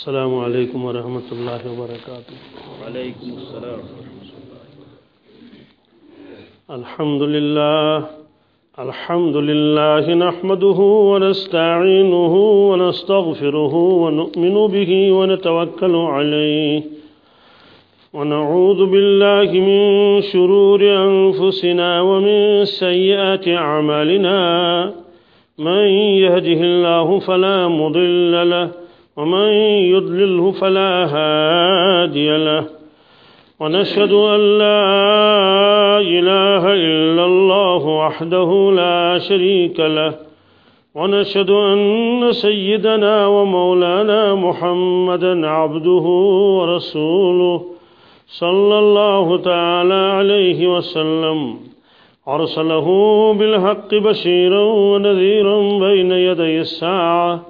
السلام علیکم ورحمۃ اللہ وبرکاتہ وعلیکم السلام الحمد لله الحمد لله نحمده ونستعينه ونستغفره ونؤمن به ونتوكل عليه. ونعوذ بالله من شرور أنفسنا ومن سيئات أعمالنا. من يهده الله فلا مضل له ومن يضلله فلا هادي له. ونشهد أن لا إله إلا الله وحده لا شريك له. ونشهد أن سيدنا ومولانا محمدا عبده ورسوله صلى الله تعالى عليه وسلم. أرسله بالحق بشيرا ونذيرا بين يدي الساعة.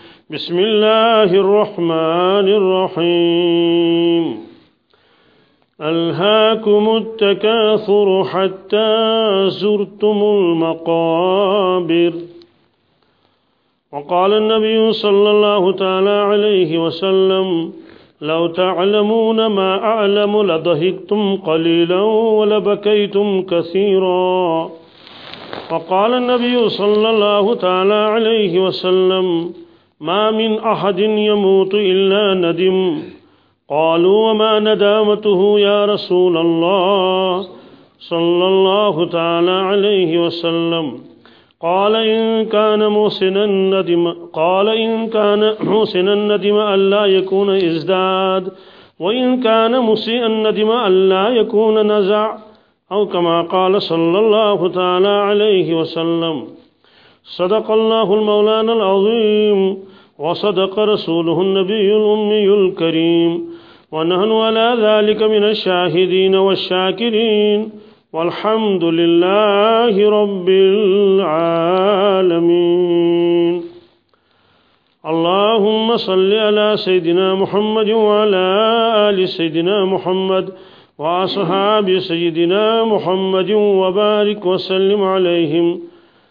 بسم الله الرحمن الرحيم. ألهاكم التكاثر حتى زرتم المقابر. وقال النبي صلى الله تعالى عليه وسلم لو تعلمون ما أعلم لضحكتم قليلا ولبكيتم كثيرا. وقال النبي صلى الله تعالى عليه وسلم ما من أحد يموت إلا ندم. قالوا وما ندامته يا رسول الله صلى الله تعالى عليه وسلم. قال إن كان موسنا ندم قال إن كان موسنا ندم ألا يكون إزداد وإن كان مسيئا ندم ألا يكون نزع أو كما قال صلى الله تعالى عليه وسلم. صدق الله المولانا العظيم وصدق رسوله النبي الأمي الكريم. ونحن على ذلك من الشاهدين والشاكرين. والحمد لله رب العالمين. اللهم صل على سيدنا محمد وعلى آل سيدنا محمد وأصحاب سيدنا محمد وبارك وسلم عليهم.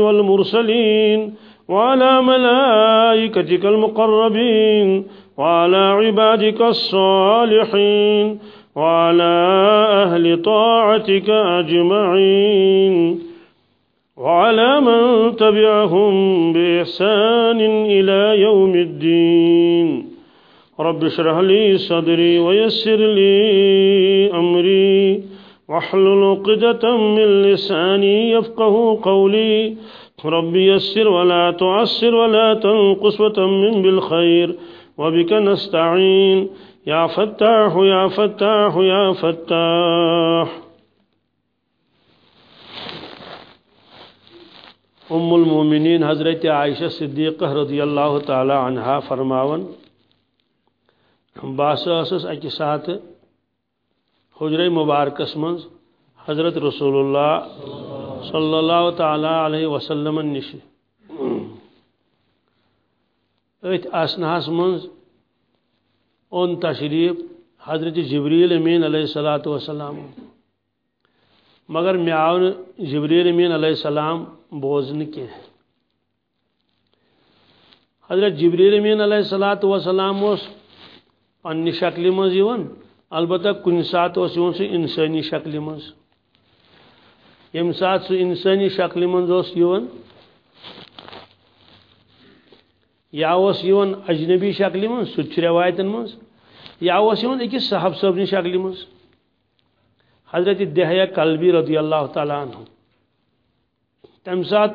والمرسلين وعلى ملائكتك المقربين وعلى عبادك الصالحين وعلى أهل طاعتك أجمعين وعلى من تبعهم بإحسان إلى يوم الدين. رب اشرح لي صدري ويسر لي أمري. واحلل عقدة من لساني يفقه قولي. رب يسر ولا تعسر ولا تنقص وتمم بالخير وبك نستعين. يا فتاح يا فتاح يا فتاح. أم المومنین حضرت عائشہ صدیقہ رضی اللہ تعالی عنہا فرماون بہس ٲسٕس اکہِ ساتہٕ حجرے مبارکس من حضرت رسول اللہ صلی اللہ تعالی علیہ وسلم نش ات اسنہس من اون تشریف حضرت جبریل امین علیہ الصلوۃ والسلام۔ مگر مے آو جبریل امین علیہ السلام بوزن کی حضرت جبریل امین علیہ الصلوۃ والسلام اس پنہ شکل مز البتہ کن سات اس سہ انسانی شکل مز یم سات سہ انسانی شکل مز اس یا اس اجنبی شکل مز سہ روایتن مز یا اس اکس صاحب صبنی شکل مز حضرت دہیا قلبی رضی اللہ تعالیٰ عنہ۔ تم سات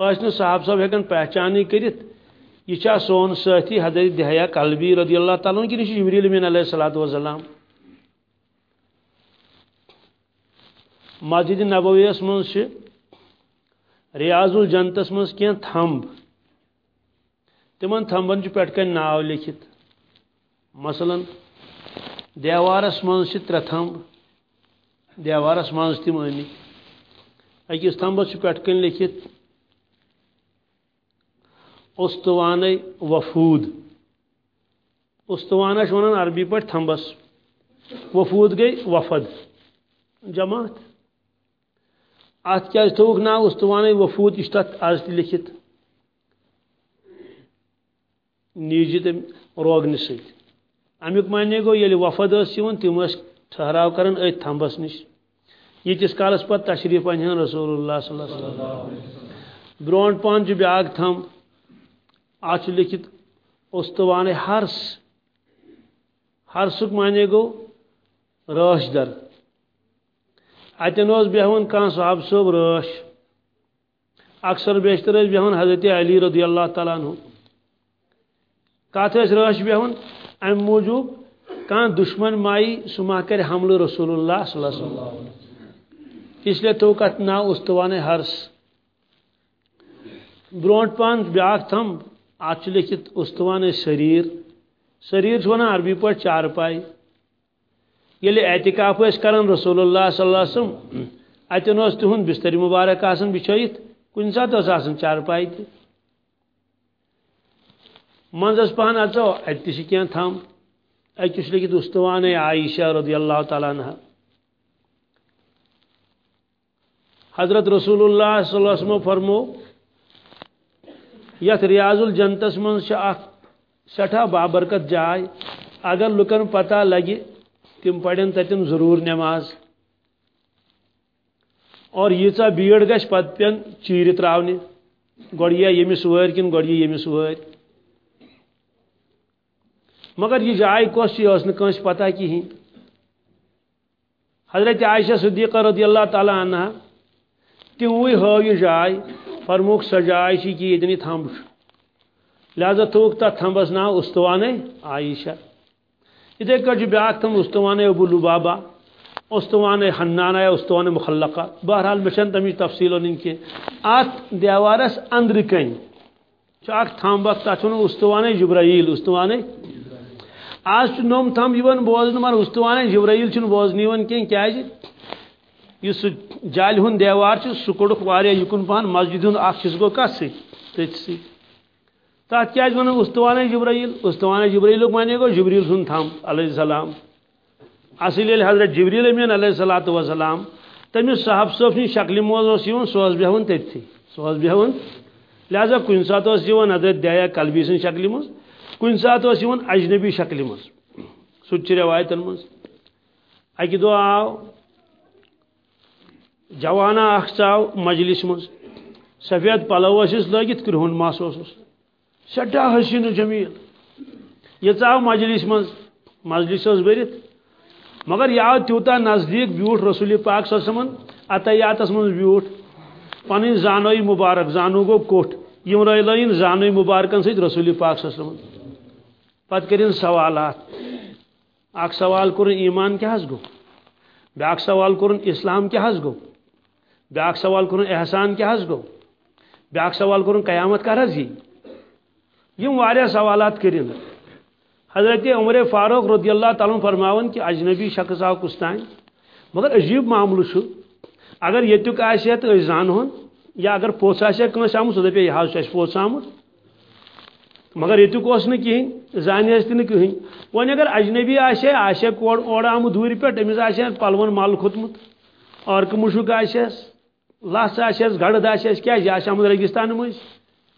اس صاحب صاحب ہکن پہچانی کرت یہ سون ساتھی حضرت دہیا قلبی رضی اللہ تعالیٰ عنہ کی نش جبریل من علیہ الصلوۃ مسجد نبویس من ریاض الجنتس من کی تھمب۔ تمن تھمبن پٹ کن ناو لکھت مثلا، دیوارس من ترے تھمب۔ دیوارس من تم آمت اکس تھمبس پٹ کن لکھت استوان وفود۔ استوانہ ونان عربی پہ تھمبس۔ وفود گئی وفد۔ جماعت۔ ات کیا تھوک نا استوان وفود یہ تک آز تہ لکھت. نیجی تم روغن ست امیک معنی گو یل وفد اس تم ٹھہراؤ کران ات تھمبس نش. یتس کالس پتہ تشریف ان رسول اللہ صلی اللہ علیہ وسلم. برونٹ پان بیاکھ تھمب آج لکھت. استوان ہرس ہرسک معنی گو رش در. اتن بہون کان صحاب صوب رش. اکثر بیشتر بہون حضرت علی رضی اللہ تعالیٰ عنہ. کت رش بہون ام موجوب کان دشمن مائی سہ ما کر حملہ رسول اللہ صلی اللہ علیہ وسلم. اس لیے تو کت نا استوان ہرس برونٹ پان بیاکھ تھم ات لکھت استوان سریر سریر ونان عربی پہ چار پائی. یل اعتکاف کران رسول اللہ صلی اللہ علیہ وسلم. اتن تہد بستر مبارک آسان بچھت کن سات آسان چار پائی تہ منزس پہن اچو ات کی تھم اکس لکھت استوان عائشہ رضی اللہ تعالیٰ عنہ. حضرت رسول اللہ صلی اللہ علیہ وسلم فرمو، یت ریاض الجنتس من سٹھا بابرکت جائے. اگر لکن پتہ لگہ تم پڑن تتن ضرور نماز۔ اور ییژا بھیڑ گھ پت پین چیر تراؤنہ گوڑیا یمس ور کن گوڑی یمس ور مگر یہ جائے کس یہ کنس پتہ کہین حضرت عائشہ صدیقہ رضی اللہ تعالی عنہ تموی ہو یہ جائے، فرموک سجائے کہ یہ تھمب۔ لہذا تھوک تک تھمبس ناو استوان عائشہ۔ اتھے کٹ بیاکھ تم استوان ابو لبابا استوان حنانہ یا استوان مخلقہ۔ بہرحال مشن تمی تفصیل ان کے۔ ات دیوارس اندر کن اخ تھمب تک استوان جبرائیل، استوان۔ آج نوم تھم یہ بوزن مگر استوان جبرائیل چھ بوزن کی اس جی؟ جال ہند دیوار سہ کوڑک واریاہ یکن پہن مسجد ہند اخ چھ گو کت سی۔ تت سی۔ تات کیا ون استوان جبرائیل استوان جبرائیل مانے گو جبریل سن تھم علیہ السلام۔ اصل یل حضرت جبریل امین علیہ الصلوۃ والسلام تمس صاحب صاحب نی شکل موز اس یون سوز بیہون تتھی سوز بیہون لہذا کن سات اس یون حضرت دیا قلبی سن شکل موز کن سات اس یون اجنبی شکل موز۔ سچ روایتن موز۔ اکی دو آو جوانا اخ ژاو مجلس من سفید پلو ٲسِس لٲگِتھ کرٛہُن مس اوسُس سٮ۪ٹھاہ حسیٖن و جمیٖل یہِ مجلس منٛز، مجلس ٲس بٔرِتھ مگر یہِ آو تیوٗتاہ نزدیٖک بیوٗٹھ رسول پاک صٲبن عطیاتس منٛز بیوٗٹھ پنٕنۍ زانٲیی مُبارک، زانو گوٚو کوٹھ یِم رٲلٲیِن زانٲیی مُبارکن سۭتۍ رسول پاک صٲبن پتہٕ کٔرِن سوالات. اکھ سوال کوٚرُن ایٖمان کیٛاہ حظ گوٚو سوال کوٚرُن اسلام کیٛاہ حظ گوٚو بیاکھ سوال کرن احسان کیا حض گو؟ بیاکھ سوال کرن قیامت کر حض یہ واریاہ سوالات کرن حضرت عمر فاروق رضی اللہ تعالیٰ فرماون کہ اجنبی شخص آو کس تائیں مگر عجیب معاملہ اگر یتک آسیا تو زان ہون، یا اگر پوچھ آسیا کنس آمت سو دپے یہ حاضر پوچھ آمت مگر یتک اس کہین زان اس تہ کہین ون اگر اجنبی آشے آشے کوڑ اور آمد دوری پہ امس آشے پلون مال کھوتمت اور مشک آشیس لس آشیس گڑد آشیس کیا یہ آمد ریگستان مز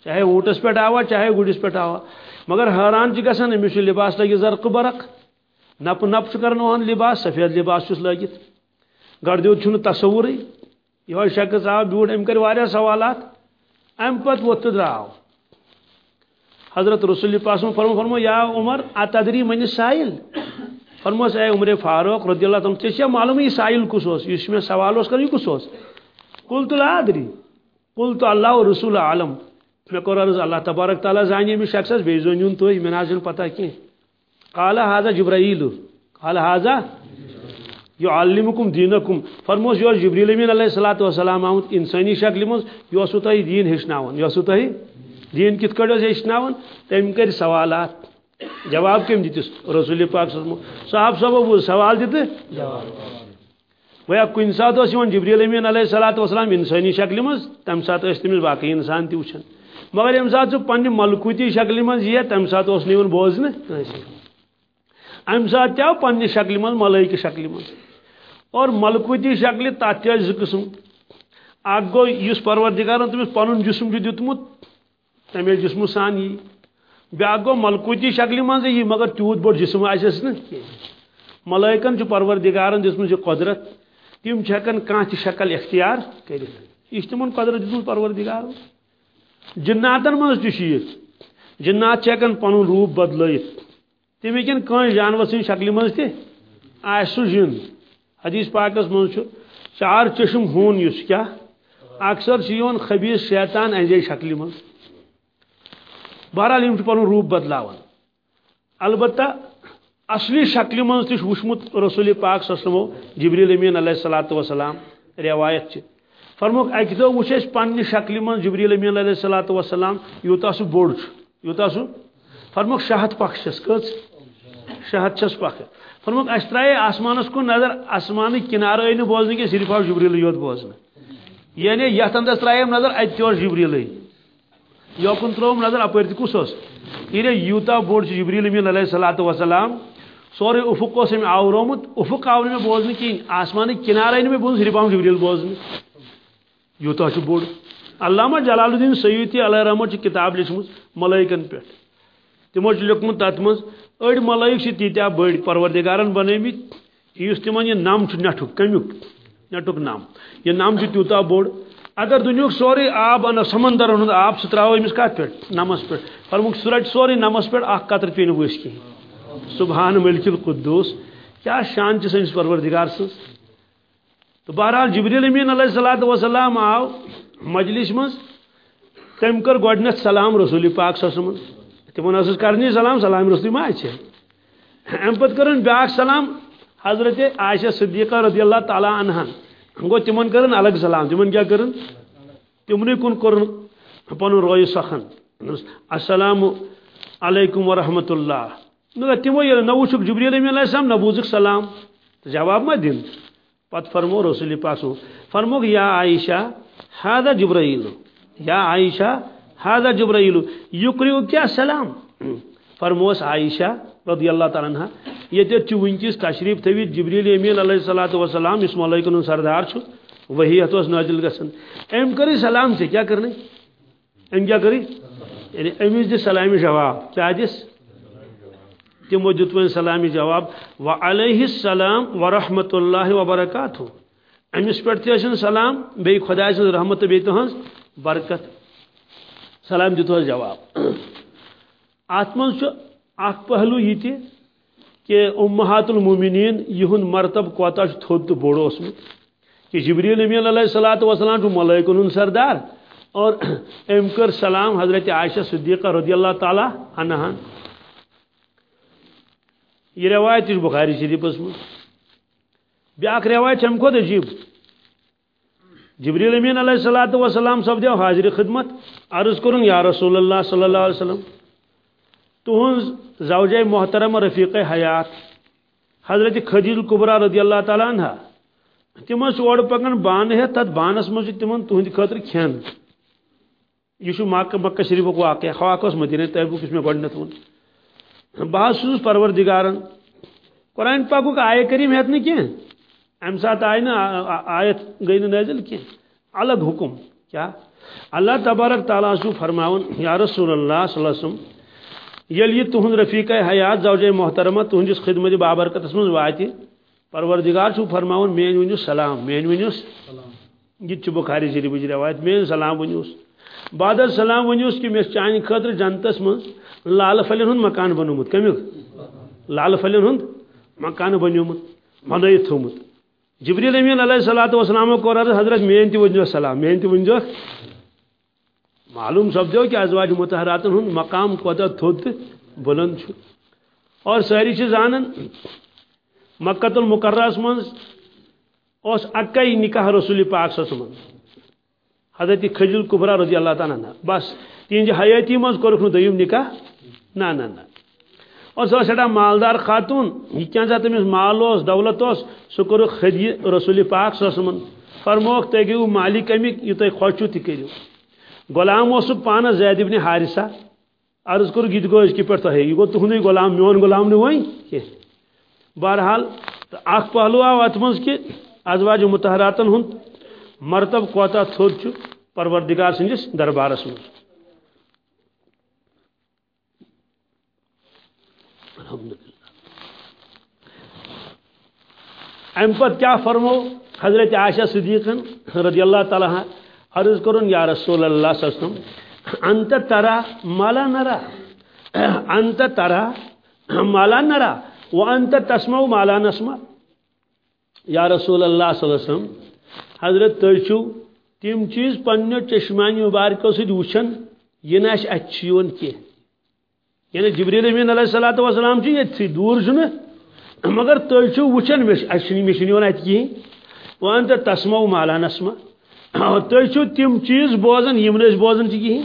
چاہے اونٹس پہ آوا چاہے گڑس پہ آوا مگر حیران چھ امس لباس لگی زرق برق نپ نپ کرن وہن لباس، سفید لباس چھس لگت گردیوت چھن تصوری۔ یہ شخص آو بیوٹ ام کر سوالات۔ ام پت ووت دراو۔ حضرت رسول پاس فرمو فرمو، یا عمر، اتدری من سائل؟ فرمو اے عمر فاروق رضی اللہ تعالیٰ ٹھیک معلوم یہ سائل کس اس میں سوال اس کر یہ کس قلت لا ادری قلت اللہ رسول عالم۔ میں کور عرض اللہ تبارک تعالیٰ زانی میں شخص بے زونیون تو میں نازل پتہ کی قال هذا جبرائیل، قال هذا يعلمكم دينكم فرموس یو جبریل امین علیہ الصلوۃ والسلام آمد، انسانی شکل مز یوسو تہ دین ہشناون یوسو تہ دین کت کڑ ہشناون تم کر سوالات۔ جواب کم دتس رسول پاک صلی اللہ علیہ وسلم۔ صاحب صاحب سوال دت جواب۔ ویا کن سات اس یون جبریل امین علیہ الصلوۃ والسلام انسانی شکل مز تم سات اس تمس باقی انسان تہ وچھن مگر یم سات پنہ ملکوتی شکل مز یہ تم سات اس نیون بوزن ام سات تہ پنہ شکل مز ملائکہ شکل مز اور ملکوتی شکل تات تہ ز قسم. اک گو اس پروردگارن تمس پنن جسم دیتمت تمے جسم سان یہ بیا گو ملکوتی شکل من یہ مگر تیوت بوڑ جسم آس نا؟ ملائکن پروردگارن دس یہ قدرت تم ہکن کان شکل اختیار کرت یہ تمن قدرت دس پروردگار جناتن من تہ جنات ہکن پن روپ بدلت تم ہکن کان جانور سن شکل من تہ سہ جن۔ حدیث پاکس من چار چشم ہون اس کیا؟ اکثر یون خبیص شیطان انجے شکل من بہرحال پن روپ بدلاوان البتہ اصلی شکل من تش رسول پاک سسلمو جبریل امین علیہ الصلوۃ والسلام روایت چھ۔ فرموک اکہ دہ وچ اس پنہ شکل من جبریل امین علیہ الصلوۃ والسلام یوتا سو بوڑ یوتا سو فرموک شہد پخشس کچ شہد چھس پخ فرموک اس ترائے آسمانس کو نظر آسمان کنارے این بوزن کے صرف آو جبریل یوت بوزن یعنی یتھ اندر ترائے نظر اتہ جبریل. یوکن تروم نظر اپر کس یہ یوتا بوڑ جبریل امین علیہ الصلوۃ والسلام. سورے افق اس میں آورومت افق آو میں بوزن کی آسمان کنارے میں بوز ہرپام جبریل بوزن یوتا چھ بوڑ علامہ جلال الدین سیوطی علیہ رحمت کتاب لچمت ملائکن پہ. تمو لکمت تت مز اڑ ملائک سے تیتیا بڑ پروردگارن بنیمت اس تمن یہ نام چھ کمیک نٹھک نام. یہ نام چھ بوڑ اگر دنیا سوری آب انا سمندر ہند آب سہ ترو امس کت پہ نمس پہ فرمک سہ رٹ سوری نمس پہ اخ قطر پی نس کی. سبحان ملک القدوس. کیا شان چھ سنس پروردگار سز تو بہرحال جبریل امین علیہ الصلوۃ والسلام آو مجلس مز، تم کر گڈنت سلام رسول پاک صلی اللہ تمن اس کرنی سلام سلام رسول ما چھ ام پت کرن بیاکھ سلام حضرت عائشہ صدیقہ رضی اللہ تعالی عنہا۔ گو تمن کرن الگ سلام، تمن کیا کرن؟ تمنے کن کرن پن روی سخن۔ السلام علیکم ورحمۃ اللہ مگر تمو یہ نہ وچھک جبریل امین علیہ السلام نہ بوزک سلام جواب ما دین۔ پت فرمو رسول پاسو. فرمو یا عائشہ هذا جبرائیل. یا عائشہ هذا جبرائیل. یکریو کیا سلام؟ فرموس عائشہ رضی اللہ تعالیٰ عنہ، یہ ونکس تشریف تھوت جبریل امین علیہ الصلوۃ والسلام اس ملائکن سردار چھ وہی ہت نازل گسن. ام کری سلام سے کیا کرنے؟ ام کیا کری؟ یعنی امس دس سلامی جواب کیا دس تمو دت ون سلامی جواب، وعلیہ السلام ورحمۃ اللہ وبرکاتہ۔ امس پہ تہ سلام بی خدا سن رحمت بی تہذ برکت۔ سلام دت جواب۔ ات من اخ پہلو یہ تہ کہ امہات المومنین یہن مرتب کوتا تھود تو بوڑ اوسمت کہ جبریل امین علیہ الصلوۃ والسلام جو ملائکن سردار۔ اور ام کر سلام حضرت عائشہ صدیقہ رضی اللہ تعالی عنہا یہ روایت بخاری شریف میں۔ بیاکھ روایت چم کھت عجیب جبریل امین علیہ الصلوۃ والسلام سب دیو حاضر خدمت۔ عرض کرن یا رسول اللہ صلی اللہ علیہ وسلم تہذ زوجہ محترم رفیق حیات، حضرت خدیل القبرا رضی اللہ تعالیٰ عنہ، تم اور پکان بان ہے تر بانس مجھ تم تہند خاطر کھین۔ یہ مکہ مکہ شریفک واقعہ خواق مدینہ طیبک اس میں گۄڈنیتھ ون بہت سوز پروردگارن۔ قرآن پاکک آئے کریم ہیت نہ کینٛہہ امہ سات آئی نا آیت گئی نازل کی الگ حکم۔ کیا؟ اللہ تبارک تعالیٰ سو فرماون یا رسول اللہ صلی اللہ علیہ وسلم یل یہ تہند رفیق حیات زوجہ محترمہ تہندس خدمت بابرکتس من وات پروردگار سو فرماون مین ونیس سلام مین ونیس یہ بخاری شریف روایت مین سلام ونیس بعد سلام ونیس کہ مس چانہ خاطر جنتس من لال پھلن ہند مکان بنومت. کمیک لال پھلن ہند مکان بنومت. بنائت تھومت. جبریل امین علیہ الصلوۃ والسلام کو حضرت مین تی ونجو سلام. مین تی ونجو؟ معلوم سپدو کہ ازواج متحراتن ہن مقام کوتا تھوت بلند چھ اور ساری چھ زانن مکہ المکرس من اس اکئی نکاح رسول پاک صلی اللہ حضرت خجل کبرا رضی اللہ تعالیٰ عنہ. بس تین حیاتی من کرک نکاح. نہ نہ نہ۔ اور سو سٹا مالدار خاتون، یہ کیا جا تمس مال اس دولت اس سو خدی رسول پاک صلی فرموک تے گیو مالک امیک یہ تے خوشو تی کریو غلام اس پانا زید ابن حارثہ۔ عرض کرو، گیت گو اس کی پر ہے۔ یہ گو تو غلام، میون غلام نہیں ہوئی؟ کہ بہرحال اخ پہلو آو اتمز کہ ازواج متحراتن ہن مرتب کوتا تھوڑ چھ پروردگار سنجس دربارس میں ام پت کیا فرمو؟ حضرت عائشہ صدیقن رضی اللہ تعالی عرض کرن یا رسول اللہ صلی اللہ علیہ وسلم، انت ترا مالا نرا، انت ترا مالا نرا وانت تسمع مالا نسمع۔ یا رسول اللہ صلی اللہ علیہ وسلم، حضرت ترچو تم چیز پنہ چشمانی مبارکو سید وچھن، یہ نہ اچھیون کی یعنی جبریل امین علیہ الصلوۃ والسلام چھ یت دور چھن مگر تل چھو وچن مش اشنی مشنی ون ات کی؟ وان تے تسمو مالا نسما تل چھو تم چیز بوزن، یم نس بوزن چھ کی؟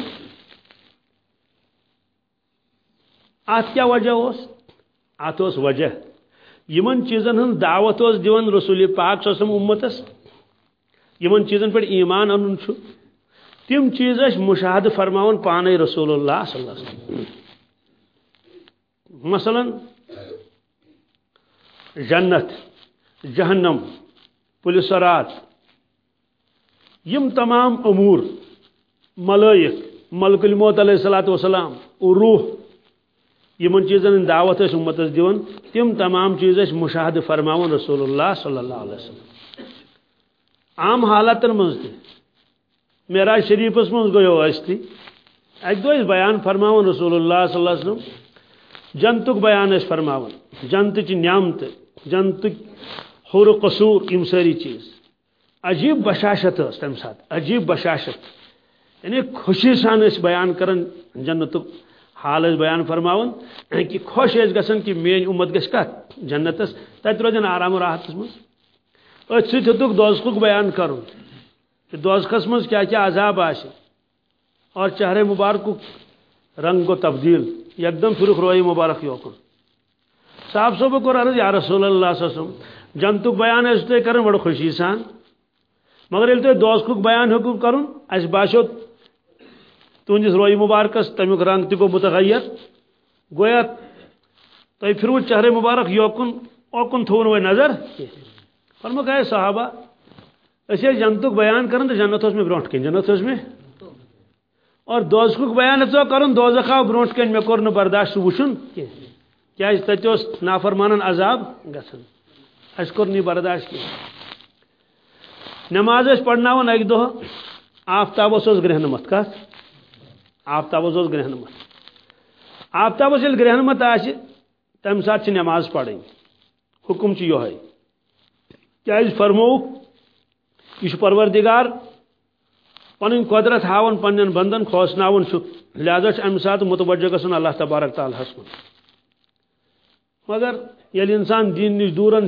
ات کیا وجہ اس ات اس وجہ. یمن چیزن ہن دعوت اس دیون رسول پاک صلی اللہ علیہ وسلم امتس یمن چیزن پر ایمان انن چھو تم چیز اس مشاہد فرماون پانے رسول اللہ صلی اللہ علیہ وسلم. مثلا جنت جہنم پلسرات یم تمام امور ملائک ملک الموت علیہ الصلوۃ والسلام روح یمن چیزن دعوت اس امت دیون تم تمام چیز اس مشاہد فرماون رسول اللہ صلی اللہ علیہ وسلم۔ عام حالات مز تہ معراج شریفس مز گیو اس تھی اک دو بیان فرماون رسول اللہ صلی اللہ علیہ وسلم۔ جنتک بیان اس فرماون. جنت چی نعمت، جنت حور قصور یم ساری چیز. عجیب بشاشت اس تم ساتھ. عجیب بشاشت. یعنی خوشی سان اس بیان کرن جنت حال اس بیان فرماون. یعنی کہ خوش اس گسن کہ مین امت گس کت جنتس تت روزن آرام و راحت مز. ات سی تک دوزخک بیان کرن. کہ دوزخس مز کیا کیا عذاب آشے. اور چہرے مبارک رنگ و تبدیل. یکدم سرخ روئی مبارک یوکن صاحب صوبہ کو عرض یا رسول اللہ صلی اللہ علیہ وسلم جنتک بیان اس تے کرن، بڑا خوشی سان. مگر یل تے دوست دوستک بیان حکم کرن اس باشو تونجس روئی مبارکس تمیک رنگ تی کو متغیر. گویا، تو پھر وہ چہرے مبارک یوکن اوکن تھون وہ نظر. فرمو کہے صحابہ، اسے جنتک بیان کرن، تو جنت اس میں برونٹ کن، جنت اس میں اور دوزخک بیان تو کرن دوزخ آو برونٹ کن میں کرن برداشت وشن. کیا اس تتوس نافرمانن عذاب؟ گسن. اس کرنی برداشت کی. نماز اس پڑھنا ون ایک دو آفتاب اس گرہن مت کا. آفتاب اس گرہن مت آفتاب اس گرہن مت آش تم سات نماز پڑھیں حکم چھ یہ ہے. کیا اس فرمو؟ یہ پروردگار پن قدرت ہاون پن بندن کھوسناون لہذا امہ سات متوجہ گھن اللہ تبارک تعالیٰ کن مگر یل انسان دین نش دورن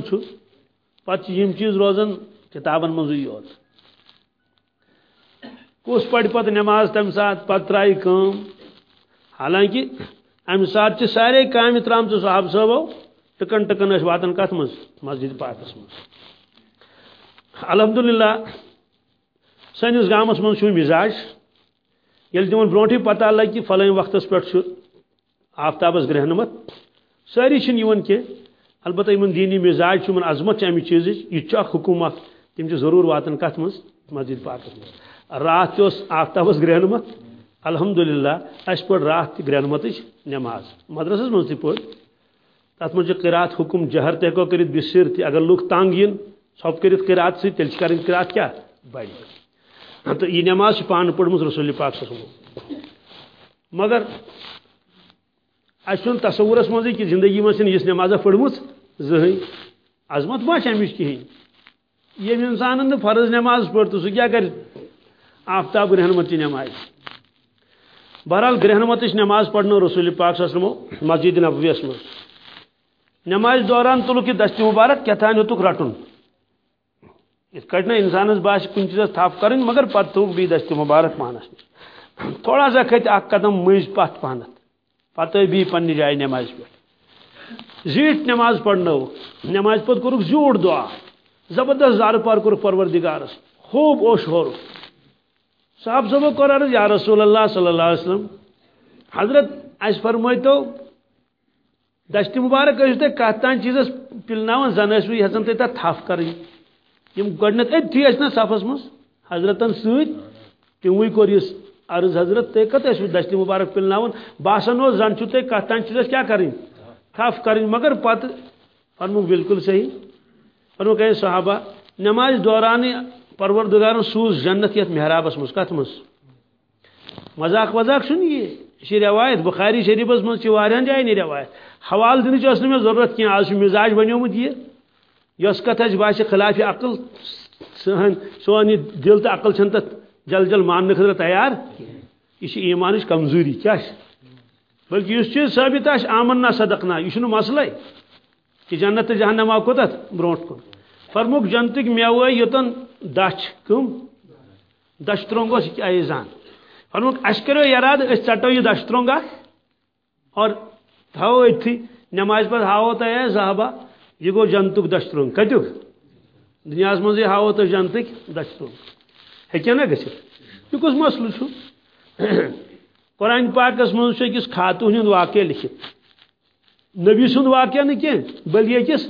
پتہ یم چیز روزان کتابن مزے یوت کس پڑ پتہ نماز تمہ سات پتہ ترائی کم حالانکہ امہ سات سارے کامہ ترام صحاب صٲبو ٹکن ٹکن واتن کت مز مسجد پاکس مز الحمدللہ سنس گامس من مزاج یل تمن برونٹھے پتہ لگ کہ فلٲنۍ وقتس پٮ۪ٹھ چھُ آفتابس گرہنمت ساری چھِنہٕ یِوان کینٛہہ، البتہ یِمن دینی مزاج چھُ، یِمن عظمت چھِ امہِ چیٖزٕچ، یہِ تہِ چھُ اکھ حکوٗم تِم چھِ ضروٗر واتان کتھ منٛز؟ مسجد پاکس منٛز۔ راتھ تہِ اوس آفتابس گرہنمت الحمدللہ، اَسہِ پٔر راتھ تہِ گرہنمتٕچ نٮ۪ماز مدرسس منٛز تہِ پٔر تتھ منٛز چھُ قرات حکم، جہر تہِ ہٮ۪کو کٔرِتھ، بِسِر تہِ، اگر لُکھ تنگ یِن ژھۄپ کٔرِتھ قرات سۭتۍ، تیٚلہِ چھِ کَرٕنۍ قرات کیٛاہ؟ بڑِ ہاں، تہٕ یہِ نٮ۪ماز چھِ پانہٕ پٔرمٕژ رسول پاک صٲب مگر اَسہِ تصورس منٛزٕے کہِ زندگی منٛز چھِنہٕ یِژھ نٮ۪مازا پٔرمٕژ زٕہٕنۍ عظمت ما چھِ اَمِچ کِہیٖنۍ ییٚمہِ اِنسانن نہٕ فرض نٮ۪ماز پٔر تہٕ سُہ کیٛاہ کَرِ؟ آفتاب گرہنمت چہِ نٮ۪مازِ بہرحال گرہنمتٕچ نٮ۪ماز پرنو رسول پاک صٲبمو مسجد نبویس منٛز نٮ۪مازِ دوران تُلُکھ یہِ دستہِ مُبارک کیٛاہ ہیوٚتُکھ رٹُن۔ یِتھ کٲٹھۍ نہٕ اِنسانس باسہِ کُنہِ چیٖزس تھپھ کَرٕنۍ مگر پتہٕ تھوٚوُکھ بیٚیہِ دستہِ مُبارک پانس تھوڑا سا کھٔتۍ اکھ قدم مٔنٛزۍ پتھ پہنتھ پتہٕ آے بیٚیہِ پننہِ جایہِ نٮ۪مازِ پٮ۪ٹھ زیٖٹھ نٮ۪ماز پرنٲو نٮ۪مازِ پتہٕ کوٚرُکھ زیوٗٹھ دعا۔ زبردست زارٕ پار کوٚرُکھ پروردِگارس خوب اوش ہورُکھ صاحب صٲبو کوٚر عرض، یا رسول اللہ صلی اللہ علیہ وسلم، حضرت اَسہِ فرمٲیتو دستہِ مُبارک ٲسِو تُہۍ کتھ تانۍ چیٖزس پِلناوان زن ٲسوٕ یژھان تُہۍ تتھ تھپھ یِم گۄڈنیتھ أتھی ٲسۍ نا صفس منٛز، حضرتن سۭتۍ، تِموٕے کوٚر یہِ عرض حضرت تُہۍ کتھ ٲسوٕ دستہِ مُبارک پِلناوان؟ باسان اوس زن چھُو تۄہہِ کتھ تانۍ چیٖزس کیٛاہ کَرٕنۍ؟ مگر پتہٕ فرموکھ بالکل صحیح۔ فرموکھ اے صحابہ نٮ۪مازِ دورانٕے پروردگارن سوٗز جنت یتھ محرابس منٛز، کتھ منٛز؟ مذاق وذاق چھُنہٕ یہِ؟ یہِ چھِ رٮ۪وایت بُخاری شریٖفس منٛز چھِ واریاہن جاین یہِ رٮ۪وایت حوالہٕ دِنٕچ ٲس نہٕ مےٚ ضروٗرت کینٛہہ، آز چھُ مِزاج بنیومُت یۄس کتھ اَسہِ خلاف عقل سٲنۍ سون یہِ دِل تہٕ عقل چھنہٕ تتھ جل جل ماننہٕ خٲطرٕ تیار؟ یہِ چھِ ایٖمانٕچ کمزوٗری کیٛاہ چھِ بلکہِ یُس چیٖز ثٲبت آمن نہ صدقنا یہِ چھُنہٕ مسلے کہ جنت جہنم آو کوٚتتھ برونٛٹھ کُن فرموکھ جنتٕکۍ میوٕ یوٚتن دچھ کٕم دچھ ترٛوٚنٛگ اوس زان فرموکھ اَسہِ کریو یراد أسۍ ژٹو یہِ دچھ ترٛوٚنٛگ اکھ اور تھاوو أتھی نٮ۪مازِ پتہٕ ہاوو تۄہہِ اے صحابہ یہ گو جنتُک کتیُک دُنیاہس منٛزٕے ہاوو تۄہہِ جنتٕکۍ دچھ ترٛوٚنٛگ ہیٚکیا نا گٔژھِتھ یہِ کُس مسلہٕ چھُ قرآن پاکس أکِس خاتوٗن ہُنٛد واقعہ لیکھِتھ نبی سُنٛد واقعہ نہٕ کینٛہہ بٔلکہِ أکِس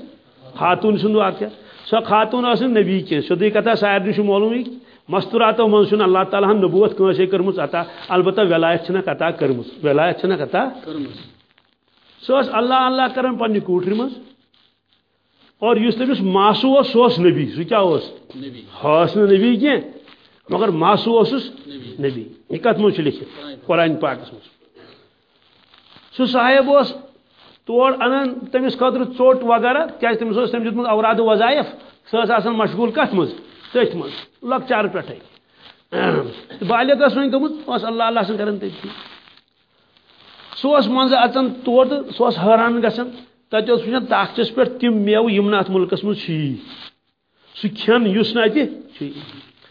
خاتوٗن سُنٛد واقعہ سۄ خاتوٗن نہٕ نبی کینٛہہ سیوٚدُے کتھا سارنٕے چھُ معلومٕے مستوراتو چھُنہٕ اللہ تعالیٰ ہن نبوت کٲنٛسے کٔرمٕژ عطا. البتہ ولایت عطا کٔرمٕژ ولایت عطا سۄ ٲس اللہ اللہ کران پننہِ کوٹھرِ منٛز. اور یُس تٔمِس ماسوٗ اوس نبی سُہ کیٛاہ اوس ہٲس نہٕ نبی کینٛہہ مگر ماسوٗ اوسُس نبی۔ یہِ کتھ منٛز چھُ لیکھِتھ قرآن پاکس منٛز سُہ صاحب اوس تور انان تٔمِس خٲطرٕ ژوٚٹ وغیرہ کیٛازِ تٔمِس تٔمۍ دیُتمُت اورادٕ ٲس آسان مشغوٗل کتھ منٛز؟ تٔتھۍ منٛز۔ لۄکچارٕ پٮ۪ٹھے تہٕ بالغ وۄنۍ گٔمٕژ اوس اللہ اللہ سن کران تٔتھی سُہ اوس منٛزٕ اژان تور تہٕ سُہ اوس حٲران گژھان تتہِ اوس طاقتس پہ تم میو یم نہٕ ملکس مز منٛز سہ سُہ کھٮ۪ن یُس نہٕ اتہِ چھُی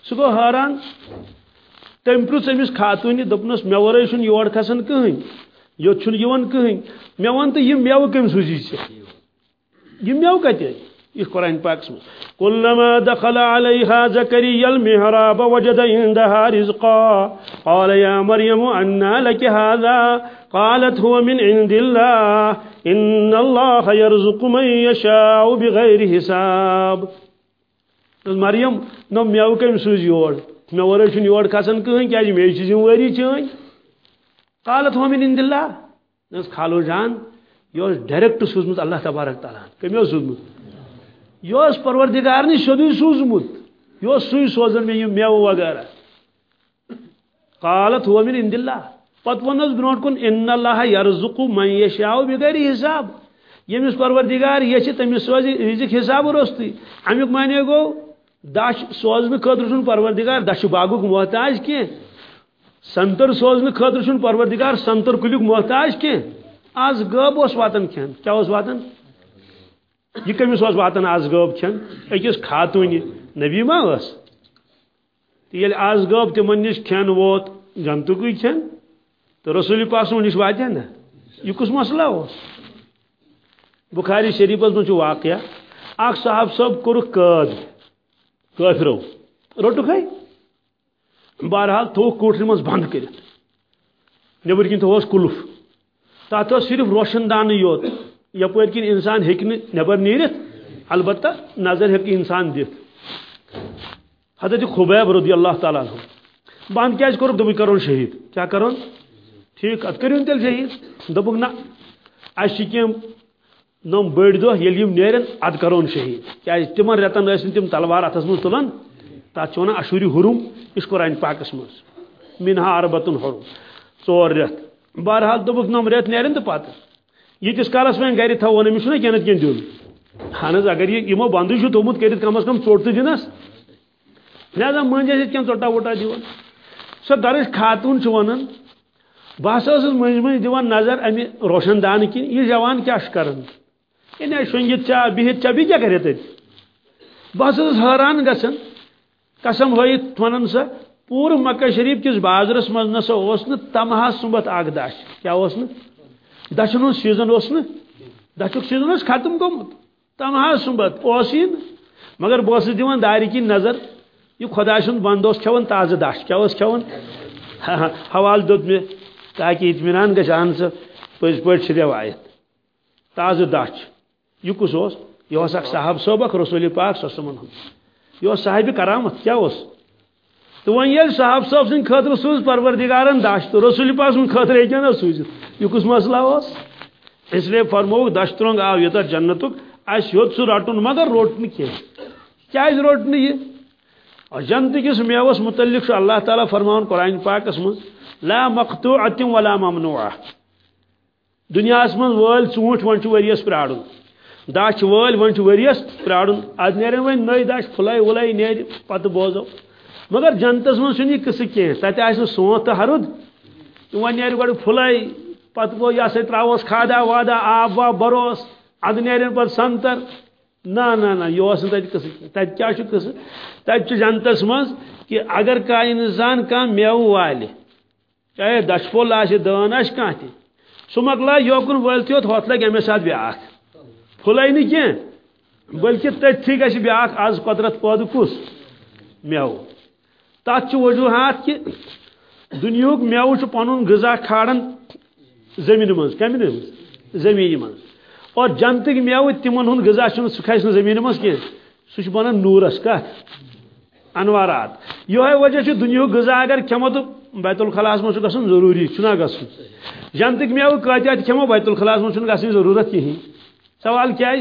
سُہ گوٚو حٲران أمِس خاتوٗنہِ مےٚ ورٲے چھُنہٕ یور کھسان کٕہٕنۍ یوٚت چھُنہٕ یِوان کٕہٕنۍ مےٚ ووٚن تہٕ یِم میوٕ کٔمۍ سوٗزی ژےٚ یِم یہ قرآن پاکس منٛز كلما دخل عليها زكريا المحراب وجد عندها رزقا. قال يا مريم أنى لك هذا قالت هو من عند الله إن الله يرزق من يشاء بغير حساب. مریم، نو میو کم سوز یور مے ورٲے چھُنہٕ یور کھسان کٕہٕنۍ کیٛازِ جی مے چھِ ذمہٕ چٲنۍ قالت ہو من عند الله نس خالو جان یہ اوس ڈائریکٹ سوٗزمُت اللہ تبارک تعالیٰ. کٔمۍ اوس سوٗزمُت یہ پروردگار نی سیوٚدُے سوٗزمُت یہ سُے سوزان مےٚ یِم میوٕ وغیرہ. قالت ہو من عند الله پتہٕ ووٚننس برونٛٹھ کُن ان اللہ یرزق من یشاء بغیر حساب. ییٚمِس پروردگار یژھِ تٔمِس سوزِ رزق حساب روٚستُے امیُک معنی گوٚو دچھ سوزنہٕ خٲطرٕ چھُنہٕ پروردگار دچھِ باغُک محتاج کینٛہہ سنتر سوزنہٕ خٲطرٕ چھُنہٕ پروردگار، سنتر کُلیُک محتاج کینٛہہ آز غٲب اوس واتان کھٮ۪ن کیٛاہ اوس واتان یہ کٔمِس اوس واتان آز غٲب کھٮ۪ن أکِس خاتوٗنہِ نبی ما ٲس تہٕ ییٚلہِ آز غٲب تِمن نِش کھٮ۪ن ووت جنتُکٕے کھٮ۪ن تہٕ رسول پاسُن نِش واتہِ نہ یہِ کُس مسلہ اوس بخاری شریفس منٛز چھُ واقعہ اکھ صاحب صٲب کوٚرُکھ قٲد کٲفرو روٚٹُکھ ہے بہرحال تھوٚوُکھ کوٹھرِ منٛز بنٛد کٔرِتھ نبر کن تھوس قلف تات صرف روشن دان یوت۔ یپر کن انسان ہیکہ نبر نیرت البتہ نظر ہیکہ انسان دت حضرت خبیب رضی اللہ تعالیٰ عنہ۔ بند کیا کور دب کرون شہید۔ کیا کرون؟ ٹھیک، ات کرون تیل شہید۔ دبک نا اس کیم نم بڑ دہ یل نیرن اد کرون شہید۔ کیا تمن رتن ٲسۍ تم تلوار اتس من تلان تات ونان اشوری حرم اس قرآن پاکس مز منہا اربتن حرم ژور رٮ۪تھ بہرحال دوٚپُکھ نۄم رٮ۪تھ نیرن تہٕ پتہٕ ییٖتِس کالس وۄنۍ گرِ تھاوون أمِس چھُنہ کینٛہہ نتہٕ کینٛہہ دیُن اہن حظ اگر یہِ یِمو بنٛدٕے چھُ تھوٚمُت کٔرِتھ کم از کم ژوٚٹ تہٕ جی دِنس لہذا مٔنٛزۍ ٲسۍ ییٚتہِ کینٛہہ ژوٚٹا ووٚٹا دِوان سۄ درٕش خاتوٗن چھِ ونان بہٕ ہسا ٲسٕس مٔنٛزۍ مٔنٛزۍ دِوان نظر امہِ روشن دانہٕ کِنۍ یہِ جوان کیٛاہ چھُ کران یعنی شۄنٛگِتھ چھا بِہِتھ چھا بیٚیہِ کیٛاہ کرِ تتہِ بہٕ ہسا ٲسٕس حٲران گژھان قسم ہٲیِتھ ونان سۄ پورٕ مکہ شریف کس بازرس مز نسا اوس نہٕ تمہا سُمبت اکھ دچھ کیا اوس نہٕ دچھن ہُنٛد سیٖزن اوس نہٕ دچھُک سیٖزن اوس ختم گوٚمُت تمہا سُمبت اوسٕے نہٕ مگر بہٕ اوسُس دِوان دارِ کِنۍ نظر یہ خدا سُنٛد بنٛد اوس کھٮ۪وان تازٕ دچھ کیٛاہ اوس کھٮ۪وان حوالہٕ دیُت مےٚ تاکہِ اطمینان گژھِ اہن سا پٔزۍ پٲٹھۍ چھِ رٮ۪وایت تازٕ دچھ یہِ کُس اوس اکھ صاحب صٲب اکھ رسوٗلِ پاک سسمن ہُنٛد یہِ اوس کرامت کیٛاہ اوس تو وۄنۍ ییٚلہِ صاحب صٲب سٕنٛدِ خٲطرٕ سوٗز پروردِگارن دَچھ تہٕ رسوٗلِ پاک سٕنٛدِ خٲطرٕ ہیٚکہِ نہ سوٗزِتھ یہِ کُس مسلہ اوس اس لیے فرمووُکھ دَچھ آو یوٗتاہ جنتُک اَسہِ ہیوٚت سُہ رٹُن مگر روٚٹ نہٕ کینٛہہ کیٛازِ روٚٹ نہٕ یہِ جنتہٕ کِس میوس متعلق چھُ اللہ تعالیٰ فرماوان قرآن پاکس منٛز لا مقتوٗ اتِم ولا ممنوع دُنیاہس منٛز وٲلۍ ژوٗنٛٹھۍ وۄنۍ چھُ ؤرِیس پرٛارُن۔ دَچھ وٲلۍ وۄنۍ چھُ ؤرِیس پرٛارُن۔ اَدٕ نیرن وۄنۍ نٔے دَچھ پھٕلے وٕلے نیرِ پتہٕ بوزو۔ مگر جنتس من یہ قصہ کی تتہ آس سونت تو ہرد وہ نیر گۄڈٕ پھٕلے پتہٕ گوٚو یہ سا تراوس کھادا وادا آب واب بروس۔ اد نیرن پتہٕ سنتر۔ نہ نہ نہ یہ اوس نہٕ قصہ کینٛہہ۔ تتہِ کیٛاہ چھُ قصہ؟ تتہِ جنتس منٛز کہ اگر کانٛہہ انسان کانٛہہ میوٕ والہِ چاہے دچھ پھوٚل آسہِ دٲن آسہِ کانٛہہ تہِ سُہ مۄکلاے یوکُن وٲلتھٕے یوت ہوٚتھ لگہِ اَمے ساتہٕ بیٛاکھ پھٕلے نہٕ کینٛہہ، بٔلکہِ تٔتھی گژھِ بیٛاکھ آز قۄدرت پٲدٕ کُس۔ میوٕ تات وجوہات کہ دنیاک میو پن غذا کھاڑان زمین من کم زمین من اور جنتک میو تمن ہند غذا سہ کھس زمین من کی سہ بنان نورس کت انوارات۔ یہ وجہ دنیا غذا اگر کھمو تو بیت الخلاس من گھن ضروری چنا گھن جنتک میو کتیا کھمو بیت الخلاس من گھن ضرورت کہین سوال کیا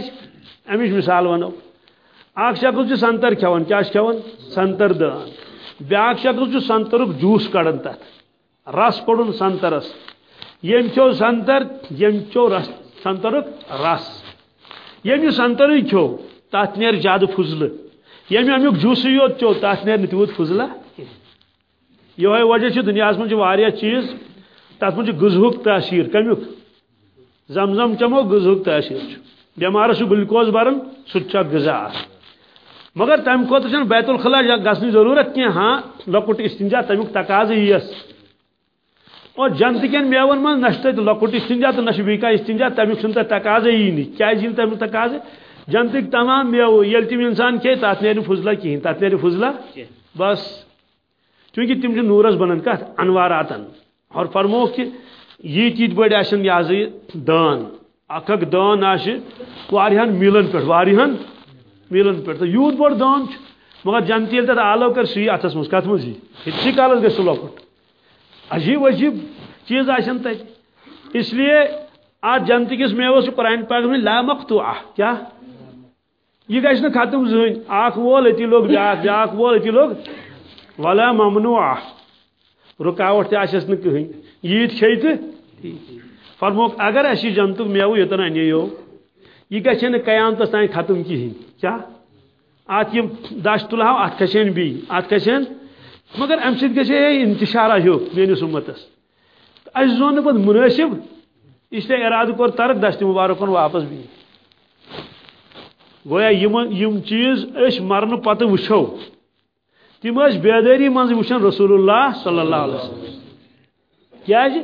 امچ مثال ونو۔ اخ شخص سنتر کھوان کیا کھوان سنتر دان۔ بیاکھ شخص سنترک جوس کڑان تت رس کڑن سنترس یم چو سنتر یم چو رس سنترک رس یم سنتر کھو تت نیر زیادہ فضل یم امیک جوس یوت چو تت نیر تیوت فضلہ یہ وجہ دنیا من چیز تر من غذہک تاثیر کمیک زم زم چمو غذہک تاثیر بیمارس گلکوز بران سہ غذا مگر تمہ خاطر بیت الخلا گھنی ضرورت کی ہاں لکٹ استنجا تمیک تقاض یس اور جنت کن میون من نش لکٹ استنجا تو نش بیہ استنجا تمیک تقاض یی نی کیا تمیک تقاض جنتک تمام میو یل تم انسان کھے تات نیر فضلہ کہین تات نیر فضلہ بس۔ چونکہ تم نورس بنان کت انواراتن۔ اور فرمو کہ یہ تیت بڑ آن یہ دان۔ اک دان آہ میلن پہ میلن پہ تو یوت بڑ دان مگر جنتی تر آلو کر سی اتس مز کت مز یہ کالس گھس لکٹ عجیب عجیب چیز آن تت اس لیے آج جنتی کس میوس قرآن پاک میں لا مقتو کیا؟ یہ گھس نا ختم زہن اخ وول اتی لوگ بیاکھ بیاکھ وول اتی لوگ. ولا ممنوع رکاوٹ تس نا کہین یت کھے تو فرموک، اگر اسی جنتک میو یوتن انیو یہ گھے قیامتس تین ختم کہین کیا؟ ات یہ دش تلہو ات کھسین بی ات کھسین مگر ام سب گھے انتشارہ ہو میس امتس اس۔ زون پہ مناسب اس لیے ارادہ کور ترک دشت مبارک واپس بی گویا یم چیز اس مرن پتہ وچھو۔ تم بیداری من وچھن رسول اللہ صلی اللہ علیہ وسلم۔ کیا جی؟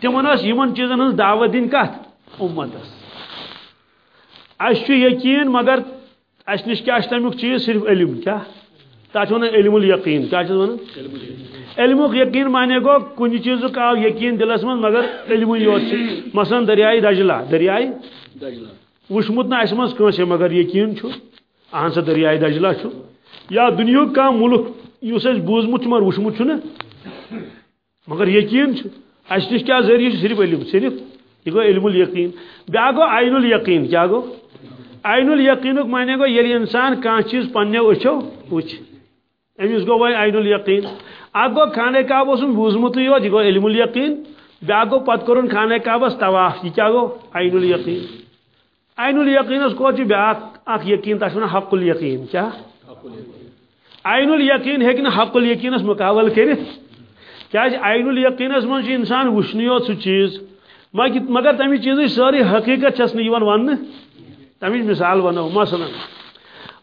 تمن یمن چیزن ہز دعوت دن کت امتس اس یقین مگر اس نش کیا تمیک چیز صرف علم، کیا؟ تک ونان علم الیقین، کیا ونان علمک یقین مانے گو کن چیز آو یقین دلس من مگر علم یوت مثلا دریائے دجلہ، دریائے؟ وشمت نا اس مز مگر یقین اہن سا دریائے دجلہ یا دنیا کا ملک اس بوزمت مگر وشمت نا؟ مگر یقین اس نش کیا ذریعہ صرف علم، صرف؟ یہ گو علم الیقین۔ بیا گو عین الیقین، کیا گو؟ عین الیقین مانے گو یلی انسان کان چیز پننے وچھو وچھ امس گو وی عین الیقین اک گو خانہ کعب اوسن بوزمت یوت یہ گو علم الیقین۔ بیا گو پت کرن خانہ کعبس طواف یہ کیا گو؟ عین الیقین۔ عین الیقین اس کو چھ بیا اک یقین تاش ون حق الیقین۔ کیا؟ عین الیقین ہے کہ حق الیقین اس مقابل کرت کیا جی عین الیقین اس من انسان وشنی یوت سو چیز۔ مگر تمہ چیز ساری حقیقت چھس نیوان ون تمچ مثال ونو مثلا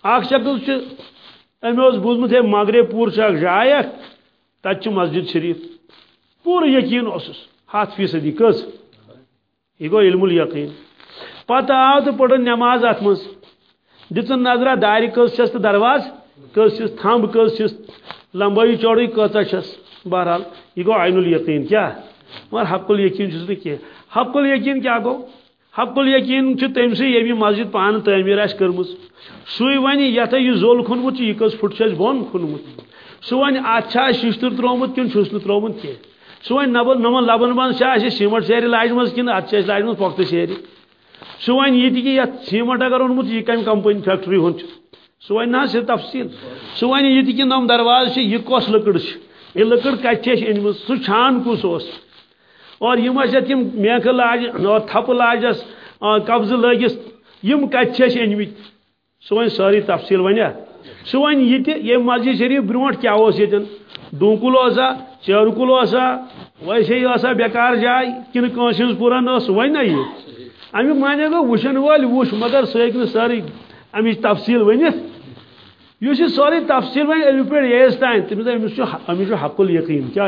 اخ شخص امی بوزمت ہے مغرے پور اخ جائے تت مسجد شریف۔ پور یقین اسس ہاتھ فیصدی کس۔ یہ گو علم الیقین۔ پتہ آو تو پڑھن نماز ات مز دتن نظرہ دار کس چھس تو درواز کس چھس تھمب، کس چھس لمبائی چوڑی کتا چھس بہرحال یہ گو عین الیقین کیا مگر حق الیقین چھس نہ حق الیقین کیا گو حق الیقین چھ تم سی یمی مسجد پان تعمیر آس کرمز۔ سوی ونی یتھ یہ زول کھنمت یہ کس پھٹ چھ بون کھنمت۔ سہ ون اتھا ششتر ترومت کن چھس نہ ترومت کی سہ ون نبل نمن لبن بن سے سیمٹ سیری لاجمز کن آچھا ات لاجمز پۄختہٕ سیرِ سہ ون یہ کہ یتھ سیمٹ اگر اونمت یہ کم کمپنی فیکٹری ہُنٛد سہ ون نہ سہ تفصیل۔ سہ ون یہ کہ نم دروازٕ چھِ یہ کۄس لٔکٕر چھِ یہ لٔکٕر کتہِ چھِ أسۍ أنمٕژ چھان کُس اوس اور یم اتھ یم میکھ لاج تھپ لاجس قبضہ لگس یم کت أنمٕتۍ سہ ون ساری تفصیل ونیا۔ سہ ون یہ یہ مسجد شریف برونٹ کیا اس یتن ڈونکل اوسا، چیرکل اوسا، ویسے ہی بیکار جائے کن کنس ہز پورن اس ون نا یہ۔ امیک مانے گو وشن ول وش مگر سہ ہیک ساری امچ تفصیل ونت اس ساری تفصیل ون علم پہ یس تان تمس امس امس حق الیقین کیا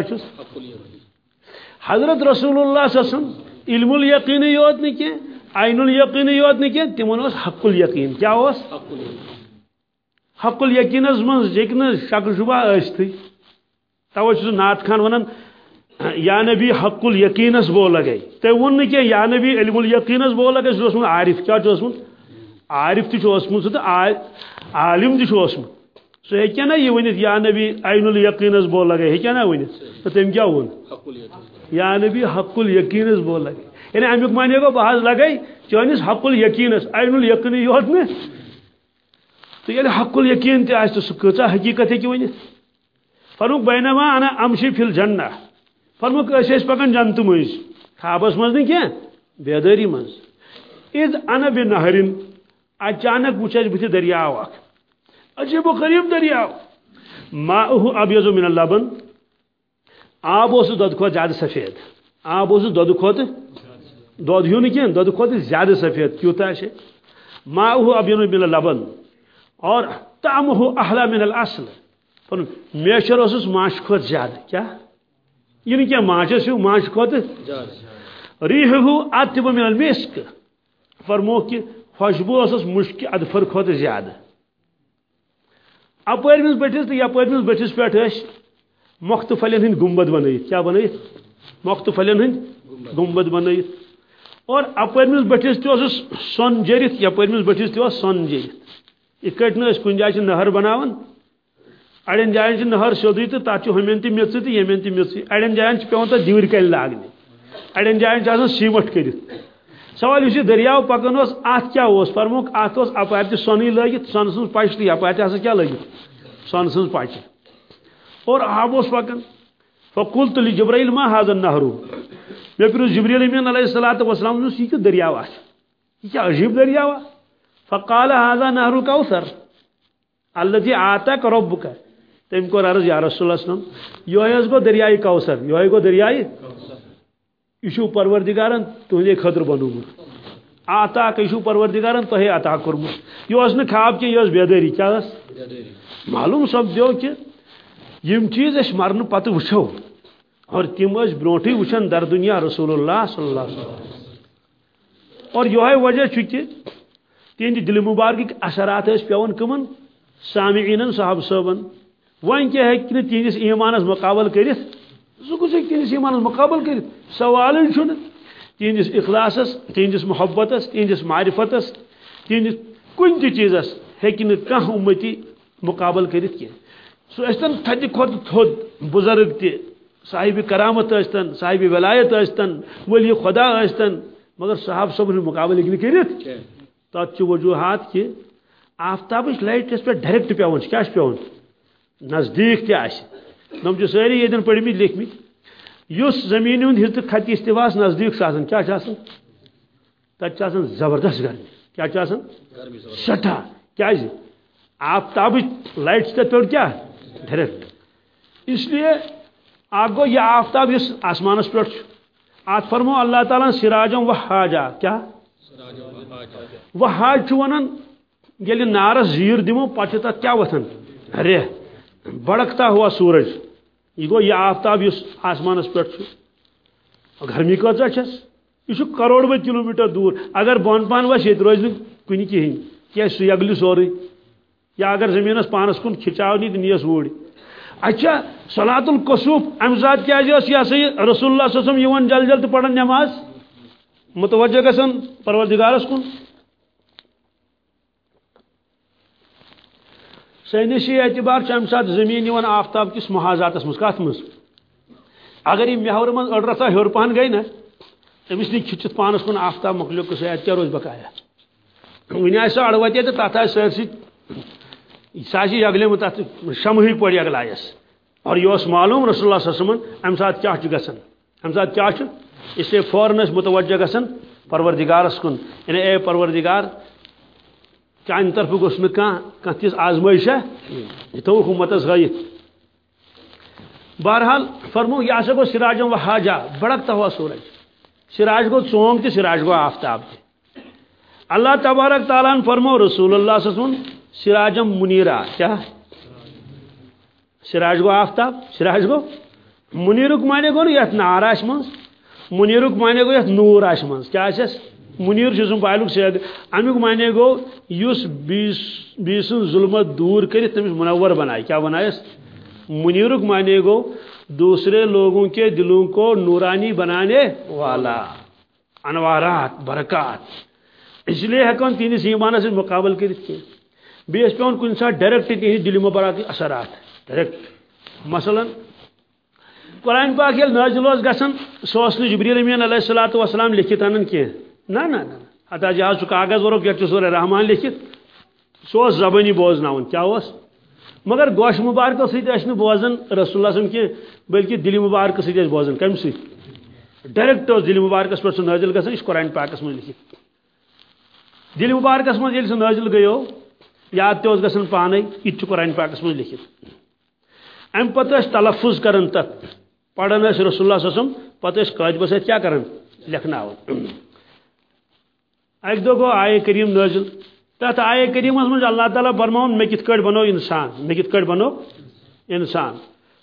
حضرت رسول اللہ صلی اللہ علیہ وسلم علم الیقین یوت نہ کی عین الیقین یوت نہ کی تمن اس حق الیقین کیا اس؟ حق الیقینس من ہیکہ شک شبہ اشتھی توے چھ نات خان ونان یا نبی حق الیقینس بو لگے تے ون نہ کہ یا نبی علم الیقینس بو لگے سو عارف کیا چھ عارف تہ چھ اسمن سو عالم تہ چھ اسمن سو ہیکہ نہ یہ ونت یا نبی عین الیقینس بو لگے ہیکہ نہ ونت تم کیا ون؟ یا نبی حق الیقینس بو لگے۔ یعنی امیک معنی گو بحث لگے چانس حق الیقینس عین الیقین یوت نہ تو یل حق الیقین تہ آس تو سہ کچا حقیقت ہیکہ ونت فرموک بینما انا امشی فی الجنہ۔ فرموک اس اس پکن جنت مز خوابس مز نہ کیا؟ بیداری مز اذ انا بنہرن اچانک وچھ بت دریاو اخ عجیب و غریب دریاو ماءه ابيض من اللبن۔ آب اس دود کھوت زیادہ سفید۔ آب اس دود کھوت دود ہیو نہیں کیا دود کھوت زیادہ سفید۔ کیوتا ہے ماءه ابيض من اللبن۔ اور طعمه احلى من الاصل پر میشر اس ماش کھوت زیادہ۔ کیا؟ یعنی کیا ماش سے ماش کھوت؟ ریحه اطيب من المسك فرمو کہ خوشبو اس مشک ادفر کھوت زیادہ۔ اپر مز بٹھس تو یپر مز بٹھس پہ مختفلین ہند گنبد بنائت کیا بنائت مختفلین ہند گنبد بنائت اور اپر مز بٹھس تہ سون جرت یپر بٹھس تہ سون جرت یہ کن جائے نہر بناون اڑین جائن نہر سیودی تو تر ہمین تہ میژ تو یمین تہ میژ۔ اڑین جائن پیون تر دیور کل لاگنے اڑین جائن سیمٹ کرت سوال اس دریاو پکان اس ات کیا اس فرموک؟ ات اس اپار تہ سونی لگت سون سن پچ تہ اپار تہ کیا لگت سون سن پچ اور آب اس پکان۔ فقلت لجبرائیل ما هذا النهر؟ میں پھر جبرائیل امین علیہ الصلوۃ والسلام نے یہ دریاو ہے یہ کیا عجیب دریاو فقال هذا نهر الكوثر الذي اعطاك ربك۔ تم کو عرض، یا رسول اللہ صلی اللہ علیہ وسلم یہ ہے اس کو دریائے کوثر یہ ہے کو دریائے کوثر یہ پروردگارن تہندے خطر بنومت عطا یہ پروردگارن تہ عطا کورمت یہ اس خواب کی یہ بیداری کیا معلوم سپدو کہ یم چیز اس مرن پتہ وچھو. اور تم اس بروٹھی وچھن در دنیا رسول اللہ صلی اللہ علیہ وسلم. اور یہ وجہ چھ کہ تہند دل مبارک اثرات اس پیون کمن سامعین صاحب صاحبن ون کیا ہیکہ نہ تہندس ایمانس مقابل کرت سہ کس ہیکہ تہندس ایمانس مقابل کرت سوال چھن تہندس اخلاصس تہندس محبتس تہندس معرفتس تہندس کن تہ چیزس نہ کانٛہہ امتی مقابل کرت کی سہ ٲسۍتن تھدِ کھۄتہٕ تھوٚد بزرگ تہِ صاحب کرامت ٲسۍتن صاحب ولایت ٲسۍتن ولی خدا ٲسۍتن مگر صحاب صبن ہُنٛد مقابل ہیٚکہِ نہٕ کٔرِتھ تتھ چھِ وجوہات کہِ آفتابٕچ لایٹ یۄس پٮ۪ٹھ ڈایریکٹ پٮ۪وان چھِ کیٛاہ چھِ پٮ۪وان نزدیٖک تہِ آسہِ تِم چھِ سٲری ییٚتٮ۪ن پٔرمٕتۍ لیکھمٕتۍ یُس زٔمیٖنہِ ہُنٛد حِصہٕ خطِ استِواہس نزدیٖک چھِ آسان زبردست گرمی۔ آسان سٮ۪ٹھاہ کیٛازِ آفتابٕچ لایٹ چھِ تتہِ پٮ۪ٹھ کیٛاہ ڈایریکٹ اس لیے اکھ گوٚو یہِ آفتاب یُس آسمانس چھُ اتھ فرمو اللہ تعالیٰ سراجم و حاجا کیٛاہ وحاج چھُ ونان ییٚلہِ نارس زیٖر دِمو پتہٕ چھِ تتھ کیٛاہ وۄتھان ریح بڑکتا ہوا سورج۔ یہ گو یہ آفتاب اس آسمانس پہ گرمی کچھ یہ کروڑ بد کلو میٹر دور۔ اگر بون پان وس یہ روز کن کہین کی سہ یگل سوری یا اگر زمینس پانس کن کھچاو نی تو نیس اوڑ اچھا صلات القصوف ام ذات کیا یہ سا یہ رسول اللہ صلی اللہ علیہ وسلم جل جل تو پڑھن نماز متوجہ گسن پروردگارس کن۔ سینسی اعتبار ام سات زمین آفتاب کس محاذات مز کت مز. اگر یہ مہور من اڑ ہیور پہن گئی نا امس نی کھچت پانس کن آفتاب مکلیو کس ات کیا روز بقایا ون آس سہ اڑوتے تو تر سرسی سہ یگلے تر شمہ پہ یگلائس اور یہ معلوم رسول اللہ صلی اللہ علیہ وسلم سات کیا گسن ام سات کیا اس لیے فوراً متوجہ گسن پروردگارس کن. یعنی اے پروردگار چان طرف گوس نا کھانا تیس آزمائش یہ تو حکومت بہرحال فرمو یہ ہسا گو سراجم و حاجا بڑکتا ہوا سورج۔ سراج گو چونگ تہ سراج گو آفتاب تہ اللہ تبارک تعالیٰ فرمو، رسول اللہ صلی اللہ علیہ وسلم سراجم منیرا کیا سراج گو آفتاب، سراج گو منیرک مانے گو نا یت نار آس من منیرک مانے گو یت نور آس من کیا منیر چھُ پالُک سید امیُک معنی گوٚو یُس بیٚیہِ سٕنٛز ظُلمت دوٗر کٔرِتھ تٔمِس منور بنائے کیا بنائس منیرک معنی گوٚو دوسرے لوگوں کے دلوں کو نورانی بنانے والا۔ انوارات، برکات۔ اس لیے ہیکون تہندس ایمانس سۭتۍ مقابل کٔرِتھ کینٛہہ بیٚیہِ ٲسۍ پیٚوان کُنہِ ساتہٕ ڈایریکٹ تہنٛدِ مبارک اثرات ڈایریکٹ مثلاً، قرآن پاک ییٚلہِ نٲزِل اوس گژھان سُہ اوس نہٕ جبریٖل امیٖن علیہ الصلوٰ والسلام لیکھِتھ انان کینٛہہ نہ نہ نہ ہتا جہاز سہ کاغذ ورک یتھ سورہ رحمان لکھت سہ زبانی بوزن کیا اس مگر گوش مبارک ست بوزان رسول اللہ کی، بلکہ دل مبارک ست بوزان کم ست ڈائریکٹ دل مبارکس پہ نازل گا یہ قرآن پاکس من لکھت دل مبارکس من یل سہ نازل گیو یاد تہ گھن پانے یہ قرآن پاکس من لکھت ام پتہ تلفظ کران تک پڑھان رسول اللہ صلی اللہ علیہ وسلم، پتہ قادبہ ست کیا کران لکھنا اک دو گو آئے کریم نازل. تت آئے کریم من اللہ تعالیٰ فرماؤن، میں کت کٹ بنو انسان، میں کت کٹ بنو انسان.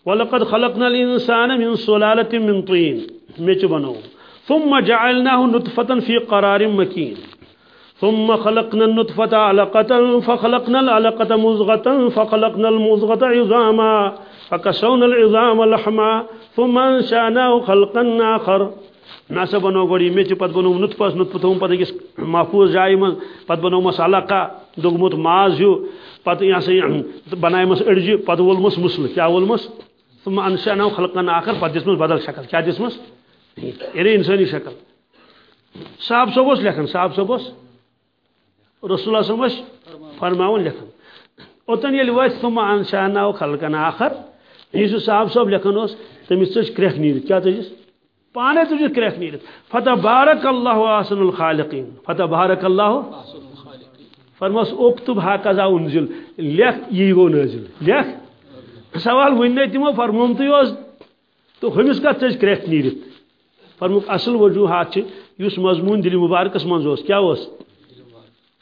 ولقد خلقنا الانسان من سلالة من طين، میں بنو. ثم جعلناه نطفة في قرار مكين. ثم خلقنا النطفة علقة، فخلقنا العلقة مزغة، فخلقنا المزغة عظاما، فكسونا العظام لحما، ثم انشأناه خلقا آخر. مے سا بنو گوڑی مے پتہ بنو نطفس نطفہ تھوم پتہ أکس محفوظ جائے من پتہ بنومس علاقہ دوگمت ماز ہیو پتہ یہ سا بنائمس أڑجہِ پتہ وولمس مسل، کیا وولمس ثم انشأناه خلقا آخر پتہ دسمس بدل شکل، کیا دسمس یعنی انسانی شکل۔ صاحب صاحب اس لکھن، صاحب صاحب اس رسول اللہ صلی اللہ علیہ وسلم فرماون لکھن۔ اوتن یل وایس ثم انشأناه خلقا آخر۔ یہ صاحب صاحب لکھن اس تمس چھ کرک نیرت کیا تجس؟ پانے تجھے کریک نیرت فتح بارک اللہ آسن الخالقین۔ فتح بارک اللہ فرمس اکتب ہا انزل۔ لکھ یہ گو نازل۔ لکھ۔ سوال ون تمو فرموم تو تو ہمس کت چھ کریک نیرت فرموک اصل وجوہات اس مضمون دل مبارکس من کیا اس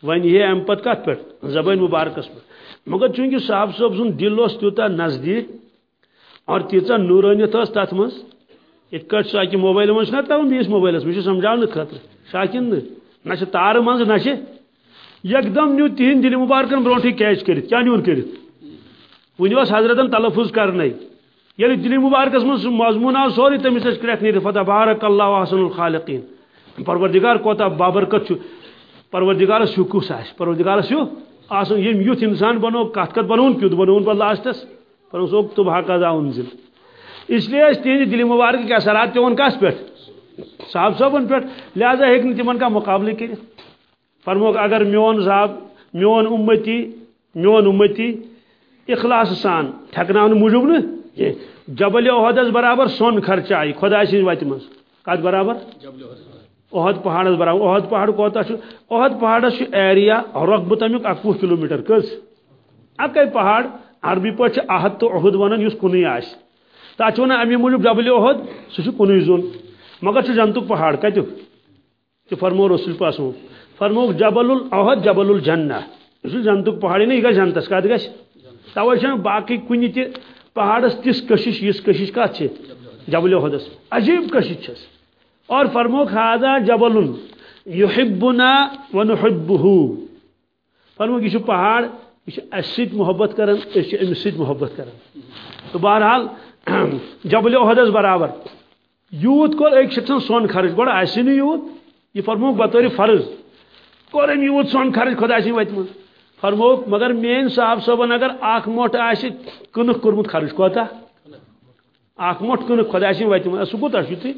ون یہ ام پت کت پہ زبان مبارکس پہ مگر چونکہ صاحب صاحب سن دل اس تیوتا نزدیک۔ اور تیژا نورانیت اس تت مز ات کٹ سہ کہ موبائل من نا تران بیس موبائلس مجھے سمجھاؤن خاطر شاکن نہ تار من نہ یکدم نیو تہند دل مبارکن برونٹھے کیچ کرت کیا نیون کرت ونس حضرتن تلفظ کرنے یل دلی مبارکس من مضمون آو سوری تمس کرک نیرت فتح بارک اللہ حسن الخالقین پروردگار کوتا بابرکت پروردگارس ہیو کس آس پروردگارس ہیو آسن یم یوت انسان بنو کت کت بنون کیت بنون پہ لاسٹس پر صوب تو بھا انزل اس لیے اس تہذ دلی مبارک کے اثرات تون کس پہ صاحب صاحبن پہ لہذا ہیک تمن کا مقابلہ کر فرموک اگر میون صاحب میون امتی میون امتی اخلاص سان ٹھکنان موجود نا جبل عہدس برابر سون خرچہ آئی خدا سن وتہ من کت برابر؟ عہد پہاڑس برابر۔ عہد پہاڑ کوتا عہد پہاڑس ایریا رقبہ تمیک اکوہ کلو میٹر کس اکے پہاڑ عربی پہ عہد تو عہد ونان اس کن آس تک ونان امی موجود جبل عہد سہ کن زون. مگر جنتک پہاڑ کتک تو فرمو رسول پاس فرموک جبل العہد جبل الجنہ یہ جنتک پہاڑی نا یہ گھر جنتس کت گھر توے باقی کن تہ پہاڑس تس کشش اس کشش کت جبل عہدس عجیب کشش چھس اور فرموک ہادا جبل یحبنا ونحبه فرموک یہ پہاڑ یہ اس سیت محبت کرن اس امس سیت محبت کرن. تو بہرحال جبل عہدس برابر۔ یوت کور ایک شخص سون خرچ گوڑا اسی نہیں یوت یہ فرموک بطور فرض۔ کور ام یوت سون خرچ خدا سی وتم فرموک مگر مین صاحب صبن اگر اخ موٹ آس کنک کورمت خرچ کوتا۔ اخ موٹ کنک خدا سی وتم سہ کوتا چھ تی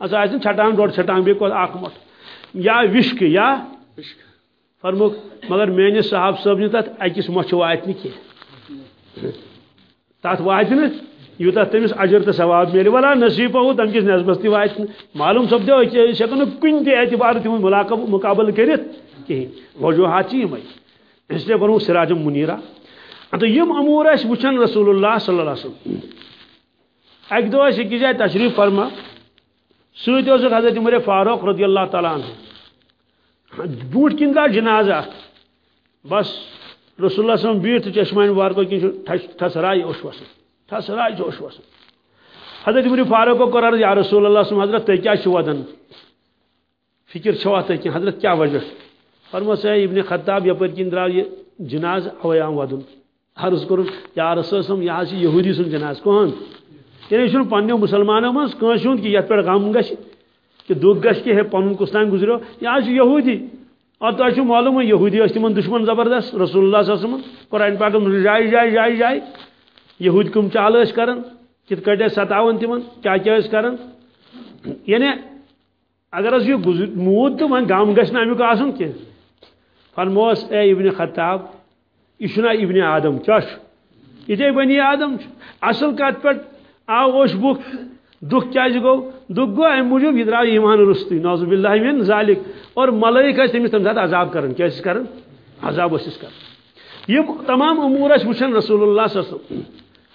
اس آسن چھٹان ڈوڑ چھٹان بی کو اخ موٹ۔ یا وشک یا فرموک مگر میانس صاحب نی تت اکس مچھ وات نی کی۔ تات وات نہ یوتہ تمس اجر تو ثواب میلے والا نصیب ہو تم کس نسبت تہ وات معلوم سپدو ہیکو کن تہ اعتبار تم مقابل کرت کہین وجوہات یمے اس لیے بنو سراج منیرا تو یم امور اس وچن رسول اللہ صلی اللہ علیہ وسلم. ایک دو اس کی جائے تشریف فرما. سویت حضرت عمر فاروق رضی اللہ تعالیٰ عنہ. بوٹ کن کا جنازہ. بس رسول اللہ صلی اللہ علیہ وسلم بیٹ چشمان وار کو کن ٹھسرائی اوش وسن ٹھسرائی اوش وسن حضرت عمر فاروق کو قرار یا رسول اللہ صلی اللہ علیہ وسلم حضرت تے کیا شودن فکر چھوا تے حضرت کیا وجہ؟ فرما سے ابن خطاب یپر کن درا، یہ جناز ہویام ودن عرض کرن یا رسول اللہ یہ یہودی سن جناز کون؟ یعنی یہ پنو مسلمانوں من کنس ہند کہ یت پہ غم گھ کہ دکھ گھ کہ ہے پن کس تین گزرو یہ یہودی۔ اور تہ معلوم یہودی اس تمن دشمن زبردست، رسول اللہ صلی اللہ علیہ وسلم، قرآن پاک جائے جائے جائے جائے یہود کم چال کران کت کٹ ستاون تمن کیا کیا کران یعنی اگر اس یہ موت تو من غم گھس امیک آسن کی فرموس، اے ابن خطاب یہ ابن آدم کیا یہ بنی آدم اصل کت پہ آو اوش بک دکھ کیا گو، دکھ گو ام موجود یہ درو ایمان رستی۔ نوز باللہ من ذالک۔ اور ملائک اس تمس تم سات عذاب کرن کیا کرن؟ عذاب اس کرن۔ یہ تمام امور اس وچن رسول اللہ صلی اللہ علیہ وسلم۔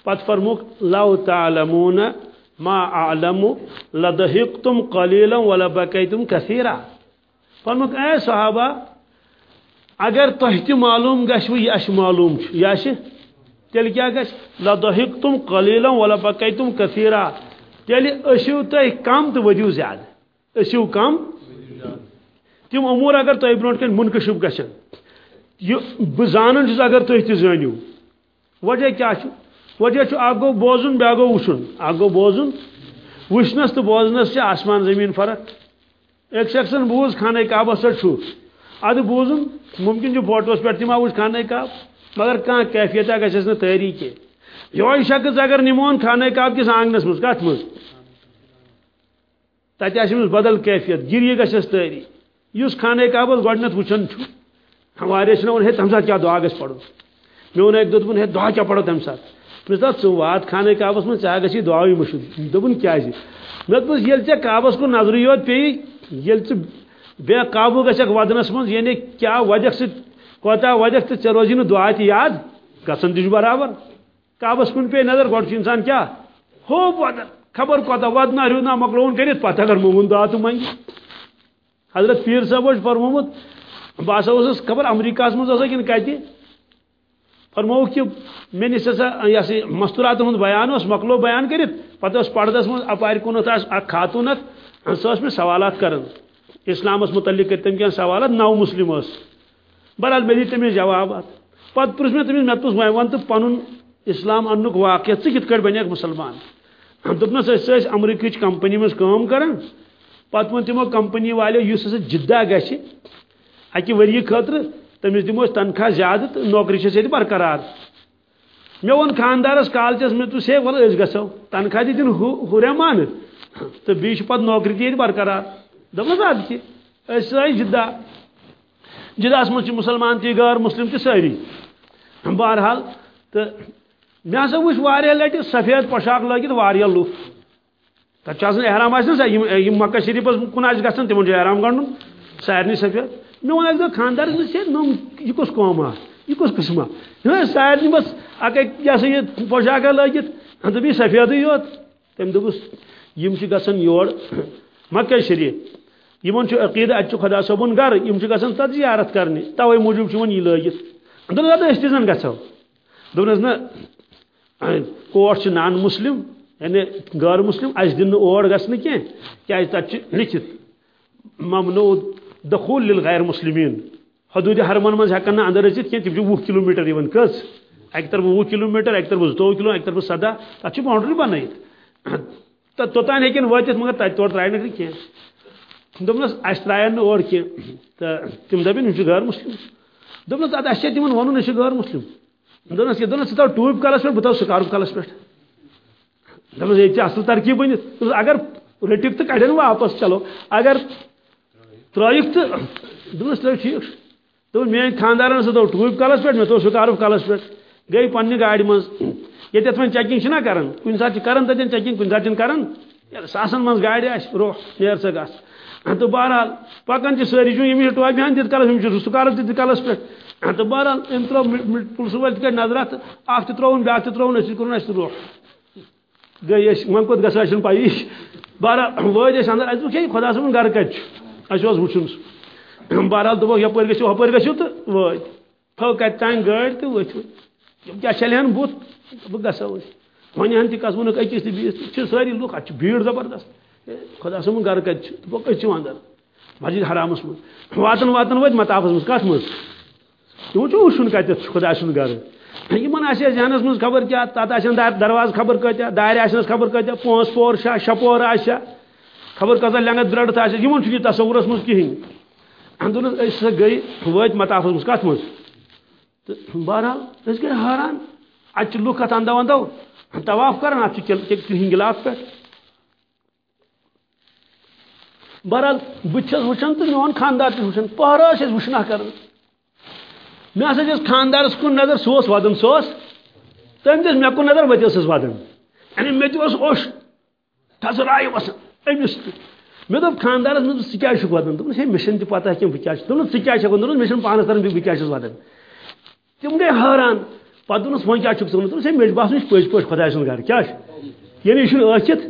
پت فرموک، لو تعلمون ما اعلم لدهقتم قليلا ولا بكيتم كثيرا فرموک، اے صحابہ، اگر تہ معلوم گھو یہ اش معلوم یہ تیل کیا گھس لدہک تم قلیلا ولا پکی تم کثیرا۔ تیل اشو تہ کم تو ودیو زیادہ۔ اشو کم۔ تم امور اگر تہ برونٹ کن منکشف گھن یہ بہ زانن چھس اگر تہ تہ زانیو وجہ کیا چھ؟ وجہ چھ اکھ گو بوزن بیا گو وچھن۔ اکھ گو بوزن، وچھنس تو بوزنس چھ آسمان زمین فرق۔ ایک شخصن بوز، خانہ کعبہ سر چھو اد بوزن، ممکن جو فوٹوس پہ تم آوش خانہ کعب۔ مگر کان کیفیت گھس نا تاری کی یہ شخص اگر نمون خانہ کعب کس آنگنس مز کت مز تتہ آمس بدل کیفیت گری گھس تاری اس خانہ کعب گۄڈنیتھ وچھان واریاہ چھِ ون ہے تمہ سات کیا دعا گژھِ پڑھُن مےٚ ووٚن اکہِ دۄہ دوٚپُن ہے جی؟ دعا کیٛاہ پرو تمہِ ساتہٕ مےٚ دوٚپ ژٕ وات خانہ کعبس منٛز ژےٚ گژھی دعاوٕے مٔشِد دوٚپُن کیٛازِ مےٚ دوٚپُس ییٚلہِ ژےٚ کعبس کُن نظرٕے یوت پیٚیہِ ییٚلہِ ژٕ بے قابو گھک ودنس من یعنی کیا وجہ سوتا وجہ تو ے روزی دعا تہ یاد؟ گھن تہ برابر۔ کعبس کن پہ نظر گۄڈٕ انسان کیا؟ ہو ودن خبر کوتا ودنا رودنا مکلون کرت پتہ اگر مومن دعا تو منگ حضرت پیر صاحب فرمومت بہ اس خبر امریکہ مز کن کتہ فرمو کہ مے نش ہسا یہ سا مستورات ہند بیان اس مکلو بیان کرت، پتہ اس پردس من اپار کُنتھ اکھ خاتون سہ مے سوالات کران اسلامس متعلق کر تم کیا سوالات نو مسلم اس۔ بہرحال مے دی تمس جوابات۔ پتہ پرس مے تمس مے پرس وۄنۍ ون تہٕ پنُن اسلام انک واقع ژٕ کِتھ کٲٹھۍ مسلمان۔ دوٚپنَس أسۍ ٲسۍ امریکہٕچ کمپنی منٛز کٲم کران پتہٕ ووٚن کمپنی والیو یُس ہسا جدہ گژھِ اکہِ ؤریہِ خٲطرٕ تٔمِس دِمو تنخواہ زیادٕ تہٕ نوکری چھس ییٚتہِ برقرار مےٚ ووٚن خاندارس کالچس مےٚ دوٚپُس ہے وَلہٕ أسۍ گژھو تنخواہ تہِ دِن ہُرے مانہٕ تہٕ بیٚیہِ چھِ نوکری تہِ برقرار دوٚپنَس اَدٕ کیٛاہ أسۍ ژاے جدہ جدہس منٛز چھِ مُسلمان تہِ غٲر مسلم تہِ سٲری بہرحال تہٕ مےٚ ہسا وٕچھ واریاہ لٹہِ سفید پۄشاک لٲگِتھ واریاہ لُکھ تَتہِ چھُ احرام آسہِ سا یِم مکہ شریٖفس کُن آسہِ گژھان تِمن چھُ احرام گنٛڈُن سارنٕے سفید مےٚ ووٚن اکہِ دۄہ خاندارس مےٚ ہے نوٚم یہِ کُس قوما یہِ کُس قٕسما سارنٕے بس اکے یہِ ہسا یہِ پۄشاکا لٲگِتھ دوٚپ یہِ سفیدٕے یوت تٔمۍ دوٚپُس یِم چھِ گژھان یور مکہ شریٖف یِمن چھُ عقیٖدٕ اَتہِ چھُ خۄدا صٲبُن گرٕ یِم چھِ گژھان زیارت کرنہِ تَوے موٗجوٗب چھُ یِمن یہِ لٲگِتھ دوٚپُن اَدٕ أسۍ تہِ گژھو نہ کوٹ چھِ نان مسلم یعنی غٲر مسلم اَسہِ دِن نہٕ اور گژھنہٕ کینٛہہ کیازِ تَتہِ لیکھِتھ ممنوع دخول للغیر مسلمین. حدود حرمن منٛز ہٮ۪کن نہٕ اندر أژِتھ کینٛہہ تِم چھِ وُہ کِلوٗ میٖٹر یِوان کٔژ اکہِ طرفہٕ وُہ کِلوٗ میٖٹر اکہِ طرفہٕ زٕتووُہ کِلوٗ اکہِ طرفہٕ سداہ تتھ چھِ باونڈری بنٲیِتھ تہٕ توٚتام مگر تتہِ تورٕ ترٛایہِ نہٕ کینٛہہ دوٚپنس اور کینٛہہ تہٕ تِم دپن یِم مسلم. دوٚپنس ادٕ اَسہِ چھا تِمن وَنُن أسۍ مسلم. دوٚپنس یہِ دوٚپنس ژٕ تھاو ٹوٗپۍ کلس پٮ۪ٹھ بہٕ تھاو سکارف کلس پٮ۪ٹھ دوٚپنس اصل ترقی بٔنِتھ دوٚپنس اگر رٔٹِکھ تہٕ کڑن واپس چلو. اگر ترٲیِکھ تہٕ دوٚپنس تیٚلہِ ٹھیٖک چھُ۔ دوٚپُن خاندارن ہسا تھوٚو ٹوٗپۍ کلس پٮ۪ٹھ، مےٚ تھوٚو سکارف کلس پٮ۪ٹھ۔ گٔے پننہِ گاڑِ منٛز۔ ییٚتٮ۪تھ وۄنۍ چیکنگ چھِنہ کران، کُنہِ ساتہٕ چھِ کران تتٮ۪ن چیکنگ، کُنہِ ساتہٕ چھِنہٕ ساسن منٛز گاڑِ آسہِ روٚف نیر سا گژھ تہٕ بہرحال پکان چھِ سٲری چھُ ییٚمِس چھِ ٹوپہِ ہن دِتھ کلس سکارف تہِ دِتھ کلس پٮ۪ٹھ۔ تہٕ بہرحال أمۍ ترٛوو پُلسہٕ وٲلۍ تہِ کڑِ نظرا تہٕ اکھ تہِ ترٛووُن بیاکھ تہِ ترٛووُن أسۍ کوٚرُن اَسہِ روٚف گٔے أسۍ، وۄنۍ کوٚت گژھو، اَسہِ چھُنہٕ پَیی۔ بہرحال وٲتۍ أسۍ اندر، اَسہِ دوٚپ ہے خۄدا صٲبُن گرٕ کتہِ چھُ؟ اَسہِ اوس وٕچھُن سُہ بہرحال دوٚپُکھ یپٲرۍ گٔژھِو ہُپٲرۍ گٔژھِو تہٕ وٲتۍ تھٲو کتہِ تانۍ گٲڑۍ تہٕ ؤتھِو یِم کیٛاہ چلہِ ہن بُتھ دوٚپُکھ گژھو أسۍ وۄنۍ ہن تہِ کس ووٚنُکھ أکِس تہِ بیٚیِس چھِ سٲری لُکھ اَتہِ چھِ بھیٖڑ زبردست خۄدا صٲبُن گرٕ کتہِ چھُ دوٚپُکھ أسۍ چھِو اندر مسجد حرامس منٛز واتان واتان وٲتۍ مطافس منٛز کتھ منٛز تِمن چھُ وٕچھُن کتٮ۪تھ چھُ خۄدا سُنٛد گرٕ یِمن آسہِ ہے ذہنس منٛز خبر کیٛاہ تتھ آسن دروازٕ خبر کۭتیاہ دارِ آسنس خبر کۭتیاہ پانٛژھ پور چھا شےٚ پور آسیا خبر کۭژاہ لینٛگتھ درٛڑتھ آسہِ یِمن چھُنہٕ یہِ تصورس منٛز کِہیٖنۍ دوٚپنس أسۍ ہسا گٔے وٲتۍ مطافس منٛز کتھ منٛز تہٕ بہرحال أسۍ گٔے حٲران اتہِ چھِ لُکھ اتھ اندو اندو طواف کران اتھ چھِ کرٛہِنۍ گِلاس بہرحال بہٕ تہِ چھس وٕچھان تہٕ میون خاندار تہِ وٕچھان پہرا ٲسۍ أسۍ وٕچھنہ ہسا دِژ خاندارس کُن نظر سُہ اوس ودان سُہ اوس تٔمۍ دِژ مےٚ نظر بہٕ تہِ ودان یعنی مےٚ تہِ اوس اوٚش تھزر آیہِ وسان أمِس تہِ مےٚ دوٚپ خاندارس مےٚ دوٚپ ژٕ کیٛازِ چھُکھ ودان دوٚپنس ہے مےٚ چھنہٕ تہِ پتہ کینٛہہ بہٕ کیٛاہ چھُس دوٚپنس ژٕ کیٛازِ چھکھ ودان مےٚ چھُنہٕ پانس تران بہٕ کیٛاہ چھُس ودان تِم گٔے حٲران پتہٕ دوٚپنس وۄنۍ کیٛاہ چھُکھ ژٕ ونان دوٚپنس ہے مےٚ چھُ باسان یہِ چھُ پٔزۍ پٲٹھۍ خۄداے سُنٛد گرٕ کیٛاہ چھُ یعنی یہِ چھُنہٕ ٲکھِتھ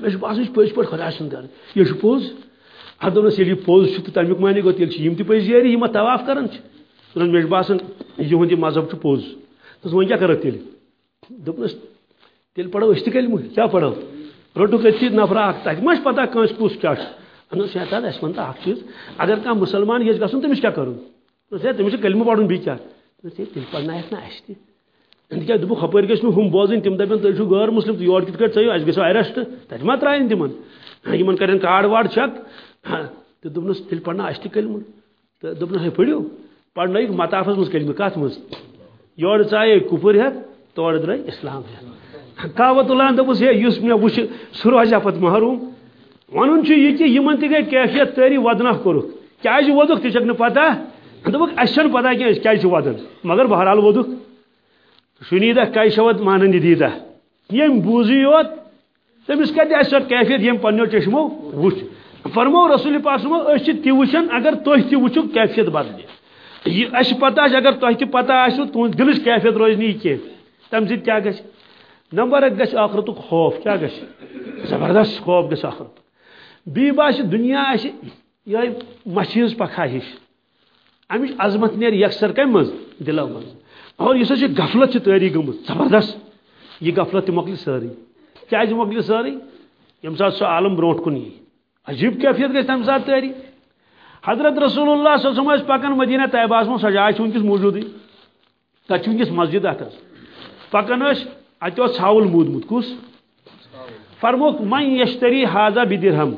مےٚ چھُ باسان یہِ چھُ پٔزۍ پٲٹھۍ خۄداے سُنٛد گرٕ یہِ چھُ پوٚز اتھ دوٚپنس ییٚلہِ یہِ پوٚز چھُ تہٕ تمیُک معنی گوٚو تیٚلہِ چھِ یِم تہِ پٔزۍ یِم اتھ طواف کران چھِ دوٚپنس مےٚ چھُ باسان یِہُنٛد یہِ مذہب چھُ پوٚز دوٚپنس وۄنۍ کیٛاہ کرکھ تیٚلہِ دوٚپنس تیٚلہِ پرو أسۍ تہِ کلمہٕ کیٛاہ روٚٹُکھ أتھی نفرا اکھ تتہِ ما چھِ پتہ کٲنٛسہِ کُس کیٛاہ چھُ اَنس شیطان اَسہِ وَن تہٕ چیٖز۔ اگر کانٛہہ مُسلمان یژھِ گژھُن تٔمِس کیٛاہ کرُن دوٚپنس ہے تٔمِس چھُ کلمہٕ پرُن بیٚیہِ کیٛاہ دوٚپنس ہے تیٚلہِ پرنایکھ نا اَسہِ تہِ تِکیٛازِ دوٚپُکھ ہُپٲرۍ گژھِ نہٕ ہُم بوزٕنۍ تِم دپن تُہۍ چھِو غٲر مسلم تہٕ یورٕ کِتھ کٲٹھۍ ژٲیِو اَسہِ گژھو ایرسٹ تتہِ ما ترٛایَن تِمن یِمن کرن کارڈ واڈ چھک تہٕ دوٚپنس تیٚلہِ پرناو اَسہِ تہِ کلمہٕ۔ تہٕ دوٚپنس ہے پٔرِو پرنٲیِکھ مطافس منٛز کلمہٕ کتھ منٛز یورٕ ژایے کُپُر ہٮ۪تھ تورٕ درٛاے اسلام ہٮ۪تھ کاوت اللہ دوٚپُس ہے یُس مےٚ وٕچھِ سُہ روزِ پتہٕ محروٗم ونُن چھُ کیفیت تٲری ودناہ کوٚرُکھ کیٛازِ ووٚدُکھ تہِ چھکھ پتہ دوٚپُکھ پتہ کینٛہہ أسۍ مگر بہرحال ووٚدُکھ شُنیٖدہ کیشوت مانندیٖدہ ییٚمۍ بوٗزٕے یوت۔ تٔمِس کتہِ آسہِ سۄ کیفیت ییٚمۍ پننیو چشمو وٕچھ فرمو رسول پاسمو أسۍ چھِ اگر تُہۍ تہِ وٕچھِو کیفیت بدلہِ یہ اَسہِ پتہ اگر تۄہہِ تہِ پتہ آسِوٕ کیفیت روزِ نہٕ یہِ کینٛہہ تمہِ سۭتۍ نمبر اکھ گژھِ ٲخرتُک خوف کیٛاہ گژھِ زبردست خوف گژھِ ٲخرتُک بیٚیہِ باسہِ دُنیا آسہِ یِہوٚے مچھِ پکھا ہِش امِچ عظمت نیرِ یکسر کمہِ منٛز دِلو منٛز اور یُس غفلت چھِ تٲری گٔمٕژ زبردست۔ یہِ غفلت تہِ مۄکلہِ سٲرٕے کیٛازِ مۄکلہِ سٲرٕے ییٚمہِ ساتہٕ سُہ عالم برونٛٹھ کُن یی عجیٖب کیفیت گژھِ تمہِ ساتہٕ تٲری حضرت رسول اللہ صلی اللہ علیہ پکان مدینہ طیباس منٛز سجاے چھِ ونکس موٗجوٗدٕے تتہِ چھِ ونکس مسجد اکھ حظ پکان اچھا ٲسۍ اتہِ اوس موٗدمُت کُس؟ فرموک، من یشتری حاضہ بدرہم.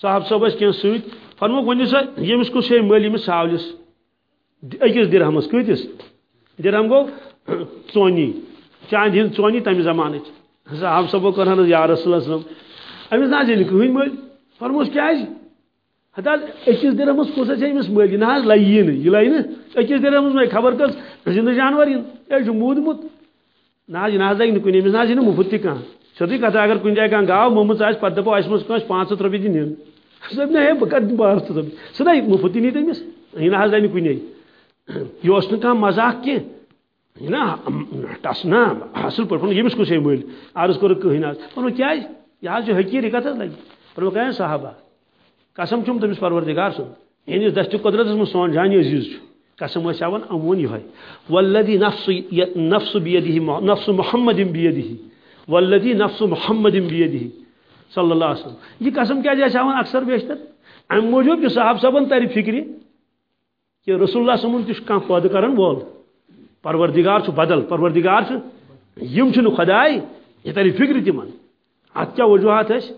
صاحب صٲب ٲسۍ کینٛہہ سۭتۍ فرموک ؤنِو سا ییٚمِس کُس ہے؟ مٔلۍ ییٚمِس ژھاولِس أکِس درہمس کۭتِس درہم گوٚو ژونی چاندِ ہِنٛز ژونی تمہِ زمانٕچ صاحب صٲبو کٔر حظ یا رسول اللہ صٲب أمِس نہ حظ ییٚلہِ کٕہٕنۍ مٔلۍ فرموس کیٛازِ ہتہٕ جی؟ حظ أکِس درہمس کُس حظ أمِس مٔلۍ نہ حظ لگی نہٕ یہِ نہٕ أکِس مے خبر کٔژ زِندٕ جانور یِن یہِ چھُ موٗدمُت نہ حظ یہِ نہ حظ لگہِ نہٕ نہ حظ یی نہٕ اگر کُنہِ جایہِ کانٛہہ گاو موٚمٕژ آسہِ پتہٕ دپو اَسہِ منٛز کٲنٛسہِ پانٛژھ ہَتھ رۄپیہِ دِ نِن صٲب نہ ہے بہٕ کتھ دِمہٕ پانٛژھ ہَتھ رۄپیہِ نی تٔمِس یہِ نہ حظ لگہِ نہٕ کُنے یہِ مزاق نا ٹس نا اصل پٲٹھۍ ووٚن ییٚمِس کُس ہے مٔلۍ عرض کوٚرُکھ کٕہٕنۍ حظ ووٚنُکھ کیٛازِ یہِ حظ چھُ حقیٖر یہِ کتھ حظ صاحبہ قسم چھُم تٔمِس پروردگار سُنٛد یہنٛدِس دستہِ قۄدرتس منٛز سون جانہِ عزیٖز چھُ قسم ٲسۍ ہاوان یِم ووٚن یِہوے نفس نفس بیدہ نفس محمد بیدہ والذی نفس محمد بیدہ صلی اللہ علیہ وسلم۔ یہ قسم کیا جیسے ہاوان اکثر بیشتر۔ ام موجود کہ صاحب صاحبن تری فکری کہ رسول اللہ صلی اللہ علیہ وسلم تش تہ پٲدٕ کرن وول۔ پروردگار چھُ بدل، پروردگار چھُ یم چھُنہٕ خداے یہ تری فکر تمن ات کیا وجوہات ٲسۍ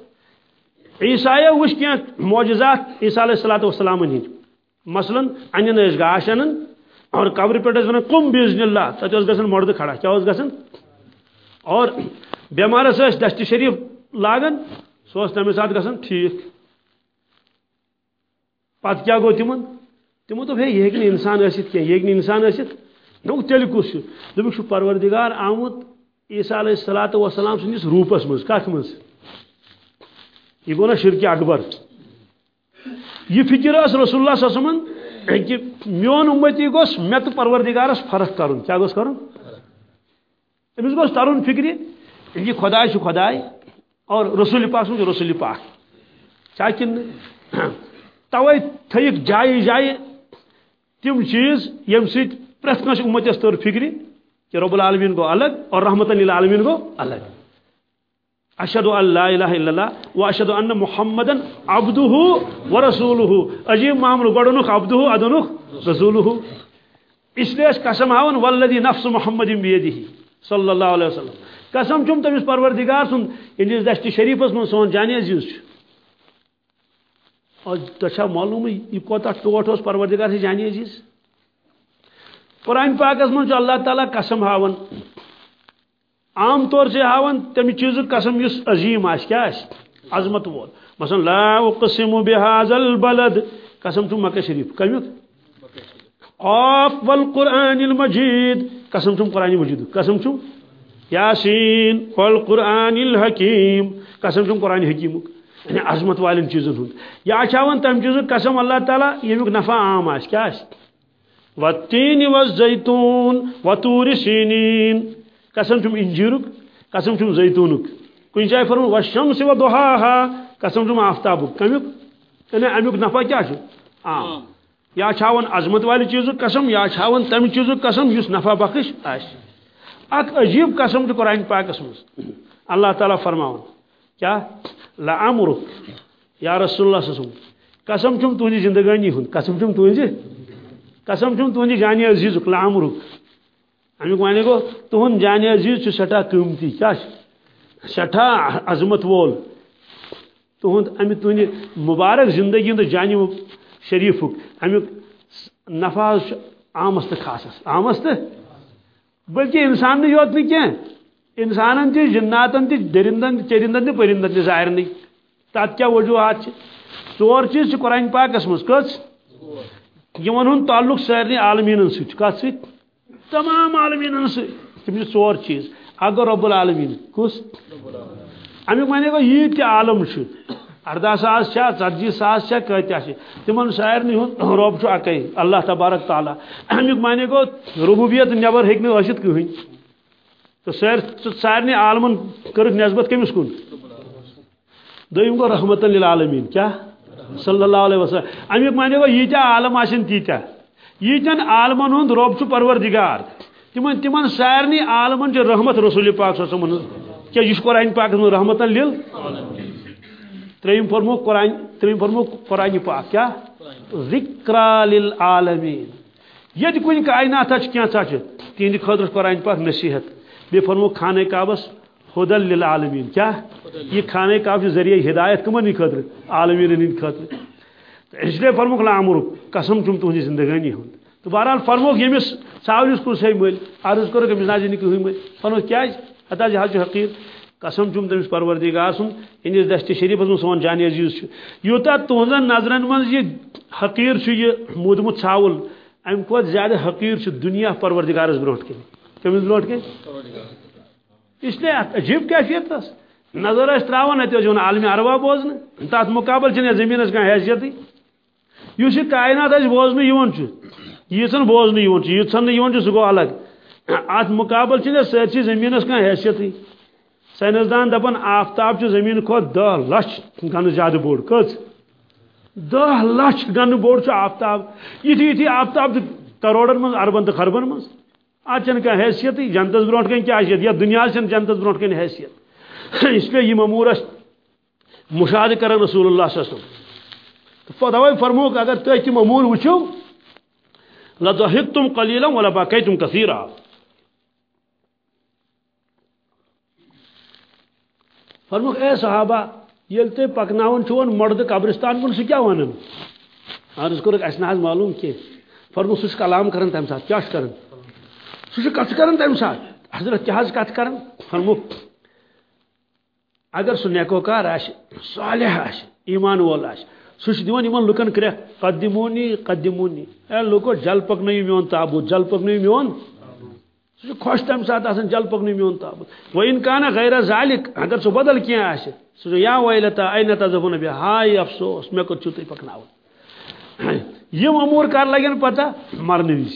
عیسایو وٕچھ کینٛہہ معجزات عیسیٰ علیہ الصلوۃ والسلام ہٕنٛدۍ مثلاً انن ٲسۍ گاش انن اور قبر پٮ۪ٹھ ٲسۍ کم بِزن اللہ تتہِ اوس گژھان مردٕ کھڑا کیٛاہ اوس اور بٮ۪مارس ٲسۍ دشتہِ شریٖف لاگان سُہ اوس تمہِ ساتہٕ گژھان ٹھیٖک پتہٕ کیٛاہ گوٚو تِمن تِمو دوٚپ ہے یہِ ہیٚکہِ نہٕ اِنسان ٲسِتھ کینٛہہ یہِ ہیٚکہِ نہٕ اِنسان ٲسِتھ دوٚپُکھ تیٚلہِ پروردگار آمُت عیسیٰ علیہ الصلوٰتُ وسلام سٕنٛدِس روٗپس منٛز کتھ منٛز۔ یہ گوٚو نا شرکہِ اکبر۔ یہ فکر ٲس رسول اللہ صلی اللہ علیہ وسلم کہ میون امتی گوٚژھ مےٚ تہٕ پروردگارس فرق کرُن کیٛاہ گوٚژھ کرُن أمِس گوٚژھ ترُن فکرِ یہِ خۄداے چھُ خۄداے اور رسول پاک چھُ رسول پاک۔ چھا کِنہٕ توے تھٲیِکھ جایہِ جایہِ تِم چیٖز ییٚمہِ سۭتۍ پرٛٮ۪تھ کٲنٛسہِ اُمتِس تٔر فکرِ کہ رب العالمین گوٚو الگ اور رحمت للعالمین گوٚو الگ۔ اشهد ان لا اله الا الله واشهد ان محمدا عبده ورسوله عجیب معاملہ گڈنک عبده ادنک رسوله اس لیے قسم ہاون والذی نفس محمد بیدہ صلی اللہ علیہ وسلم. قسم چھم تمس پروردگار سن یعنی یہندس دشت شریفس من سون جانی عزیز اور معلوم یہ کوتا ٹوٹ اس پروردگار سے جانی عزیز قرآن پاکس من اللہ تعالیٰ قسم ہاون عام طور سے ہاون تمہ چیز قسم اس عظیم آس کیا آس عظمت وول مثلا، لا اقسم بهذا البلد. قسم چھو مکہ شریف کمیک قاف والقرآن المجید. قسم چھو قرآن مجید. قسم چھو یاسین والقرآن الحکیم. قسم چھو قرآن حکیم. یعنی عظمت والن چیزن ہند یا چاون، تم چیز قسم اللہ تعالیٰ یمیک نفع عام آس کیا آس والتین والزیتون وطور سینین قسم چھم انجیرک قسم چھم زیتونک۔ کن جائے فرمو والشمس ودحاها قسم چھم آفتابک۔ کمیک یعنی امیک نفع کیا چھ عام یا چھاون عظمت والی چیز قسم یا چھاون تم چیز قسم یس نفع بخش۔ آس اک عجیب قسم چھ قرآن پاکس مز اللہ تعالیٰ فرماون کیا؟ لعمرک یا رسول اللہ صلی اللہ علیہ وسلم قسم چھم تہذی زندگانی ہند قسم چھم تہذی قسم چھم تہذی جانی عزیزک لعمرک امیک معنی گو تہن جانی عزیز سٹھا قیمتی کیا سٹھا عظمت وول۔ تہد امہ تہند مبارک زندگی ہند جانی شریفک۔ امیک نفع عامس تو خاصس عامس تو بلکہ انسان یوت نہیں کی انسانن تہ جناتن تہ درندن چرندن تہ پرندن تہ ظاہرنی تات کیا وجوہات ژور چیز قرآن پاکس مز کس ہند تعلق سارے عالمین ست کت ست تمام عالمین سے تم ژور چیز، اگر رب العالمین کس؟ امیک معنی گو یہ تہ عالم اردہ ساس چھا ژتجی ساس چھا کتیا تمن ہند رب چھ اکے اللہ تبارک تعالیٰ۔ امیک معنی گو ربوبیت نبر ہیک نہ ٲسِتھ کہین تو سار سارنی عالمن کر نسبت کمس کن دویم گو رحمت للعالمین، کیا؟ صلی اللہ علیہ وسلم۔ امیک معنی گو یہ عالم آسن تیتیا یتن عالمن ہند رب پروردگار۔ تمن تمن سارنی عالمن رحمت رسول پاک صلی اللہ علیہ کیا یہ قرآن پاک رحمت لل تریم فرمو قرآن تریم فرمو قرآن پاک، کیا؟ ذکر للعالمین۔ یہ کن کائنات کیا تہند خاطر قرآن پاک نصیحت۔ بی فرمو خانہ کعبس ہدل للعالمین، کیا؟ یہ خانہ کعب ذریعہ ہدایت کمن خطر عالمین ہند خطر اس لیے فرموک لامر قسم چم تہذی زندگانی ہند تو بہرحال فرموک یمس ساولس کل سی مل، عرض کور کمس نازی نکی ہوئی مل۔ فرمو کیا حتا جی جہاز جو حقیر، قسم چم تمس پروردگار سن یعنی انس دست شریف من سون جان عزیز یوتا تہذن نظرن من یہ حقیر یہ مودمت ساول، ام کو زیادہ حقیر دنیا پروردگارس بروٹ کے کمس بروٹ کے؟ اس لیے عجیب کیفیت نظر اس تراون اتو جون عالم اروا بوزن تات مقابل چھ زمین اس حیثیت یس یہ کائنات اس بوزن یون یژن بوزن یون چھ یژن یون الگ۔ ات مقابل چھ سرسی زمین اس کا حیثیت۔ سائنسدان دپن، آفتاب چھ زمین کھو دہ لچھ گن زیادہ بوڑ کچ دہ لچھ گن بوڑ آفتاب۔ یتھی یتھی آفتاب کروڑن من اربن تو خربن من آن کھانا حیثیت، جنتس برو کن کیا حیثیت؟ یا دنیا جنتس برو کن حیثیت۔ اس لیے یہ امور مشاہد کرن رسول اللہ صلی اللہ علیہ وسلم۔ توے فرموک اگر تھی تم امور وچو لدہت تم قلیلا ولا باقی تم کثیرا فرموک اے صحابہ یل تھی پکناون چون مرد قبرستان کن سہ کیا ونان عرض کورک اس نہ معلوم کی فرموک سہ کلام کرن تمہ سات کیا کرن؟ سہ کت کر تمہ سات حضرت کیا کت کر فرمو اگر سہ نیکوکار آہ صالح آہ ایمان وول آہ سہ دان لکن کرے قدمونی قدمونی اے لوکو، جل پکنو میون تابوت، جل پکنو میون۔ سہ خوش تمہ سات آسان جل پکنو میون تابوت۔ و ان غیر ذالک، اگر سہ بدل کی آہ سہ یا ویلتا این تذبون بی ہائی افسوس مے کت چھو تھی پکناون یم امور کر لگن پتہ مرنے وز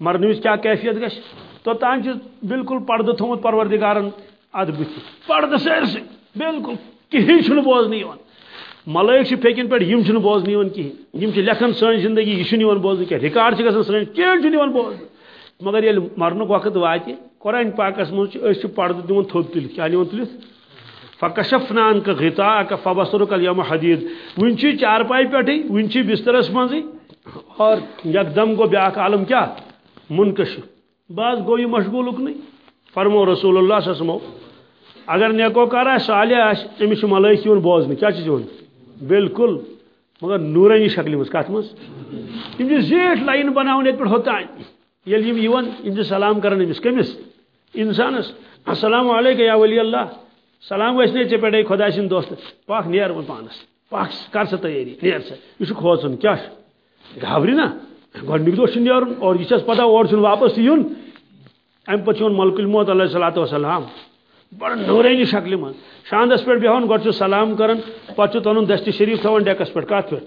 مرنوس کیا کیفیت گش؟ تو تان بالکل پردہ تھومت پروردگارن اد بت پردہ سرسے بالکل کہین چھ بوزن ملائک پھیکن پہ یم بوزن کہین یم لکھن سن زندگی، یہ بوزن کی ریکارڈ گھن سن کھین بوزن مگر یل مرنک وقت وات قرآن پاکس مجھ پردہ دن تھوپ تل کیا تلت فکشفنا انک غطاءک فبصرک اليوم حدید ونچی چارپائی پٹھی ونچی بسترس منزی اور یک دم گو بیاک عالم کیا منکشف بعض گو یہ مشغول اکنی فرمو رسول اللہ صلی اللہ علیہ وسلم، اگر نیکو کرا صالح آش امس ملائک یون بوزن کیا چیز بالکل، مگر نورانی شکل مز کت مز یم زیٹ لائن بناون یت پہ ہوتا یون سلام کرن امس کمس انسانس السلام علیکم یا ولی اللہ۔ سلام ویسنے چے پڑے خدا سن دوست۔ پاک نیر ون پانس پاک کر سا تیاری نیر سا یہ کھوژن کیا گھبری نا؟ گۄڈنیُک دۄہ چھُ نیرُن اور یہِ چھس پتہ اور چھُنہٕ واپس تہِ یُن اَمہِ پتہٕ چھُ یِوان ملکُل موت علیہ صلاتُ وسلام بڑٕ نورٲنی شکلہِ منٛز شاندس پٮ۪ٹھ بیٚہوان گۄڈٕ سلام کران پتہٕ چھُ تنُن دستہِ شریٖف ڈیکس پٮ۪ٹھ کتھ پٮ۪ٹھ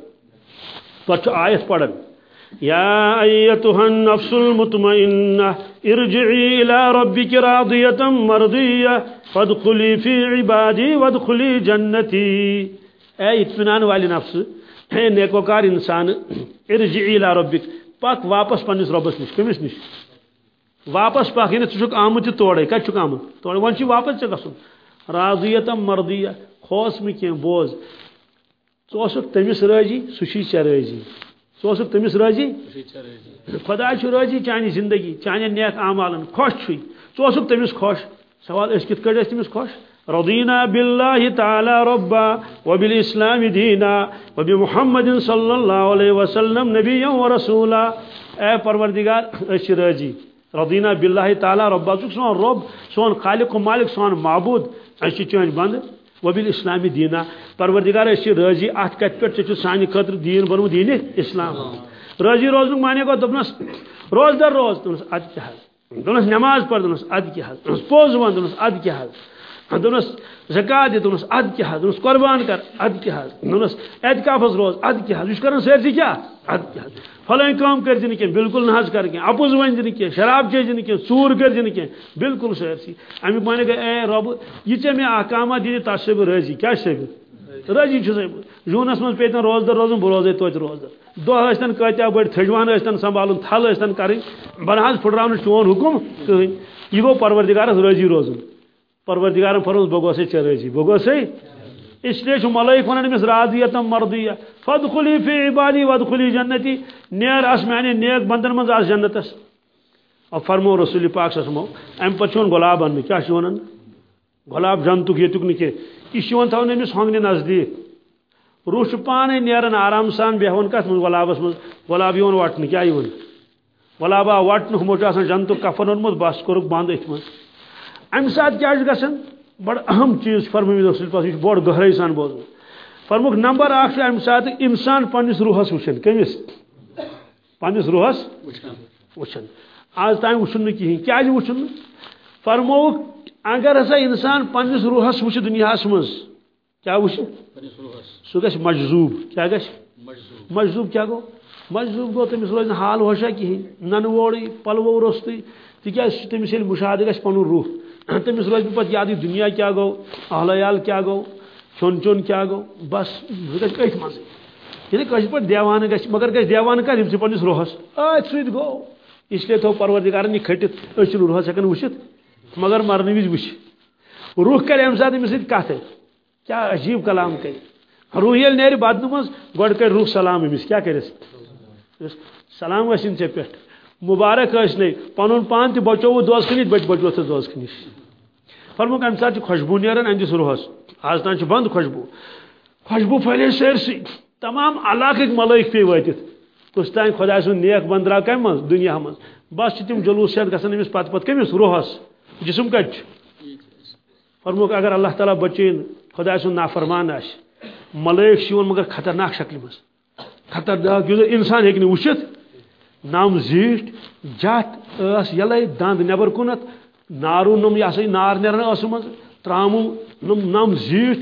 پتہٕ آیت پران يا أيتها النفس المطمئنة ارجعي إلى ربك راضية مرضية فادخلي في عبادي وادخلي جنتي اے اطمینان والی نفس، اے نیکوکار انسان، ارجعی الى ربک۔ پاک واپس پنس ربس نش کمس نش۔ واپس پاک یعنی ٹھک آمت توڑے کت چھ آمت؟ توڑے ون واپس چھ گسن راضیتم مردیہ خوس میں کی بوز۔ ثوسک تمس راضی سشی چھ راضی۔ ثوسک تمس راضی؟ خدا راضی چانی زندگی چانی نیک اعمالن خوش چھ ثوسک تمس خوش۔ سوال اس کت کڑ تمس خوش؟ رضينا بالله تعالى ربا وبالإسلام دينا وبمحمد صلى الله عليه وسلم نبيا ورسولا اے پروردگار اش راضی۔ رضینا بالله تعالى رب سون رب سون خالق و مالک سون معبود. اچھی چون بند؟ وبالاسلام دینا. پروردگار اش راضی ات کت پٹ چھ سانی خاطر دین بنو دین اسلام. راضی روزن معنی گو دپنس روز در روز دپنس اد کیا دپنس نماز پڑھ دپنس اد کیا پوز ون دپنس اد کیا دونس زکات دونس اد کیا دونس قربان کر اد کیا دونس اعتکافس روز اد کیا یہ کران سرسی کیا؟ اد کیا فلان کام کر دن کی بالکل نہ کر کے، اپوز ون دن کی شراب چیز دن کی ژور کر دن کی بالکل سرسی امی مانے گئے اے رب، یہ چھ میں احکامات دی تاسب رضی کیا شب؟ رضی چھ جونس من پیتن روز در روزن بروزے توت روز در۔ دو ٲسۍتن کۭتیاہ بٔڑۍ تھجوان ٲسۍتن سنبھالُن، تھل ٲسۍتن کَرٕنۍ بنہٕ حظ پھٕٹراونہٕ چون حُکُم کٕہٕنۍ یہِ گوٚو پروردگارس رٲضی روزُن۔ پروردگار فرمز بگوسے چرسی بگوسے اس لیے ملائک ونان امس راضیتم مرضیہ فدخلی فی عبادی ودخلی جنتی. نیر اس میانے یعنی نیک بندن من اس جنتس اب فرمو رسول پاک صلی اللہ سمو ام پتہ چون گلاب ان کیا چھ ونان گلاب جنتک یتک نہ یہ چھ ون تھاون امس ہنگنہ نزدیک. روح چھ پانے نیران آرام سان، بیہون کت من گلابس من؟ گلاب یون وٹن کیا یون؟ گلاب آ وٹن ہمو چھ آسان جنتک کفن اونمت بس کورک بند ات من ام سات کیا گژھان؟ بڑ اہم چیز پاک یہ بڑ گہرائی سان بوزن فرموک نمبر اخ ام سات انسان پنس روحس وچھن کمس؟ پنس روحس وچھن آج تام وچھن نہ کہین کیا وچھن؟ فرموک اگر ہسا انسان پنس روحس وچھ دنیا مز کیا وچھ؟ سہ گھ مجذوب۔ کیا گھ مجذوب۔ کیا گو مجذوب گو تمس روز حال ہوشا کہین نن پلو روستی تکیاز تمس یل مشاہدہ گھ پن روح۔ تمس روز پتہ یاد دنیا کیا گو؟ اہلیال کیا گو؟ چون چون کیا گو؟ بس سہ ات مز یعنی کش پہ دیوانہ گھ مگر گھ دیوانہ کر یم پنس روحس۔ ات ست گو۔ اس لیے تھو پروردگارن یہ کھٹت، اس روحس ہکن وچھت مگر مرنے وز وچھ روح کر ام سات امس کت کیا عجیب کلام کر روح یل نیرِ بدنہ مز گۄڈٕ کر روح سلام امس کیا کرس سلام گژھن ژےٚ پٮ۪ٹھ مبارک ٲسۍ پنُن پان تہِ بچووُ دوستہٕ نِش بچ بچوتھ ژٕ دوستہٕ نِش فرموک امہِ ساتہٕ چھِ خوشبوٗ نیران أہنٛدِس روحس آز تام چھِ بنٛد خوشبوٗ۔ خوشبوٗ پھٔہلے تمام علاقٕکۍ ملٲیِک پیٚیہِ وٲتِتھ کُس تام خۄداے سُنٛد نیک بنٛد درٛاو کمہِ منٛز دُنیا منٛز بس چھِ تِم جلوٗس ہٮ۪تھ گژھان أمِس پتہٕ پتہٕ روحس جسم کتہِ فرموک اگر اللہ تعالیٰ بچٲیِن خۄداے سُنٛد نافرمان آسہِ ملٲیِک چھِ یِوان مگر خطرناک شکلہِ منٛز خطرناک یُس انسان ہیٚکہِ نہٕ وٕچھِتھ نم زیٖٹھ جتھ ٲس یلے دند نٮ۪بر کُنتھ نارو نم یہ سا نار نیران ٲسہٕ منٛز ترامو نم نم زیٖٹھ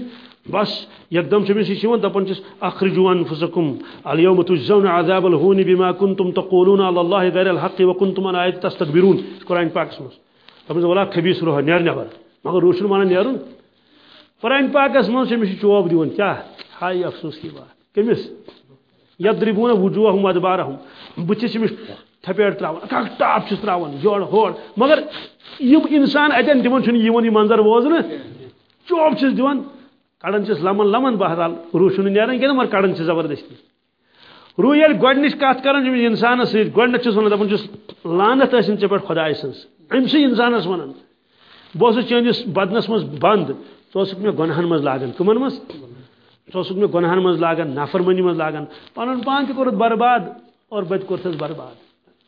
بس یکدم چھِ أمِس یہِ چھِ یِوان دپان چھِس اخرجو انفسکم اليوم تجزون عذاب الهون بما كنتم تقولون على الله غير الحق وكنتم عن آيات تستكبرون قرآن پاکس منٛز دپان ولا خبیٖس روح نیر نٮ۪بر مگر روح چھُنہٕ ونان نیرُن قرآن پاکس منٛز چھِ أمِس یہِ چوب دِوان کیٛاہ ہاے افسوس کی بات۔ کٔمِس یضربون وجوہهم ادبارهم بٕتھِس أمِس تھپیٹ تراوان اکھ ٹاپ چھُس تراوان یورٕ ہور مگر یِم انسان اتٮ۪ن تِمن چھُنہٕ منظر بوزنہٕ چوب چھِس دِوان کڑان لمن لمن بہرحال روح چھُنہٕ نیران کینٛہہ مگر کڑان زبردستی. روح ییٚلہِ گۄڈنِچ کتھ کران چھِ انسانس سۭتۍ گۄڈنیتھ چھُس ونان دپان چھُس لانت ٲسِن ژےٚ پٮ۪ٹھ خۄداے سٕنٛز أمسٕے انسانس ونان بہٕ اوسُس چٲنِس بدنس منٛز بنٛد. ژٕ اوسُکھ مےٚ گۄنہن منٛز لاگان کٕمن منٛز ژٕ اوسُکھ مےٚ گۄنہن منٛز لاگان نافرمٲنی منٛز لاگان پنُن پان تہِ کوٚرُتھ برباد اور بہٕ تہِ کوٚرتھس برباد.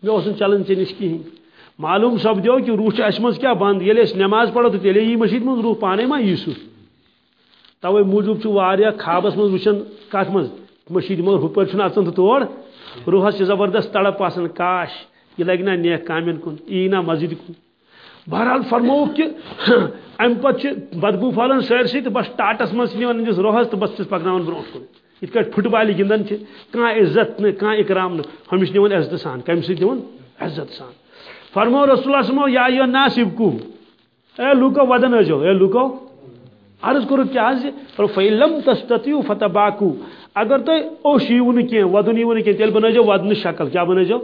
مےٚ اوس نہٕ چلان ژےٚ نِش کِہیٖنۍ معلوم سپدیو کہ روح چھُ اَسہِ منٛز کیٛاہ بنٛد ییٚلہِ أسۍ نٮ۪ماز پرو تہٕ تیٚلے یی مٔشیٖد روح پانے ما یی سُہ توے موٗجوٗب چھُ واریاہ خوابس منٛز وٕچھان کتھ منٛز مٔشیٖد مگر ہُہ پٲٹھۍ چھُنہٕ اژان تہٕ تور روحس چھِ زبردست تڑپ آسان کاش، یہ لگہِ نا نیک کامٮ۪ن کُن یی نا مسجد کُن۔ بہرحال فرمووُکھ کہ امہِ پتہٕ چھِ بدبوٗ پھہلان سٲرسٕے تہٕ بس ٹاٹس منٛز چھِ نِوان أنٛدِس روحس تہٕ بس چھِس پکناوان برونٛٹھ کُن۔ یِتھ کٲٹھۍ فٹ بالہِ گِنٛدان چھِ۔ کانٛہہ عزت نہٕ کانٛہہ اِکرام نہٕ۔ ہُمِس نِوان عزتہٕ سان کمہِ سۭتۍ دِوان عزت سان۔ فرمو رسول اللہ سمو یا یو ناسب کو اے لوکو، ودن ٲسۍزیو اے لوکو، عرض کرو کیا حظ پر فیلم تستطیعوا فتباکو اگر تُہۍ اوٚش ییٖوٕ نہٕ کینٛہہ ودُن ییٖوٕ نہٕ کینٛہہ تیٚلہِ بنٲیزیو ودنہٕ شکل۔ کیٛاہ بنٲیزیو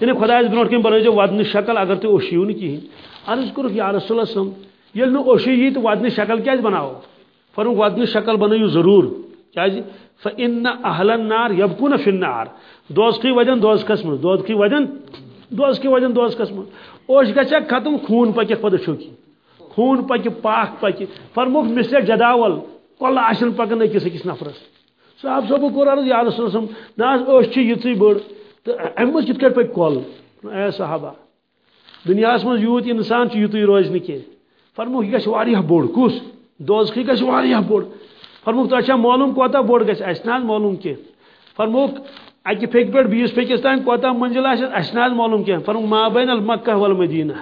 یعنی خۄدایس برونٛٹھ کَنۍ بنٲیزیو ودنہٕ شکل، اگر تُہۍ اوٚش ییٖوٕ نہٕ عرض کوٚرُکھ یا رسول اللہ سم ییٚلہِ نہٕ اوٚشُے یی تہٕ ودنہٕ شکل کیٛازِ بناوو فرموک ودنہٕ شکل بنٲیِو ضروٗر۔ کیٛازِ فإن أهل النار يبكون في النار۔ دوزخی وجن دوزخس منٛز دوزخی وجن دوزخی وجن دوزخس منٛز اوٚش گژھِ ختم خوٗن پکہِ پتہٕ چھُکہِ خوٗن پکہِ پاک پکہِ فرموک مِثلے جداول۔ کۄلہٕ آسن پکان أکِس أکِس نفرس۔ صاحب صٲبو کوٚر عرض یا رسول صٲب نہ حظ أچھ چھِ یِژٕے بٔڑ تہٕ اَمہِ منٛز کِتھ کٲٹھۍ پکہِ کۄل اے صحابہ دُنیاہس منٛز یوٗت اِنسان چھُ یُتُے روزِ نہٕ کینٛہہ فرموک یہِ گژھِ واریاہ بوٚڑ کُس دوزخی گژھِ واریاہ بوٚڑ فرموک تۄہہِ چھا معلوٗم کوتاہ بوٚڑ گژھِ اَسہِ نہ حظ فرموک اکہِ پھیٚکہِ پٮ۪ٹھ بیٚیِس پھیٚکِس تانۍ کوتاہ منزِل آسہِ اَسہِ نہ حظ معلوٗم کینٛہہ فرموک ما بین المکہ والمدینہ۔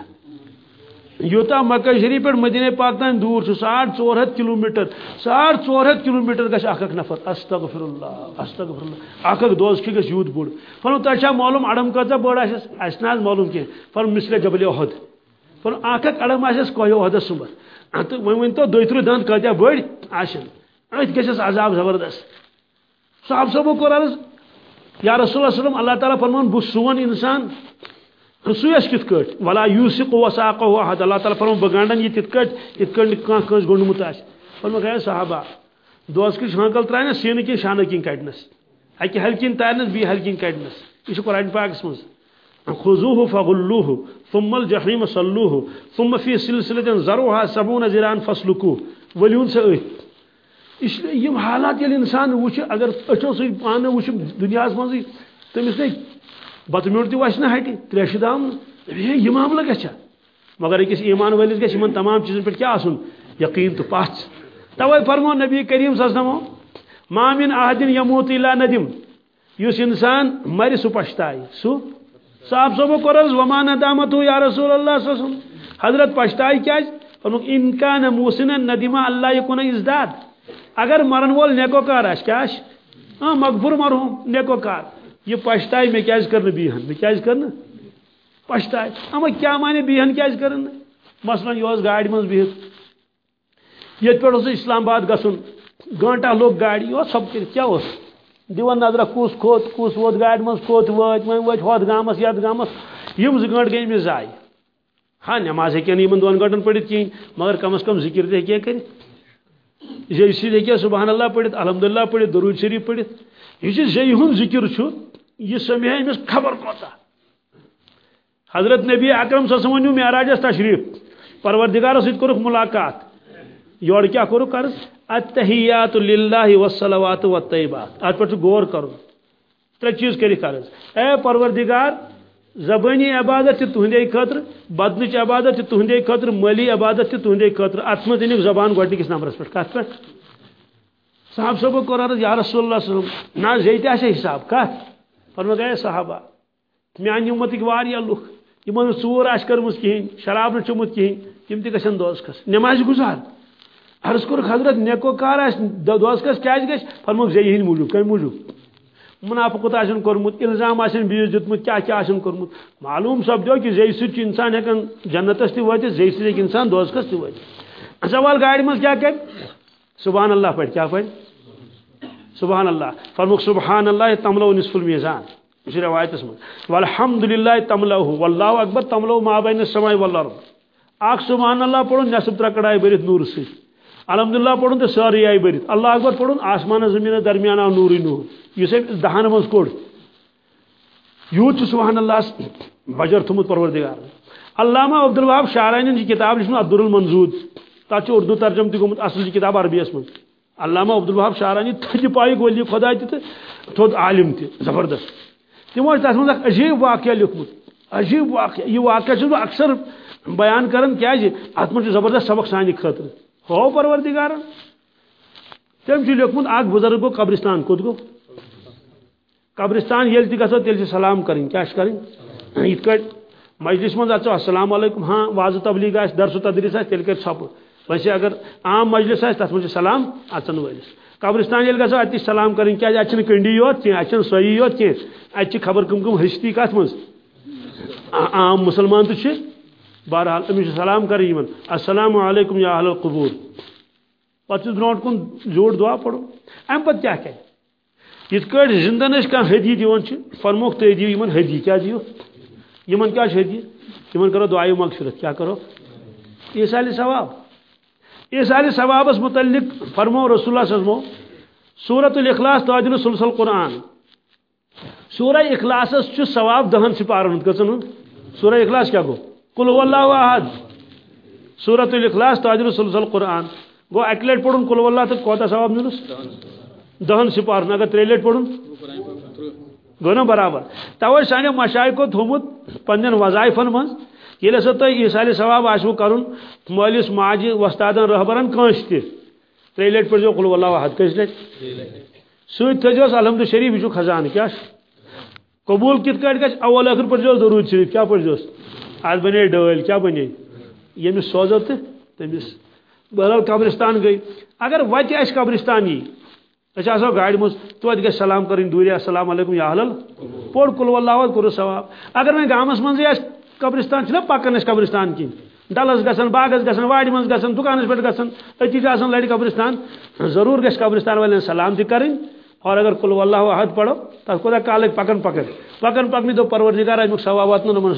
یوٗتاہ مکہ شریف پٮ۪ٹھ مدینہ پاک تانۍ دوٗر چھُ ساڑ ژور ہتھ کِلوٗ میٖٹر ساڑ ژور ہتھ کِلوٗ میٖٹر گژھِ اکھ نفر۔ استغفر اللہ استغفر اللہ اکھ اکھ دوزخی گژھِ یوٗت بوٚڑ۔ فرموک تۄہہِ چھا معلوٗم اڑم کۭژاہ بٔڑ آسٮ۪س اَسہِ نہ حظ معلوٗم کینٛہہ فرموک مِثلے جبلہِ عہد فرموک اڑم آسٮ۪س کوہہِ عہدس سُمبتھ تہٕ وۄنۍ ؤنۍتو دۄیہِ تٕرٛہ دنٛد کۭتیاہ بٔڑۍ آسن۔ أتھۍ گژھٮ۪س عذاب زبردست۔ صاحب صٲبو کوٚر عرض یا رسول اللہ صلی اللہ تعالیٰ فرمان بہٕ سون انسان سُے اَسہِ کِتھ کٲٹھۍ ولا یوٗسِق وساقہ احد. اللہ تعالیٰ فرمان بہٕ گنٛڈن یہِ تِتھ کٲٹھۍ یِتھ کٲٹھۍ نہٕ کانٛہہ کٲنٛسہِ گوٚنٛڈمُت آسہِ فرموک ہے صحابہ دوزکِچ ہٲنکل ترٛایہِ نا سیٖنہٕ کِنۍ شانہٕ کِنۍ کڑنس اکہِ ہلہِ کِنۍ تارنس بیٚیہِ ہلہِ کِنۍ کڑنس یہِ چھُ قرآن پاکس منٛز خذوه فغلوه ثم الجحيم صلوه ثم في سلسلة ذروها سبعون ذراعا فاسلكوه وليون سے أتھ اس لیے یم حالات یل انسان وچ اگر اچھو سی پانے وچ دنیا اس مزی تمس نے بت میوٹ تہ وچ ہٹی تریش دام۔ یہ معاملہ گچھا مگر أکس ایمان ولس گژھِ یمن تمام چیزن پہ کیا آسن؟ یقین تو پاس۔ توے فرمو، نبی کریم صلی اللہ علیہ وسلم ما من احد يموت الا ندم یس انسان مر سو پشتائی، سو؟ صاحب صبح کرز وما ندامت یا رسول اللہ صلی اللہ علیہ وسلم۔ حضرت پشتائی کیا؟ فرمو، ان کان موسنا ندما اللہ یکون ازداد۔ اگر مرن وول نیکو کار آس کیا ہاں مغفور مرحوم نیکو کار یہ پشتائی میں کیا کرنا؟ بیہن. میں کیا کرنا؟ پشتائی. اما کیا مانے بیہن کیا کرنا؟ مثلا یہ گاڑی من بہت یہ پہ اسلام آباد گھن گنٹہ لوگ گاڑی، یہ سب کر کیا دِوان نظرہ کُس کھوت کُس ووت گاڑِ منٛز کوٚت وٲتۍ وۄنۍ وٲتۍ ہۄتھ گامَس یَتھ گامَس. یِم زٕ گٲنٛٹہٕ گٔے أمِس ہاں نٮ۪ماز ہیٚکہِ نہٕ یِمن دۄن گٲنٛٹن پٔرِتھ مگر کم از کم ذِکر تہِ ہیٚکہِ کٔرِتھ زیٚیہِ سۭتۍ ہیٚکہِ سُبحان اللہ پٔرِتھ الحمدللہ پٔرِتھ درود شریف پٔرِتھ یُس یہِ زیٚیہِ ہُنٛد ذِکر چھُ یہِ سمہِ أمِس خبر کوتاہ حضرت نبی اکرم صلی اللہ علیہ وسلم معراجس تشریف پروردگارس سۭتۍ کوٚرُکھ مُلاقات۔ یور کیا کوٚرُکھ عرض التحیات للہ والصلوات والطیبات۔ ات پہ غور کر ترے چیز کر عرض اے پروردگار زبانی عبادت تہ تہندے خاطر بدنچ عبادت تہ تہندے خاطر مالی عبادت تہ تہندے خاطر ات مز انک زبان گۄڈنِکِس نمبرس پہ کت پہ صاحب صاحب کوٚر عرض یا رسول اللہ صلی اللہ علیہ وسلم، نہ زیتہِ آسہِ حساب کت فرمو گئے صحابہ، میانہِ اُمتٕکۍ واریاہ لُکھ یِمن نہٕ ژوٗر آسہِ کٔرمٕژ کِہیٖنۍ، شراب نہٕ چوٚمُت کِہیٖنۍ، تِم تہِ گژھن دوز کھس نٮ۪مازِ گُزار۔ عرض کور حضرت نیکو کار آس دوس کس کیا گھس فرمو زی ہند موجود کم موجود منافقت آسن کورمت الزام آسن بیس دتمت کیا کیا آسن کورمت معلوم سپدو کہ زی سۭتۍ چھُ انسان ہیکان جنتس تہِ وٲتِتھ جی، زی سۭتۍ ہیٚکہِ انسان دوزکس تہِ وٲتِتھ سوال گاڑِ منٛز کیا کرِ سبحان اللہ پڑھ، کیا پڑھ؟ سبحان اللہ۔ فرموک، سبحان اللہ تملو نصف المیزان۔ یہ روایتس منٛز والحمد للہ تملو، واللہ اکبر تملو ما بین السماء والارض۔ اکھ سبحان اللہ پڑھو نصف ترکڑائی بٔرِتھ نوٗرٕ سۭتۍ الحمدللہ پڑھن تو ساری آئی برت اللہ اکبر پڑھن آسمان زمین درمیان آو نوری نور. یہ دہن مز کوڑ. یوت سبحان اللہ، بجر تھومت پروردگار. علامہ عبدالوہاب شارائن کی جی کتاب لکھن عبد المنزود تک اردو ترجم تہ گومت اصل جی کتاب عربیس من علامہ عبدالوہاب شارانی تھج پائی ولی خدا تہ تھوت عالم تہ زبردست. تمو تس من عجیب واقعہ لکھمت. عجیب واقعہ. یہ واقعہ اکثر بیان کرن کیا جی، ات من زبردست سبق سانہ خاطر. ہو پروردگار؟ تم لیکمت اخ بزرگ گو قبرستان کت گو قبرستان یل تہ گھو تیل سلام کریں، کیا کریں؟ یت مجلس من اچو السلام علیکم ہاں واضح تبلیغ آس درس و تدریس آس تیل کر ژھپ ویسے اگر عام مجلس آس تر من سلام اچن ولس قبرستان یل گھو ات سلام کریں، کیا اتھ کنڈی یوت کی اتھ سوئی یوت کی خبر کم کم ہستی کت من عام مسلمان تو بہرحال امس سلام کریں السلام علیکم یا اہل القبور۔ پتہ برو کن، جوڑ دعا پڑھو۔ ام پتہ کیا کہ یت کٹ زندن اس کان ہدی دیون چھ فرموک تے دیو جی یمن ہدی کیا دیو یمن کیا چھ ہدی جی؟ یمن کرو دعائے مغفرت، کیا کرو؟ یہ سال ثواب۔ یہ سال ثواب اس متعلق فرمو، رسول اللہ صلی اللہ علیہ وسلم سورۃ الاخلاص تاجر سلسل قرآن۔ سورہ اخلاص چھ ثواب دہن سپارن کسن سورہ اخلاص کیا گو؟ کل اللہ احد. سورت الاخلاص تاجر سلسل قرآن گو اک لٹ پڑھن کل اللہ تو کوتا ثواب ملس دہن سپارن اگر ترے لٹ پڑھن گو نا برابر. توے سانو مشائقو تھومت پنن وظائفن من یل ہسا تہ ایسال ثواب آسو کرن. مالس ماجہ وستادن رہبرن کنس تہ ترے لٹ پڑھو کل اللہ احد کس لٹ ست تھوس الحمد شریف یہ خزانہ کیا قبول کت کٹ گھر اول اخر پڑھو درود شریف، کیا پڑھوس آج بنے ڈل کیا بنے؟ یمس سوزو تو تمس بہرحال قبرستان گئی۔ اگر وتہ اس قبرستان یہ اچھا آسو گاڑی مز توت گژھِ سلام کریں دوری السلام علیکم، یا حلل پوڑ کل واللہ کور ثواب اگر میں گامس مز قبرستان چھنا پکان اس قبرستان کن ڈلس گژھن باغس گژھن واڑ مز گژھن دکانس پہ گژھن اتی لڑ قبرستان۔ ضرور گژھِ قبرستان والن سلام تہ کریں۔ اور اگر کل واللہ احد پڑھو تک کوتا کال پکن پکن پکن پکنی دو پروردگار امیک ثواب واتن من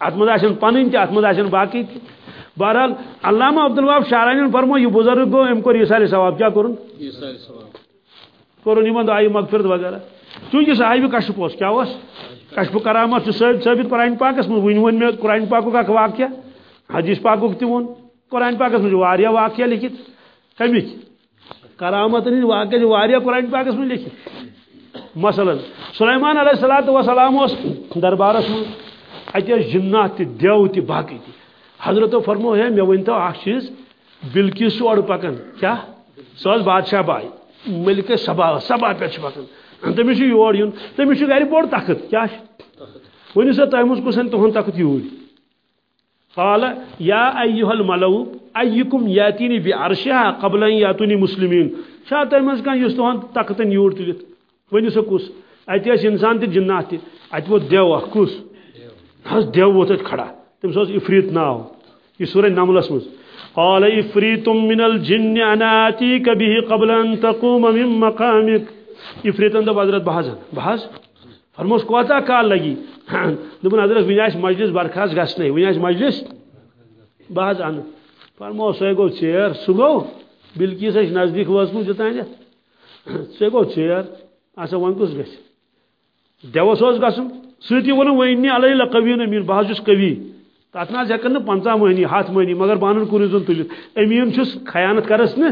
ات مز آن پن آن باقی تہ بہرحال علامہ عبدالواب شارانی فرمو یہ بزرگ گو ام کور یہ ثواب کیا کرن؟ کورن یمن دعائی مغفرت وغیرہ۔ چونکہ صاحب کشف اس کیا اس کشف کرامت ثابت قرآن پاکس من ون ون میں قرآن پاک کا واقعہ حدیث پاک تہ ون قرآن پاکس من واریاہ واقعہ لکھت کمک کرامت ہند واقعہ واریاہ قرآن پاکس من لکھت۔ مثلا سلیمان علیہ الصلوۃ والسلام اس دربارس من اتہ جنات تہ دیو تہ باقی تہ حضرت فرمو ہے مے ونتو اخ چیز بلکیس اور پکن۔ کیا؟ سو بادشاہ بائی ملک سبا سبا پہ پکان تمس یور یون تمس گھر بوڑ تخت کیا؟ ونو سا تہ مز کسن تہن تخت یور قال، یا ایها الملو، ایکم یاتینی بعرشها قبل ان یاتونی مسلمین۔ شاہ تہ مز کان یس تہن تختن یور تلت ونو سا کس؟ اتہ انسان تہ جنات تہ اتہ وہ دیو کس؟ حس دیو ووت ات کھڑا۔ تم سوز افریت ناو۔ یہ سورہ نملس مز قال افریت من الجن انا اتیک به قبل ان تقوم من مقامک۔ افریتن دب حضرت بحث بحث فرموس کوتا کال لگی۔ دبن حضرت ونیاش مجلس برخاست گسنے ونیاش مجلس بحث ان فرمو سو گو چیر سو گو بلکیس نزدیک وسمو جتان سو گو چیر اچھا ون کس گس دیوس اوس گسم ستی ون وینی علی لقوین امین بحث جس قوی. تات نہ ہکن پنچہ مہنی ہاتھ مہنی مگر بانن کن زن تلت امین چھس خیانت کرس نا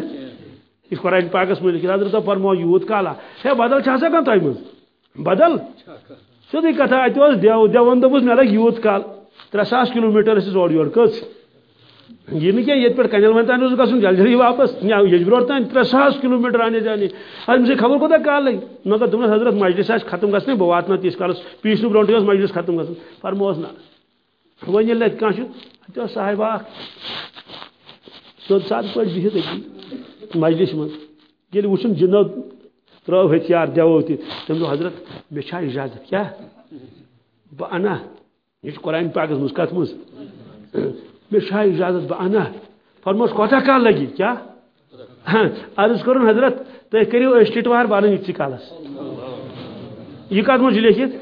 یہ قرآن پاکس میں لکھا حضرت فرمو یوت کالا. ہے بدل چھا کان تہ مز؟ بدل؟ سیدھی کتھا اتہ دیو دیون دپس مے لگ یوت کال. ترے ساس کلو میٹر اس اور یور کس یہ نہیں کہ یہ پہ کنل ون تین گھن جلدی جلدی واپس یا یجبر تین ترے ساس کلو میٹر آنے جانے۔ ام سے خبر کوتا کال لگی مگر دن حضرت مجلس آس ختم گھنے بہ واتن تیس کالس پیس برونٹ مجلس ختم گھن فرموس نا ون یل ات کھانا صاحب اخ سود سات پہ بہت اتی مجلس من یل وچن جنو ترو ہتھیار دیو تہ تم دو حضرت مے چھا اجازت کیا؟ بہ انا، یہ قرآن پاکس مز کت مز مے چھا اجازت بہ انا. فرموس کوتا کال لگی؟ کیا؟ عرض کرن حضرت تہ کریو اسٹیٹوار بانن یتسی کالس یہ کت مجھ لیکھت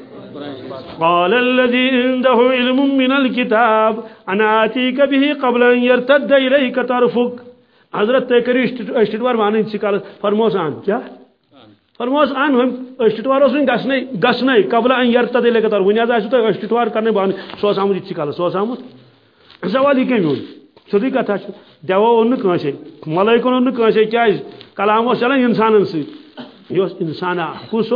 قال الذي عنده علم من الكتاب، انا اتيك به قبل ان يرتد اليك طرفك حضرت تے کری اشتوار وان سی کال فرموس ان کیا؟ فرموس ان ہم اشتوار اس گسنے گسنے قبل ان يرتد اليك طرف ونیا یعنی اس کرنے بان سو سامت سی کال سو سامت سوال کی میون سیدھی کتھا چھ دیو اون کانسے ملائکون اون کانسے کیا کلام چلان انسانن سی یہ انسان کس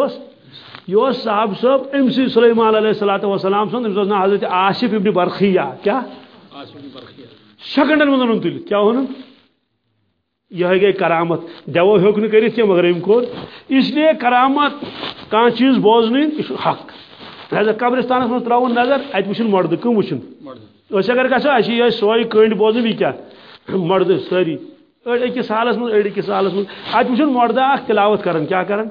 یہ صاحب صاحب ام سی سلیمان علیہ الصلوۃ والسلام سن ام نا حضرت عاصف ابن برخیہ کیا؟ سیکنڈن من تل کیا ون یہ گئی کرامت۔ دیو ہیوک نہ کرت کی مگر ام اس لیے کرامت کان چیز بوزن یہ حق۔ لہذا قبرستانس من تراون نظر ات وچن مرد کم وچن اس اگر گژھو اسی یہ سوئی کنڈ بوزن بھی کیا مرد ساری أڑ أکِس سالس منٛز أڑ أکِس سالس منٛز اَتہِ وٕچھُن مردہ اکھ تلاوت کران کیٛاہ کران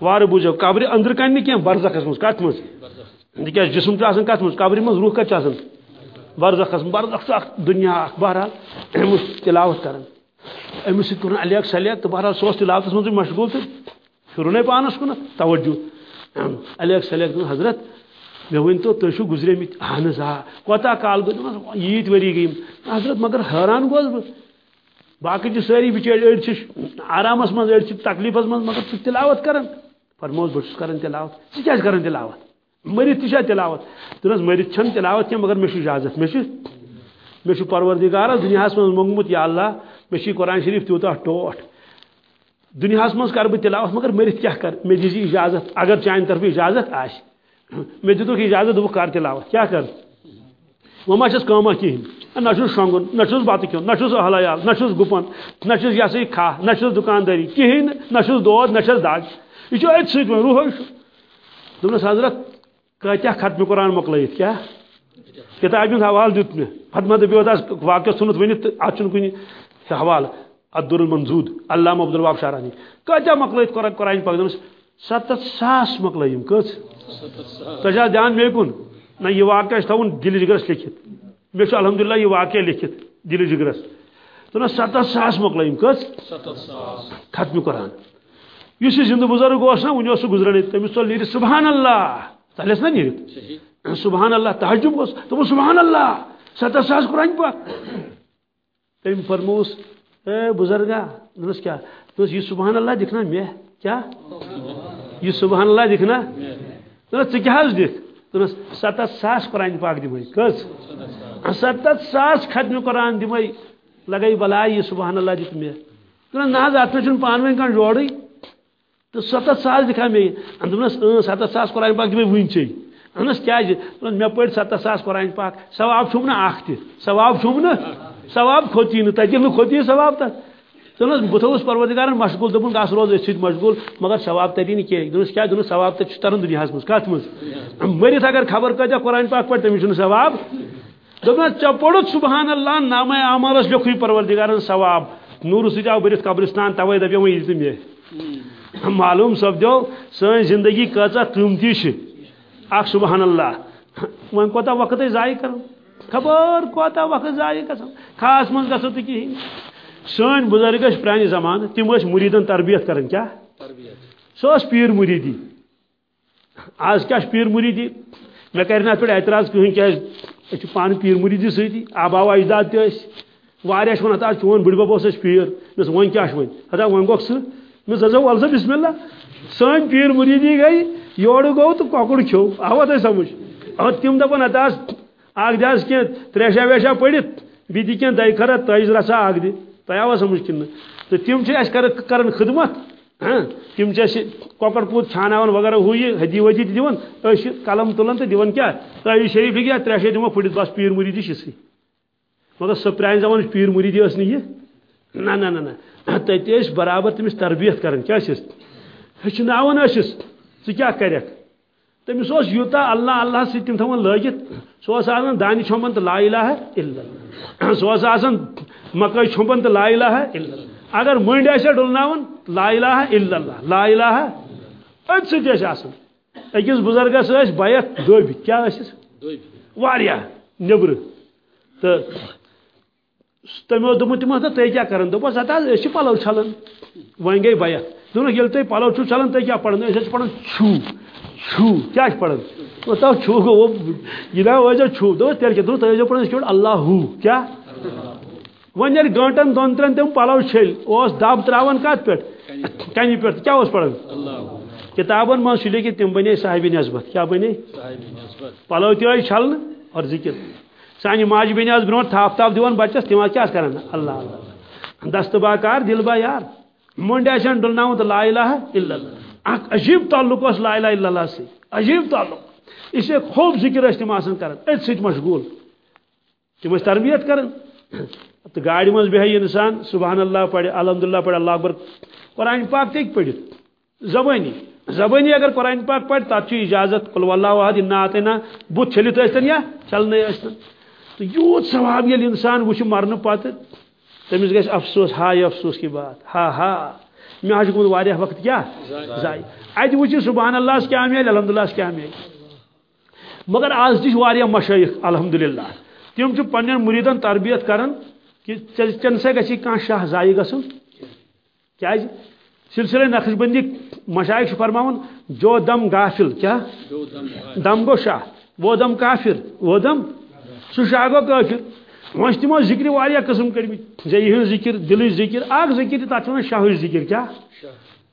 وارٕ بوٗزو قبرِ أنٛدرٕ کَنہِ نہٕ کینٛہہ برزخس منٛز کتھ منٛز تِکیٛازِ جسم چھُ آسان کتھ منٛز قبرِ منٛز روح کتہِ چھُ آسان برزخس منٛز برزخ چھُ اکھ دُنیا اکھ بہرحال أمِس تلاوت کران أمِس سۭتۍ کوٚرُن الیک سلیک تہٕ بہرحال سُہ اوس تلاوتس منٛزٕے مشغوٗل تہٕ پھِرُنے پانس کُنتھ توجہ. الیک سلیک حضرت مےٚ ؤنۍتو تُہۍ چھِو گُزریمٕتۍ اہن حظ آ کوتاہ کال گوٚو دوٚپمس ییٖتۍ ؤری گٔیِم حضرت مگر حٲران گوس بہٕ باقی ساری بچار اڑ آرامس من اڑ تکلیفس من مگر ثہ تلاوت کران فرموس بہت کران تلاوت۔ ثہ کیا کران تلاوت؟ مرت تہ تلاوت۔ دنس مرت چھن تلاوت کی مگر مے اجازت۔ مے مے پروردگار دنیا من منگمت یا اللہ مے قرآن شریف تیوتا ٹوٹ۔ دنیا من کر بہ تلاوت، مگر مرت کیا کر؟ مے دیجی اجازت۔ اگر چان طرف اجازت آش۔ مے دتک اجازت دب کر تلاوت کیا کر؟ وہ ما چھس کٲما کِہیٖنۍ نہ چھُس شۄنٛگُن نہ چھُس بَتہٕ کھیوٚن نہ چھُس حلایال نہ چھُس گُپن، نہ چھُس یہِ ہسا یہِ کھاہ نہ چھُس دُکاندٲری کِہیٖنۍ نہٕ نہ چھُس دود نہ چھس دگ یہِ چھُ أتھۍ سۭتۍ وۄنۍ روہے چھُ حضرت کۭتیاہ ختمہِ قرآن مۄکلٲیِتھ کیٛاہ کِتابہِ ہُنٛد حوالہٕ دیُت مےٚ پتہٕ ما دٔپِو حظ واقعہ ژھُنُتھ ؤنِتھ تہٕ اَتھ چھُنہٕ کُنہِ حوالہٕ عبدُر المنظوٗد علامہ شارانی کۭتیاہ مۄکلٲیِتھ قرآن قرآن پاک؟ دوٚپمس سَتَتھ ساس مۄکلٲیِم کٔژ چھا دھیان مے کُن؟ نہ یہِ واقعہ چھُ تھاوُن دِلہِ جِگرس لیکھِتھ مے الحمدللہ یہ واقعہ لکھت دل جگرس۔ تو نا ستھ ساس مکلم کس؟ ختم قرآن۔ اس زندہ بزرگ نا ون سہ گزران تمس تل نیرت سبحان اللہ تلس نا نیرت سبحان اللہ تحجب اس تو سبحان اللہ ستھ ساس قرآن پاک تم فرموس اے بزرگا دس کیا؟ دس یہ سبحان اللہ دکھنا مے کیا؟ یہ سبحان اللہ دکھنا دس دِکھ دوٚپنس ستتھ ساس قرآن پاک دِمے کٔژ ستتھ ساس ختمہِ قرآن دِمے لگے بلاے یہ سبحان اللہ دِتھ مےٚ اتھ منٛز چھُنہٕ پانہٕ ؤنۍ کانٛہہ جوڑٕے تہٕ ستتھ ساس دِکھا مےٚ اۭں ستتھ ساس قرآن پاک وٕنۍ ژےٚ اہنس کیٛازِ دوٚپنس مےٚ پٔرۍ ستتھ ساس قرآن پاک ثواب چھُم نہٕ اکھ تہِ ثواب چھُم نہٕ ثواب کھوٚت یی نہٕ تتہِ ییٚلہِ نہٕ کھوٚت یی ثواب تتھ بہٕ تھوٚوُس مشغول دوٚپُن گژھ روز أتھۍ سۭتۍ مشغول، مگر ثواب تری نہٕ کینٛہہ دوٚپنس کیٛاہ دوٚپنس ثواب تتہِ چھُ تران دُنیاہس منٛز کتھ منٛز مٔرِتھ اگر خبر کۭتیاہ قرآن پاک پڑِ تٔمِس چھُنہٕ ثواب؟ دوٚپنس ژےٚ پوٚرُتھ سبحان اللہ نامے عمالس لیوٚکھٕے پروردگارن ثواب. نوٗرٕ سۭتۍ آو بٔرِتھ قبرستان توے دپیو وۄنۍ یہِ. تہِ مےٚ معلوم سپدیو سٲنۍ زندگی کۭژاہ قۭمتی چھِ اکھ سبحان اللہ. وۄنۍ کوتاہ وقت أسۍ ضایع کران خبر کوتاہ وقت ضایع گژھان خاص منٛز گژھو تہٕ کِہیٖنۍ سٲنۍ بُزرگ پرانہِ زمانہٕ تِم مُریٖدن تربیت کران کیٛاہ؟ سۄ ٲس پیٖر مُریٖدی۔ آز کیٛاہ چھِ پیٖر مُریٖدی؟ مےٚ کرِ نہٕ اَتھ پٮ۪ٹھ اعتراض أسۍ چھِ پانہٕ پیٖر مُریٖدی سۭتی آباو اجداد تہِ ٲسۍ۔ واریاہ چھِ وَنان ہتا چون بٕڈبب اوس اَسہِ پیٖر۔ مےٚ وۄنۍ کیٛاہ چھُ وۄنۍ ہتا وۄنۍ گوٚکھ ژٕ مےٚ زٕ وَل سا بِسمِ اللہ سٲنۍ پیٖر مُریٖدی گٔے یورٕ گوٚو تہٕ کۄکُر کھیوٚو۔ آوا تۄہہِ سمجھ۔ اور تِم دَپان ہتا اکھ دِ حظ کینٛہہ ترٛیشا ویشا پٔرِتھ بیٚیہِ دِ کینٛہہ دۄیہِ خٲرا تٲجہِ رژھا اکھ دِ سمجھ کِنہٕ تہٕ تِم چھِ خدمت ہاں؟ تِم چھِ اَسہِ کۄکر وغیرہ ہُہ یہِ ہدی ؤدی تہِ دِوان قلم تُلان تہٕ دِوان کیٛاہ تٲجہِ شریف لیکھِ یا ترٛیشا دِمو پھٕٹِتھ بس پیٖر مُریٖدی چھِ سٕے مگر سۄ پرانہِ زمانٕچ پیٖر مُریٖدی ٲس نہٕ یہِ نہ نہ نہ نہ۔ تتہِ ٲسۍ برابر تٔمِس تربیت کران کیٛاہ چھِس ہیٚچھناوان ٲسِس ژٕ کیٛاہ کَرکھ تٔمِس اوس یوٗتاہ اللہ اللہ سۭتۍ تِم تھاوان لٲگِتھ سُہ اوس آسان دانہِ چھۄمبان تہٕ لا اِلہا الا اللہ۔ سُہ اوس آسان مکٲے چھۄمبان تہٕ لا اِلہا الا اللہ۔ اگر آسہِ ہا ڈُلناوان لا اِلہا الا اللہ۔ لا سۭتۍ ٲسۍ آسان أکِس بُزرگس بیت واریاہ نیٚبرٕ تہٕ تٔمۍ اوس دوٚپمُت تِمن تُہۍ کیٛاہ کران دوٚپُس ہتا أسۍ چھِ پلو چھلان وۄنۍ گٔے بیت دوٚپُکھ ییٚلہِ تُہۍ پلو چھِو چھلان تُہۍ کیٛاہ پران أسۍ حظ چھِ پران چھوٗ چھوٗ۔ کیٛاہ چھِ پران تَتھ چھوٗ گوٚو یہِ ٲسۍزیو چھوٗ۔ تیٚلہِ کیٛاہ تُہۍ ٲسۍزیو پران أسۍ کیٛاہ اللہ ہوٗ۔ کیٛاہ وۄنۍ ییٚلہِ گٲنٛٹن دۄن ترٛٮ۪ن تِم پلو چھٔلۍ اوس دب تراوان کتھ پٮ۪ٹھ کنہِ پٮ۪ٹھ کیٛاہ اوس پران کِتابن منٛز چھُ لیکھِتھ تِم بنے صاحبِ نسبت کیٛاہ بنے؟ پلو تہِ ٲسۍ اور ذِکر۔ سانہِ ماجہِ بیٚنہِ آسہٕ برونٛٹھ تھپھ تھپھ دِوان بچس تِم کیٛاہ کران اللہ اللہ۔ دست با کار دل با یار۔ مٔنٛڈۍ آسن ڈُلناوُن تہٕ لا اِلہا الا اللہ۔ اکھ عجیٖب تعلق اوس لا اِلہا الا اللہ سۭتۍ عجیٖب تعلق۔ اس لیے خوب ذکر ٲسۍ تِم آسان کران أتھۍ سۭتۍ مشغوٗل۔ تربیت کران تہٕ گاڑِ منٛز بیٚہہِ اِنسان، سبحان اللہ پرِ الحمدللہ پرِ اللہ اکبر۔ قرآن پاک تہِ ہیٚکہِ پٔرِتھ زبٲنی زبٲنی اگر قرآن پاک پرِ تتھ چھُ اجازت، قل اللہ احد انا اعطینا بُتھ چھٔلِتھ ٲسۍتن یا چھلنے ٲسۍتن تہٕ یوٗت ثواب ییٚلہِ اِنسان وٕچھِ مرنہٕ پتہٕ تٔمِس گژھِ افسوس ہاے افسوس کی بات۔ ہا ہا۔ مےٚ حظ چھُ گوٚمُت واریاہ وقت کیٛاہ ضایع اَتہِ وٕچھِ سبحان اللہس کیٛاہ میلہِ الحمدللہ کیٛاہ میلہِ مگر آز تہِ چھِ واریاہ مشٲیِخ الحمدللہ۔ تِم چھِ پننٮ۪ن مُریٖدن تربیت کران کہ ژےٚ سا گژھی کانٛہہ شاہ ضایع گژھُن کیٛازِ سلسلے نقش بندی مشایخ چھِ فرماوان جو دم غافل کیٛاہ دم گوٚو شاہ وہ دم کافر وہ دم سُہ شاہ گوٚو کٲفر وۄنۍ چھِ تِمو ذِکرِ واریاہ قٕسم کٔرمٕتۍ زیٚیہِ ہٕنٛز ذِکر دِلٕچ ذِکر اکھ ذِکر تہِ تتھ چھِ ونان شاہٕچ ذِکر کیٛاہ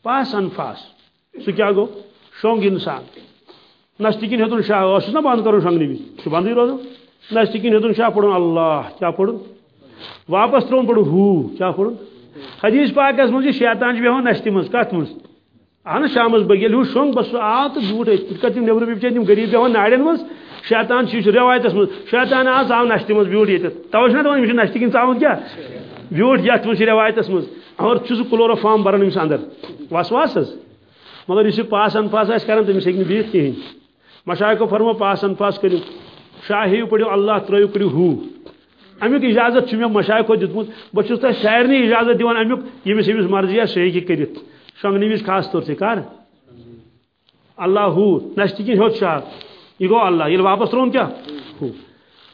پاس انفاس۔ سُہ کیٛاہ گوٚو شۄنٛگ انسان۔ نستہِ کِنۍ ہیوٚتُن شاہ اوسُس نا بنٛد کرُن شۄنٛگنہٕ وِزِ چھُ بنٛدٕے روزان ہیوٚتُن شاہ پوٚرُن اللہ کیٛاہ پوٚرُن واپس ترٛووُن پوٚرُن ہوٗ کیٛاہ پوٚرُن حدیث پاکس منٛز چھِ شیطان چھِ بیٚہوان نستہِ منٛز کتھ منٛز؟ اہن شامس بٲگۍ ییٚلہِ ہُہ بس سُہ آو تہٕ بیوٗٹھ أتھۍ یِتھ کٔنۍ تِم نیبرٕ بِچٲرۍ تِم غریٖب بیٚہوان شیطان چھُ یہِ چھُ رٮ۪وایتس منٛز۔ شیطان آو ژاو نستہِ منٛز بیوٗٹھ ییٚتٮ۪تھ توے چھُنہ دپان أمِس چھُ نستہِ کِنۍ ژاوُن کیٛاہ بیوٗٹھ یتھ منٛز چھِ رٮ۪وایتس منٛز۔ اور چھُ کلورو فارم بران أمِس انٛدر۔ وسواس حظ مگر یُس یہِ پاس انفاس آسہِ کران تٔمِس ہیٚکہِ نہٕ بِہِتھ کِہیٖنۍ مشایکو فرمو، پاس انفاس کٔرِو شاہ ہیٚیِو پٔرِو اللہ ترٲیِو کٔرِو ہوٗ۔ امیُک اجازت چھُ مےٚ مشایکو دیُتمُت بہٕ چھُس تۄہہِ سارنٕے اجازت دِوان امیُک ییٚمِس ییٚمِس مرضی آسہِ سُہ ہیٚکہِ کٔرِتھ شۄنٛگنہٕ وِزِ خاص طور ژٕ کر اللہ ہوٗ نستہِ کِنۍ ہیوٚت شاہ۔ یہ گو اللہ ییٚلہِ واپس ترٛووُن کیٛاہ ہُہ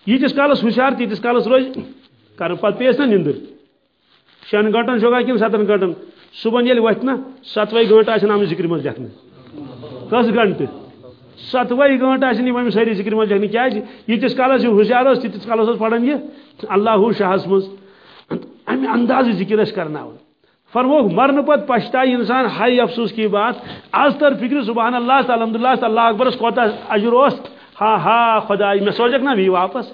ییٖتِس کالس ہُشار تیٖتِس کالس روزِ کرٕ پتہٕ پیٚیس نا نِندٕر شٮ۪ن گنٹن چھُگا کِنہٕ ستن گنٹن صبحن ییٚلہِ وتھِ نا ستوے گٲنٛٹہٕ آسن آمٕتۍ ذِکرِ منٛز لیکھنہٕ کٔژ گنٹہٕ ستوے گٲنٛٹہٕ آسن یِم أمِس سٲری ذِکرِ منٛز لیکھنہٕ کیٛازِ جی۔ ییٖتِس کالس یہِ ہُشار اوس تیٖتِس کالس اوس پران یہِ اللہ ہُہ شاہس منٛز امہِ اندازٕ ذِکر ٲسۍ کرناوان فرمو، مرن پت پشتائی انسان ہائی افسوس کی بات۔ آج تر فکر سبحان اللہ الحمد اللہ اللہ اکبر اس کوتا اجروس ہاں ہاں خدا میں سوچک نا بھی واپس۔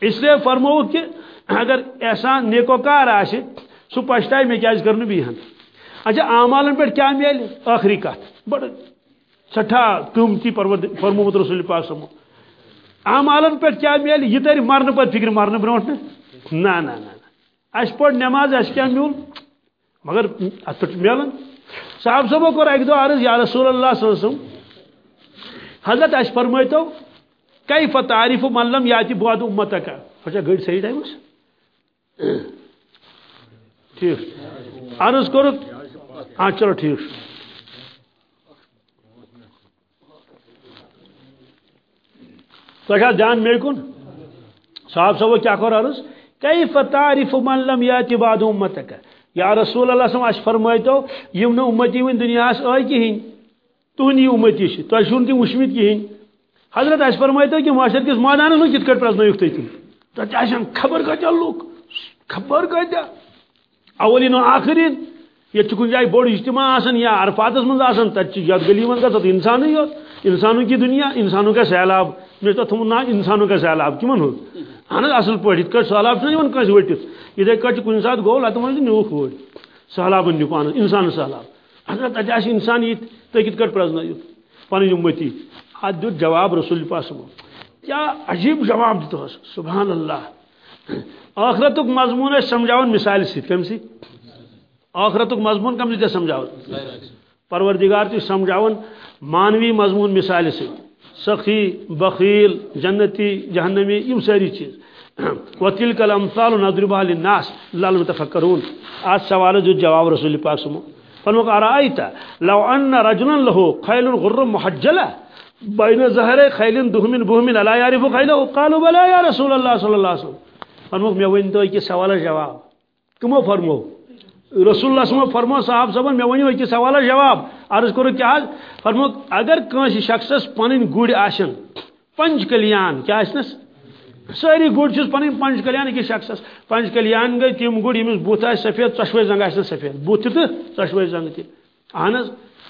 اس لیے فرمو کہ اگر احسان نیکوکار آشے، سو پشتائی میں کیا کرنے بھی ہن۔ اچھا اعمالن پہ کیا میل؟ آخری کت بڑ سٹھا قیمتی فرموت رسول پاک سمو اعمالن پہ کیا میل؟ یہ تر مرن پہ فکر مرن برونٹ نا نا نا اس پڑ نماز اس کیا میول؟ مگر ات پہ ملن صاحب صبح کور اک دو عرض یا رسول اللہ صلی اللہ علیہ وسلم۔ حضرت اس فرمائیتو کیف تعریف من لم یاتی بعد امتک؟ فچا گڑ صحیح ٹائم ٹھیک۔ عرض کرو۔ ہاں چلو ٹھیک۔ تو جان میں کن؟ صاحب صاحب کیا کر عرض کیف تعریف من لم یاتی بعد امتک؟ یا رسول اللہ صلی اللہ علیہ وسلم فرمائیتو یم نہ امتی ون دنیا اس آئی کہین تہنی امتی چھ تو چھون تم وشمت کہین حضرت اس فرمائیتو کہ معاشر کس میدان میں کت کٹ پرزنٲیِکھ تُہۍ تِم تتہِ آسن خبر کۭتیاہ لُکھ خبر کۭتیاہ اولین و آخرین، یہ کن جائے بوڑ اجتماع آسن، یا عرفات من آسن تت یت گلی من گھر انسان ہی یوت انسانوں کی دنیا انسانوں کا سیلاب۔ مجھے تو تھومت نا انسانوں کا سیلاب۔ کمن ہو اہن اصل پہ یت سہلاب چھنا کنس اتھے کٹ کن سات گو لت من نیوک وٹ سہلاب نیو پان انسان سہلاب حضرت تتہ انسان یہ تھی کت کٹ پرزن پن امتی ات دیت جواب رسول پاسمو کیا عجیب جواب دتس سبحان اللہ۔ آخرتک مضمون سمجھاون مثال ست کم سی؟ آخرتک مضمون کم سی سمجھاون۔ پروردگار تھی سمجھاون۔ مانوی مضمون مثال سے۔ سخی، بخیل، جنتی، جہنمی، یم ساری چیز۔ وتل کل امثال نضربها للناس لال متفکرون آج سوال جو جواب رسول پاک سمو فرمو ارائیت؟ لو ان رجلا له خیل غر محجلہ بین زہر خیل دہمن بہمن الا یعرف خیلہ قالوا بلا یا رسول اللہ صلی اللہ علیہ وسلم۔ فرمو میں ون تو کہ سوال جواب۔ کمو فرمو رسول اللہ صلی اللہ علیہ وسلم فرمو، صاحب صاحب میں ونیو کہ سوال جواب عرض کرو کہ کیا فرمو، اگر کنس شخصس پنن گڑ آشن، پنج کلیان، کیا آسنس ساری گڑ چھس پنن، پنج کلیان کی شخصس، پنج کلیان گئی تم گڑ یمس بوت آس سفید ژشوے زنگ آسن سفید بوت تو ژشوے زنگ تہ اہن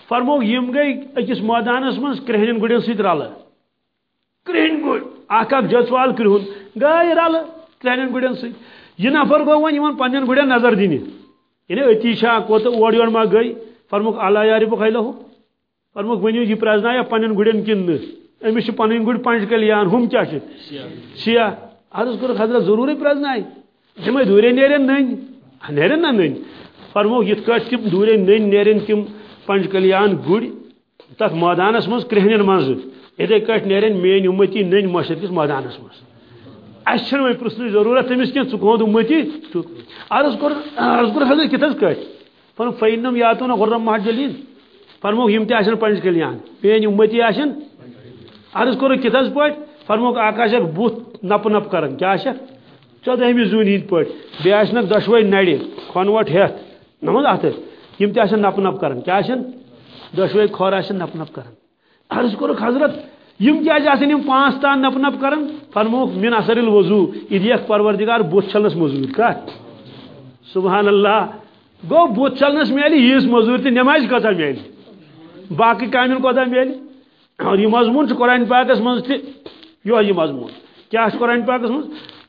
فرمو یم گئی اکس میدانس من کرہنین گڑین سیت رل کرہن گڑ اکھ اکھ جژوال کرہن گئی رل کرہنین گڑین سیت۔ یہ نفر گو، ون یمن پنن گڑین نظر دینی۔ یعنی اتی شاہ کوت اور یور ما گئی فرموک اللہ یاری بو خیلہ فرموک ونیو یہ پرزنا یا پنن گڑن کن امس پنن گڑ پنج کلیان ہم کیا شیا عرض کر حضرت ضروری پرزنا جمع دورے نیرن نن نیرن نہ نن فرموک یت کٹ تم دورے نن نیرن تم پنج کلیان گڑ. تک میدانس مز کرہنن مز. اتھے کٹ نیرن مین امتی نن مشرق کس میدانس مز. اس وی پرسن ضرورت تمس کی ثہ امتی عرض کر عرض کر حضرت کتس کٹ فرم فینم یاتون غرم محجلین فرمو یم تہ آسن پنج کلیان پین امتی آسن عرض کر کتس پٹ فرمو آکاش بت نپ نپ کرن۔ کیا آشک چودہمی زون ہند پٹ بی آسنک دشوے نڑ کھنوٹ ہتھ نمز ات یم تہ آسن نپ نپ کرن۔ کیا آسن دشوے کھور آسن نپ نپ کرن۔ عرض کر حضرت یم کیا آسن یم پانچ تان نپ نپ کرن؟ فرموک، من اثر الوضو ادیک پروردگار بوت چھلنس مزور کت سبحان اللہ. گو بوت چھلنس میلی یس مزور تہ نماز کتا میلی. باقی کامن کتا میلی. اور یہ مضمون چھ قرآن پاکس من تہ یہ یہ مضمون. کیا چھ قرآن پاکس من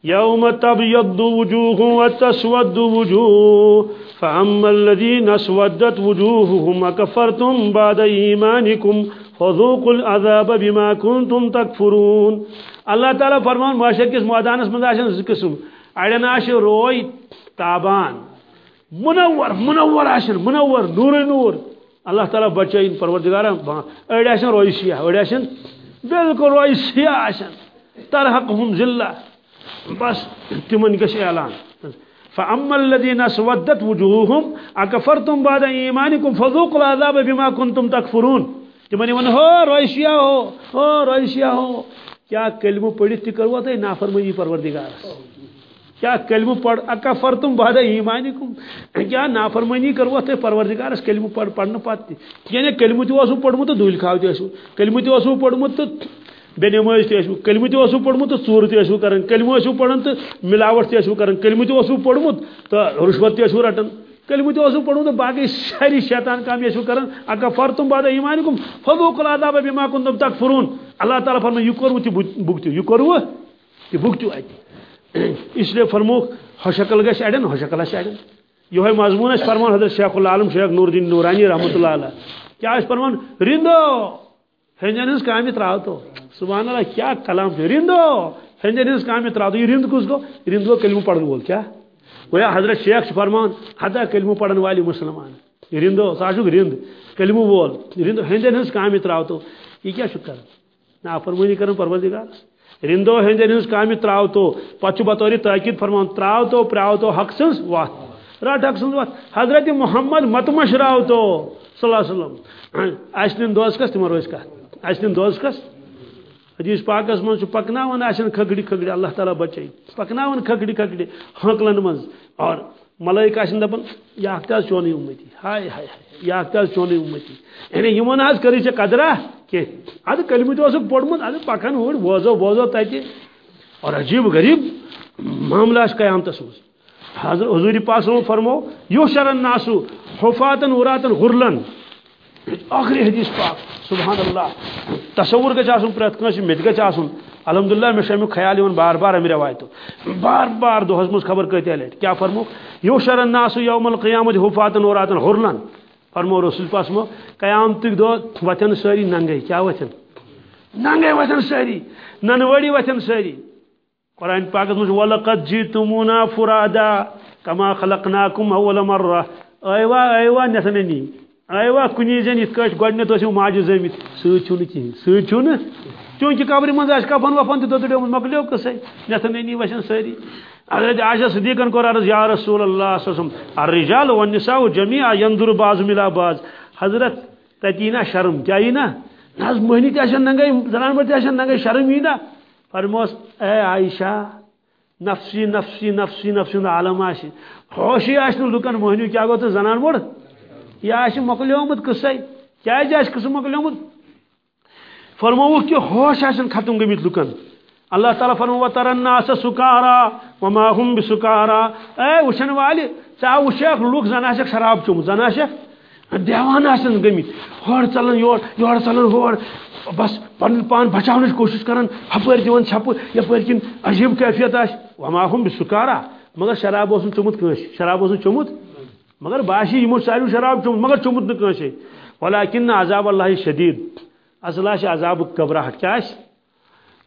يوم تبيض وجوه وتسود وجوه فأما الذين اسودت وجوههم كفرتم بعد إيمانكم فذوقوا العذاب بما كنتم تكفرون۔ اللہ تعالیٰ فرمان معاشر کس میدانس مز آن قسم اڑین آش روے تابان۔ منور منور آشن منور، نور نور۔ اللہ تعالیٰ بچائن پروردگار اڑ آشن روے سیاہ اڑ آشن بالکل روے سیاہ آشن ترحقهم ذلہ۔ بس، تمن گش اعلان۔ فاما الذين اسودت وجوههم، اكفرتم بعد ايمانكم فذوقوا العذاب بما كنتم تكفرون۔ تمن من ہو روشیا ہو ہو روشیا ہو۔ کیا کلمہ پڑھت کروا تھی نافرمانی پروردگار۔ کیا کلمہ پڑھ اکفرتم بعد ایمانکم؟ کیا نافرمانی کروا تھی پروردگار؟ کلمہ پڑھ پڑھنے پات یعنی کلمہ تہ اوسو پڑھمت تو دول کھاو تہ کلمہ تہ اوسو پڑھمت تو بے نماز تہ اوسو کلمہ تہ اوسو پڑھمت تو ژور تہ اوسو کران کلمہ اوسو پڑھن تو ملاوٹ تہ اوسو کران کلمہ تہ اوسو پڑھمت تو رشوت تہ اوسو رٹان کلمہ تہ اوسو پڑھو تو باقی ساری شیطان کام یہ کران اگر فرتم بعد ایمانکم فذوق العذاب بما کنتم تکفرون۔ اللہ تعالی فرمائے یہ کرو تہ بھگتو یہ کرو؟ تہ اس لیے فرمو ہوشکل گش اڑن ہوشکل اش اڑن یہ مضمون اس فرمان حضرت شیخ العالم، شیخ نور الدین نورانی رحمۃ اللہ علیہ۔ کیا اس فرمان؟ رندو! ہنجن ہز تراو تو۔ سبحان اللہ، کیا کلام رندو! ہنجن ہز تراو تو۔ یہ رند کس گو رند گو کلمہ پڑھن وول کیا؟ گویا حضرت شیخ فرمان حدا کلمہ پڑھن والی مسلمان. رندو ساشو رند. کلمہ وول رند ہنجن ہز کامہ تراو تو یہ کیا شکر؟ نا فرمانی کرن پروردگار. رندو ہنجن ہز کامہ تراو تو پچ بطوری تاکید فرمان. تراو تو پراو تو حق سنس، وات. رٹ حق سنس، وات. حضرت محمد متمش راو تو صلی اللہ علیہ وسلم. آشن دوز کس تمہ روز کت آشن دوز کس؟ حدیث پاکس من پکناون آشن کھگڑی کھگڑی، اللہ تعالیٰ بچائی۔ پکناون کھگڑی کھگڑی، ہنکلن من اور ملائک آشن دپن یہ اختیار چونی امتی۔ ہائے ہائے یہ اختیار چونی امتی۔ یعنی یمن آز کری چھ قدرہ کہ اد کلمہ تو اسک پڑمت اد پکن ہوڑ بوزو بوزو تتی اور عجیب غریب معاملہ اس قیامت مز حضرت حضور پاک فرمو یوشر الناس حفاتن وراتن غرلن آخری حدیث پاک، سبحان اللہ۔ تصور گھس آسن پریت کنس مت گھس آسن الحمدللہ، میں شمی خیال یون بار بار امی روایتو بار بار دہس مز خبر کتی لٹ کیا فرمو؟ یو یوشر الناس یوم القیامت حفاتن وراتن غرلن فرمو رسول پاس مو قیامتک دو وطن ساری ننگے، کیا وطن؟ ننگے وطن ساری۔ ننوڑی وطن ساری۔ قرآن پاک مجھ وَلَقَدْ جِئْتُمُونَا فُرَادًا كَمَا خَلَقْنَاكُمْ أَوَّلَ مَرَّةٍ۔ ایوا ایوا نتننی ایوا کنی زن یت کٹ گۄڈنیتھ ٲسِو ماجہِ زٲمٕتۍ سۭتۍ چھُو نہٕ کِہیٖنۍ سۭتۍ چھُو نہٕ چوٗنٛکہِ قبرِ منٛز آسہِ کفن وفن تہِ دوٚدڑیومُت مۄکلیو قٕصے نتننی وسن سٲری حضرت عائشہ صدیقن کوٚر عرض یا رسول اللہ صلی اللہ علیہ وسلم الرجال والنساء جميعا ينظر بعضهم الى بعض حضرت تتی نا شرم کیا یی نا نہ حظ مہنی تہِ آسن ننگے زنان مر تہِ آسن ننگے شرم یی نا فرموس اے عائشہ نفسی نفسی نفسی نفسی عالم آشی خوشی آشن لکن مہنیو کیا گو تو زنان مڑ یہ آش مکلیومت قصے کیا آش قصہ مکلیومت فرمو کہ ہوش آشن ختم گمت لکن۔ اللہ تعالیٰ فرمو وتر الناس سکارا وما هم بسکارا اے وچھن والی، چا وچھک لوک زن آشک شراب چوم زن آشک دیوان آشن گمت ہور چلن، یور یور چلن، ہور۔ بس پن پان بچاؤنچ کوشش کران ہپر دِوان چھپ یپر کن عجیب کیفیت آس وما ہم بسکارا۔ مگر شراب اوسن چومت کنس شراب اوسن چومت؟ مگر باشی جی یمو ساروی شراب چومت مگر چومت نہ کنسے ولیکن عذاب اللہ شدید. اصل آس عذاب قبراہٹ کیا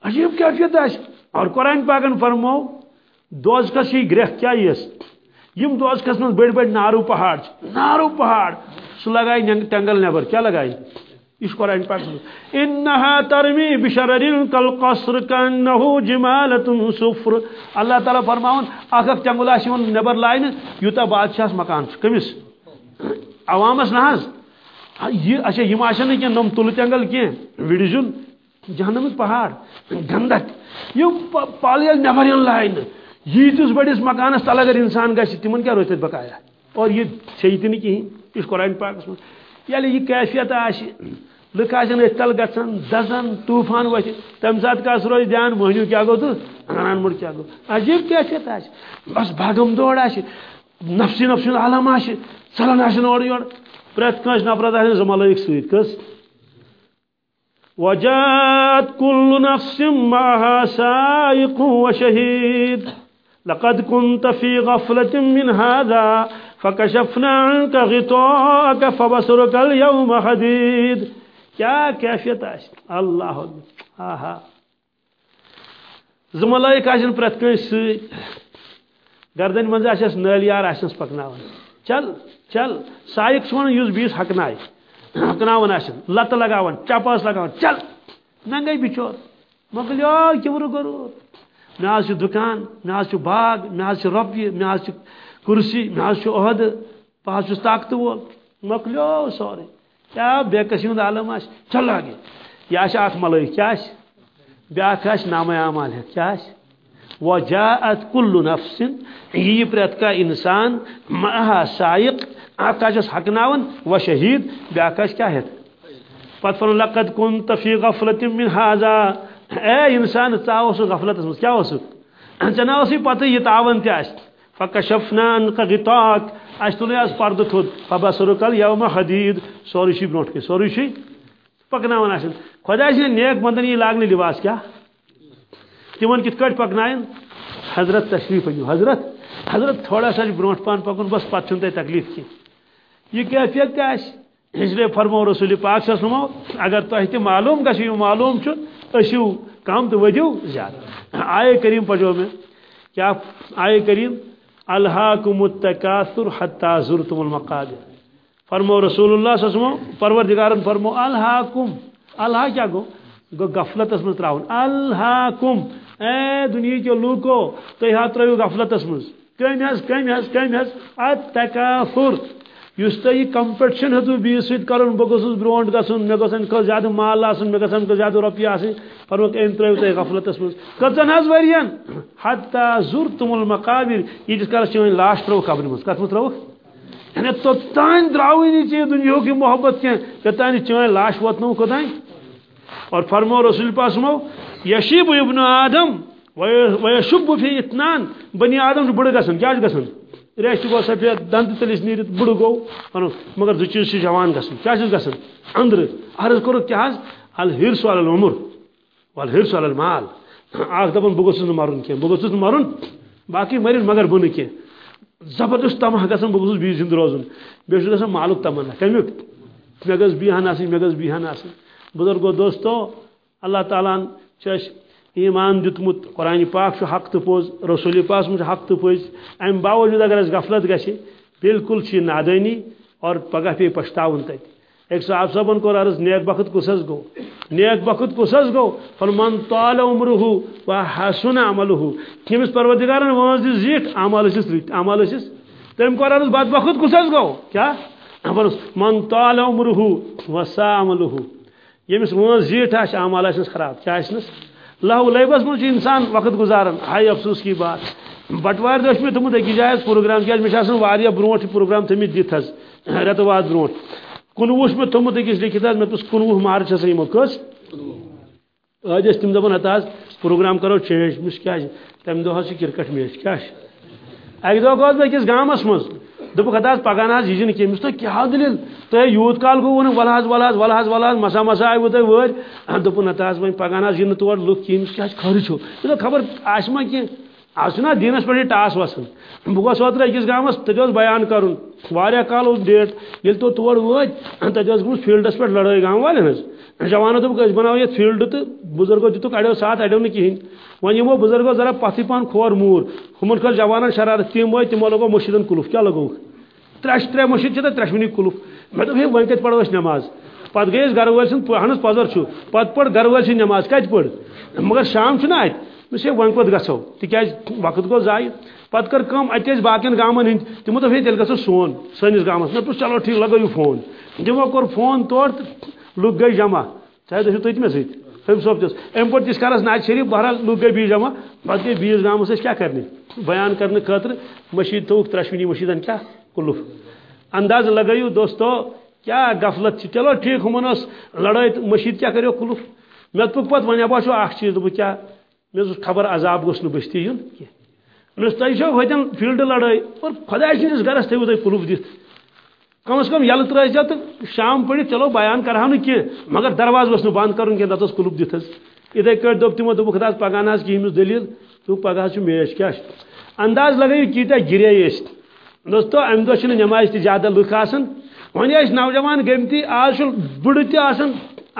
عجیب کیفیت آس اور قرآن پاکن فرمو دوز ہی یہ گرہ کیا یس یم دوز کس من بڑ بڑ نارو پہاڑ نارو پہاڑ. سہ لگائی ٹنگل نبر. کیا لگائی؟ اس قرآن پاک انہا ترمی بشرر کالقصر کانہو جمالت صفر اللہ تعالیٰ فرماؤن اخ اخ چنگلا شیون نبر لائن، یوتا بادشاہ مکان کمس عوامس نہز یہ اچھا یہ آشن کی نم تل چنگل کی وڑجن جہنم پہاڑ، گندک. یہ پالیل نبر لائن. یتس بڑس مکانس تل اگر انسان گھر تمن کیا روز بقایا اور یہ چھ تہ کہین اس قرآن پاکس من یلی یہ کیفیت آش لکھ آن تل گھن دزن، طوفان وتھ تمہ سات کس روز دھیان مہنیو کیا گو تو؟ زنان مڑ کیا گو۔ عجیب کیفیت آش بس بھاگم دوڑ آش نفسی نفسی ہُنٛد عالم آش ژلان آسن اور یور پرٛٮ۪تھ کٲنٛسہِ نفرت آسن زٕ ملٲیِک سۭتۍ کٔژ وجات كل نفس معها سائق وشهيد لقد كنت في غفلة من هذا۔ فكشفنا عنك غطاءك فبصرك اليوم حديد کیا کیفیت آش اللہ آہا. زملائک آشن پرت کنس ست گردن منز آشس نالیار آشنس پکناون. چل چل. سائق سون یوز بیس حقنائی. حقناون آشن لت لگاون چپاس لگاون. چل. ننگئی بچور مکلیو کیورو کرو مے دکان مے باغ مے روپیے مے کرسی مے كرسي معاش أهد فحاش استعقت وول مقلو سوري. يا بيكشين العالم عاش چل آگے یہ آش آخ ملائک کیا آش بیاکھ آش نام اعمال ہے کیا آش وجاءت كل نفس. یہ پرت کا انسان مہا سائق آکاشس حقناون و شہید بیاکاش کیا ہے؟ پت فن لقد كنت في غفلة من هذا. اے انسان تاوس غفلت اس کیا وسو چنا اسی پتہ یہ تاون تہ آش فکشفنا عنك غطاءك اس تلے آز پردہ تھوت پبا سرکل یوم حدید. سوری چھ برونٹ کے. سوری چھ پکناون آسن خدا چھ جی نیک بندن یہ لاگنے لباس کیا؟ تمن کت کٹ پکنائن؟ حضرت تشریف انیو حضرت حضرت تھوڑا سا جی برونٹ پان پکن، بس پتہ چھن تکلیف کی. یہ کیفیت کیا آس اس لیے فرمو رسول پاک صلی اللہ علیہ وسلم، اگر تہ تہ معلوم گژھو معلوم چھ ٲسِو کم تو ودیو زیادہ. آئے کریم پڑھو میں، کیا آئے کریم؟ الحاکم التکاثر حتی زرتم المقابر فرمو رسول اللہ صلی اللہ علیہ وسلم پروردگارن فرمو الحاکم الحا کیا گو؟ گو غفلتس من تراؤن الحاکم اے دنیا کے لوکو تھی ہا ترو غفلتس من کم حس کم حس کم التکاثر. اس تہ یہ کمپٹشن ہتو بیس سۭتۍ کرُن، بہٕ گوٚژھُس برونٛٹھ گژھُن مےٚ گوٚژھ اَمہِ کھۄتہٕ زیادٕ مال آسُن مےٚ گژھِ اَمہِ کھۄتہٕ زیادٕ رۄپیہِ آسٕنۍ فرموکھ أمۍ ترٛٲیِو تۄہہِ غفلتس منٛز کٔژن حظ ؤرین حتہ ضوٚر تُمُل مقابر ییٖتِس کالس چٲنۍ لاش ترٛٲوٕکھ قبرِ منٛز کتھ منٛز ترٛٲوٕکھ یعنی توٚتانۍ درٛاوٕے نہٕ ژےٚ دُنیہُک یہِ محبت کینٛہہ یوٚتانۍ نہٕ چٲنۍ لاش ووتنووُکھ کوٚتانۍ اور فرمو رسول پاسمو یشیب ابن آدم ویشب فی اتنان بنی آدم چھُ بٕڑٕ گژھان کیٛاہ ریش گو سفید دند تلس نیرت بڑ گو پن مگر زٕ چیز جوان گھن کیا گھن اندر، عرض کور کیا الحرس علی العمر والحرس علی المال اخ دپن بہ گوسس مرن کی بہ گوسس مرن باقی مرن مگر بہ کی زبردست تمہ گھن بہ گوسس بی زند روزن. بیس گھن مالک تمنا کمیک مے گھس بیہان آسن مے گھس بیہان آسن بزرگو دوستو، اللہ تعالیٰ چھ ایمان دتمت قرآن پاک حق تو پوز رسول پاس مجھ حق تو پوز ام باوجود اگر اس غفلت گھے بالکل چھ نادانی اور پگہ پہ پشتاون تت ایک صاحب صاحبن کو عرض، نیک بخت کس گو. نیک بخت کس گو. فرمان، طال عمرہ و حسن عملہ. کمس پروردگارن وانس دی زیٹ اسس رت اعمال اسس تم کو عرض، بد بخت کس گو. کیا؟ من طال عمرہ و سا عملہ. یمس وانس زیٹ آس اعمال اسس خراب. کیا اسنس لاہو لیبس من انسان وقت گزاران ہائی افسوس کی بات۔ بٹوار دہ میں تھوت اکس جائے پروگرام کیا۔ مجھے برو پروگرام تھمت دت حس رت واد برو کنوہ میں تھوت اکس لکھت حس میں کنوہ مارچ ہسا یمو کس؟ آج تم دپان ہتا۔ پروگرام کرو چینج مس کیا تمہ دہ کرکٹ میچ کیا اکہ دہ گوس بہ اکس گامس مز؟ دپ ہتا پگہ نا یہ کمس تو کیا دلیل؟ تہ یوت کال گو ون ول حظ ول حظ ول حظ ول حظ مسا مسا آئی تھی ور دپن ہتا وی پگہ نا یہ تور لُکھ کمس کیا خر چھو؟ خبر آس ما کی آج نا دینس پہ ٹاس وسان بہ گوس اوتر اکس گامس تتہ بیان کرن۔ واریاہ کال اس ڈیٹ یل تو تور وت تتہ گمت فیلڈس پہ لڑائی گام والن ہز جوانو دپ أسۍ بناو یہ فیلڈ تو بزرگو دتک اڑو ساتھ اڑو نہ کہین ون یمو بزرگو ذرا پتھے پہن کھور مور۔ ہمن کھل جوانن شرارت تم وٲتۍ تمو لگو مشیدن کلف کیا لگوک ترش ترے مشید چھ ترشونی کلف. مے دپ ہے ون کت پڑو اس نماز. پت گئی گھر ول سن، ہنس پزر چھ پت پڑ گھر سن نماز. کت پڑ مگر شام چھ ات مے ون پت گژھو تکیاز وقت گو ضائع پت کر کم ات باقین گامن ہند تمو دپ ہے تیل گژھو سون. سنس گامس مے پوچھ چلو ٹھیک لگو فون. تمو کور فون تور لوگ گئی جمع. چاہے دسو تھی مے سۭتۍ فم صوب تس ام پہ تس کالس نات شریف بہرحال لوگ گئی بیس جمع. پتہ گئی بیس گامس کیا کرنے بیان کرنے خاطر مشید تھوک ترشونی مشیدن کیا؟ کلف انداز لگائیو دوستو، کیا غفلت چلو ٹھیک ہمن لڑائی مشید کیا کرو کلف مے تک پتہ ون باسو اخ چیز دپ کیا مے خبر عذاب گوس نو بستی یون؟ مے تھی چھو ہوتن فیلڈ لڑائی، اور خدا سندس گرس تھو تھی کلف دت کم از کم یل ترا تو شام پڑھ چلو بیان کرہا نا کی، مگر درواز گوس نو بند کرن کی نتس کلف دت اتھے کٹ دپ تمو دپ خدا پگہ نا کی دلیل، تو پگہ میچ کیا انداز لگائیو کیتا گرے ٲسۍ دوستو ام دہ نماز تہ زیادہ لکھ آسان ون نوجوان گمتی آج بڑ تہ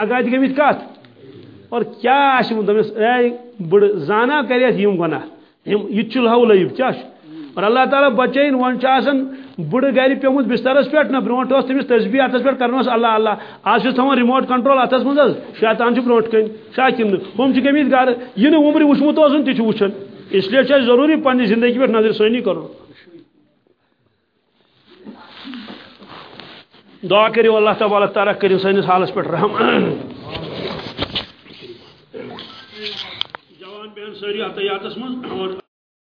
اگاد گمت کت اور کیا دمس اے بڑ زانا کریت یم گناہ یہ چلہو لب کیا اور اللہ تعالیٰ بچین ون بڑ گر پیومت بسترس پہ نا بروٹ تمس تسبیح اتس پہ کرنس اللہ اللہ۔ آج تھوان ریموٹ کنٹرول اتس مز شیطان برونٹ کن شاہ کن ہم گمت گھر یہ عمر وچمت تہ وچان اس لیے ضروری پنہ زندگی پہ نظر ثانی کرو۔ دعا کرو اللہ تعالیٰ تعالیٰ کرو سنس حالس پہ رحم۔ جوان بہن ساری عطیاتس من اور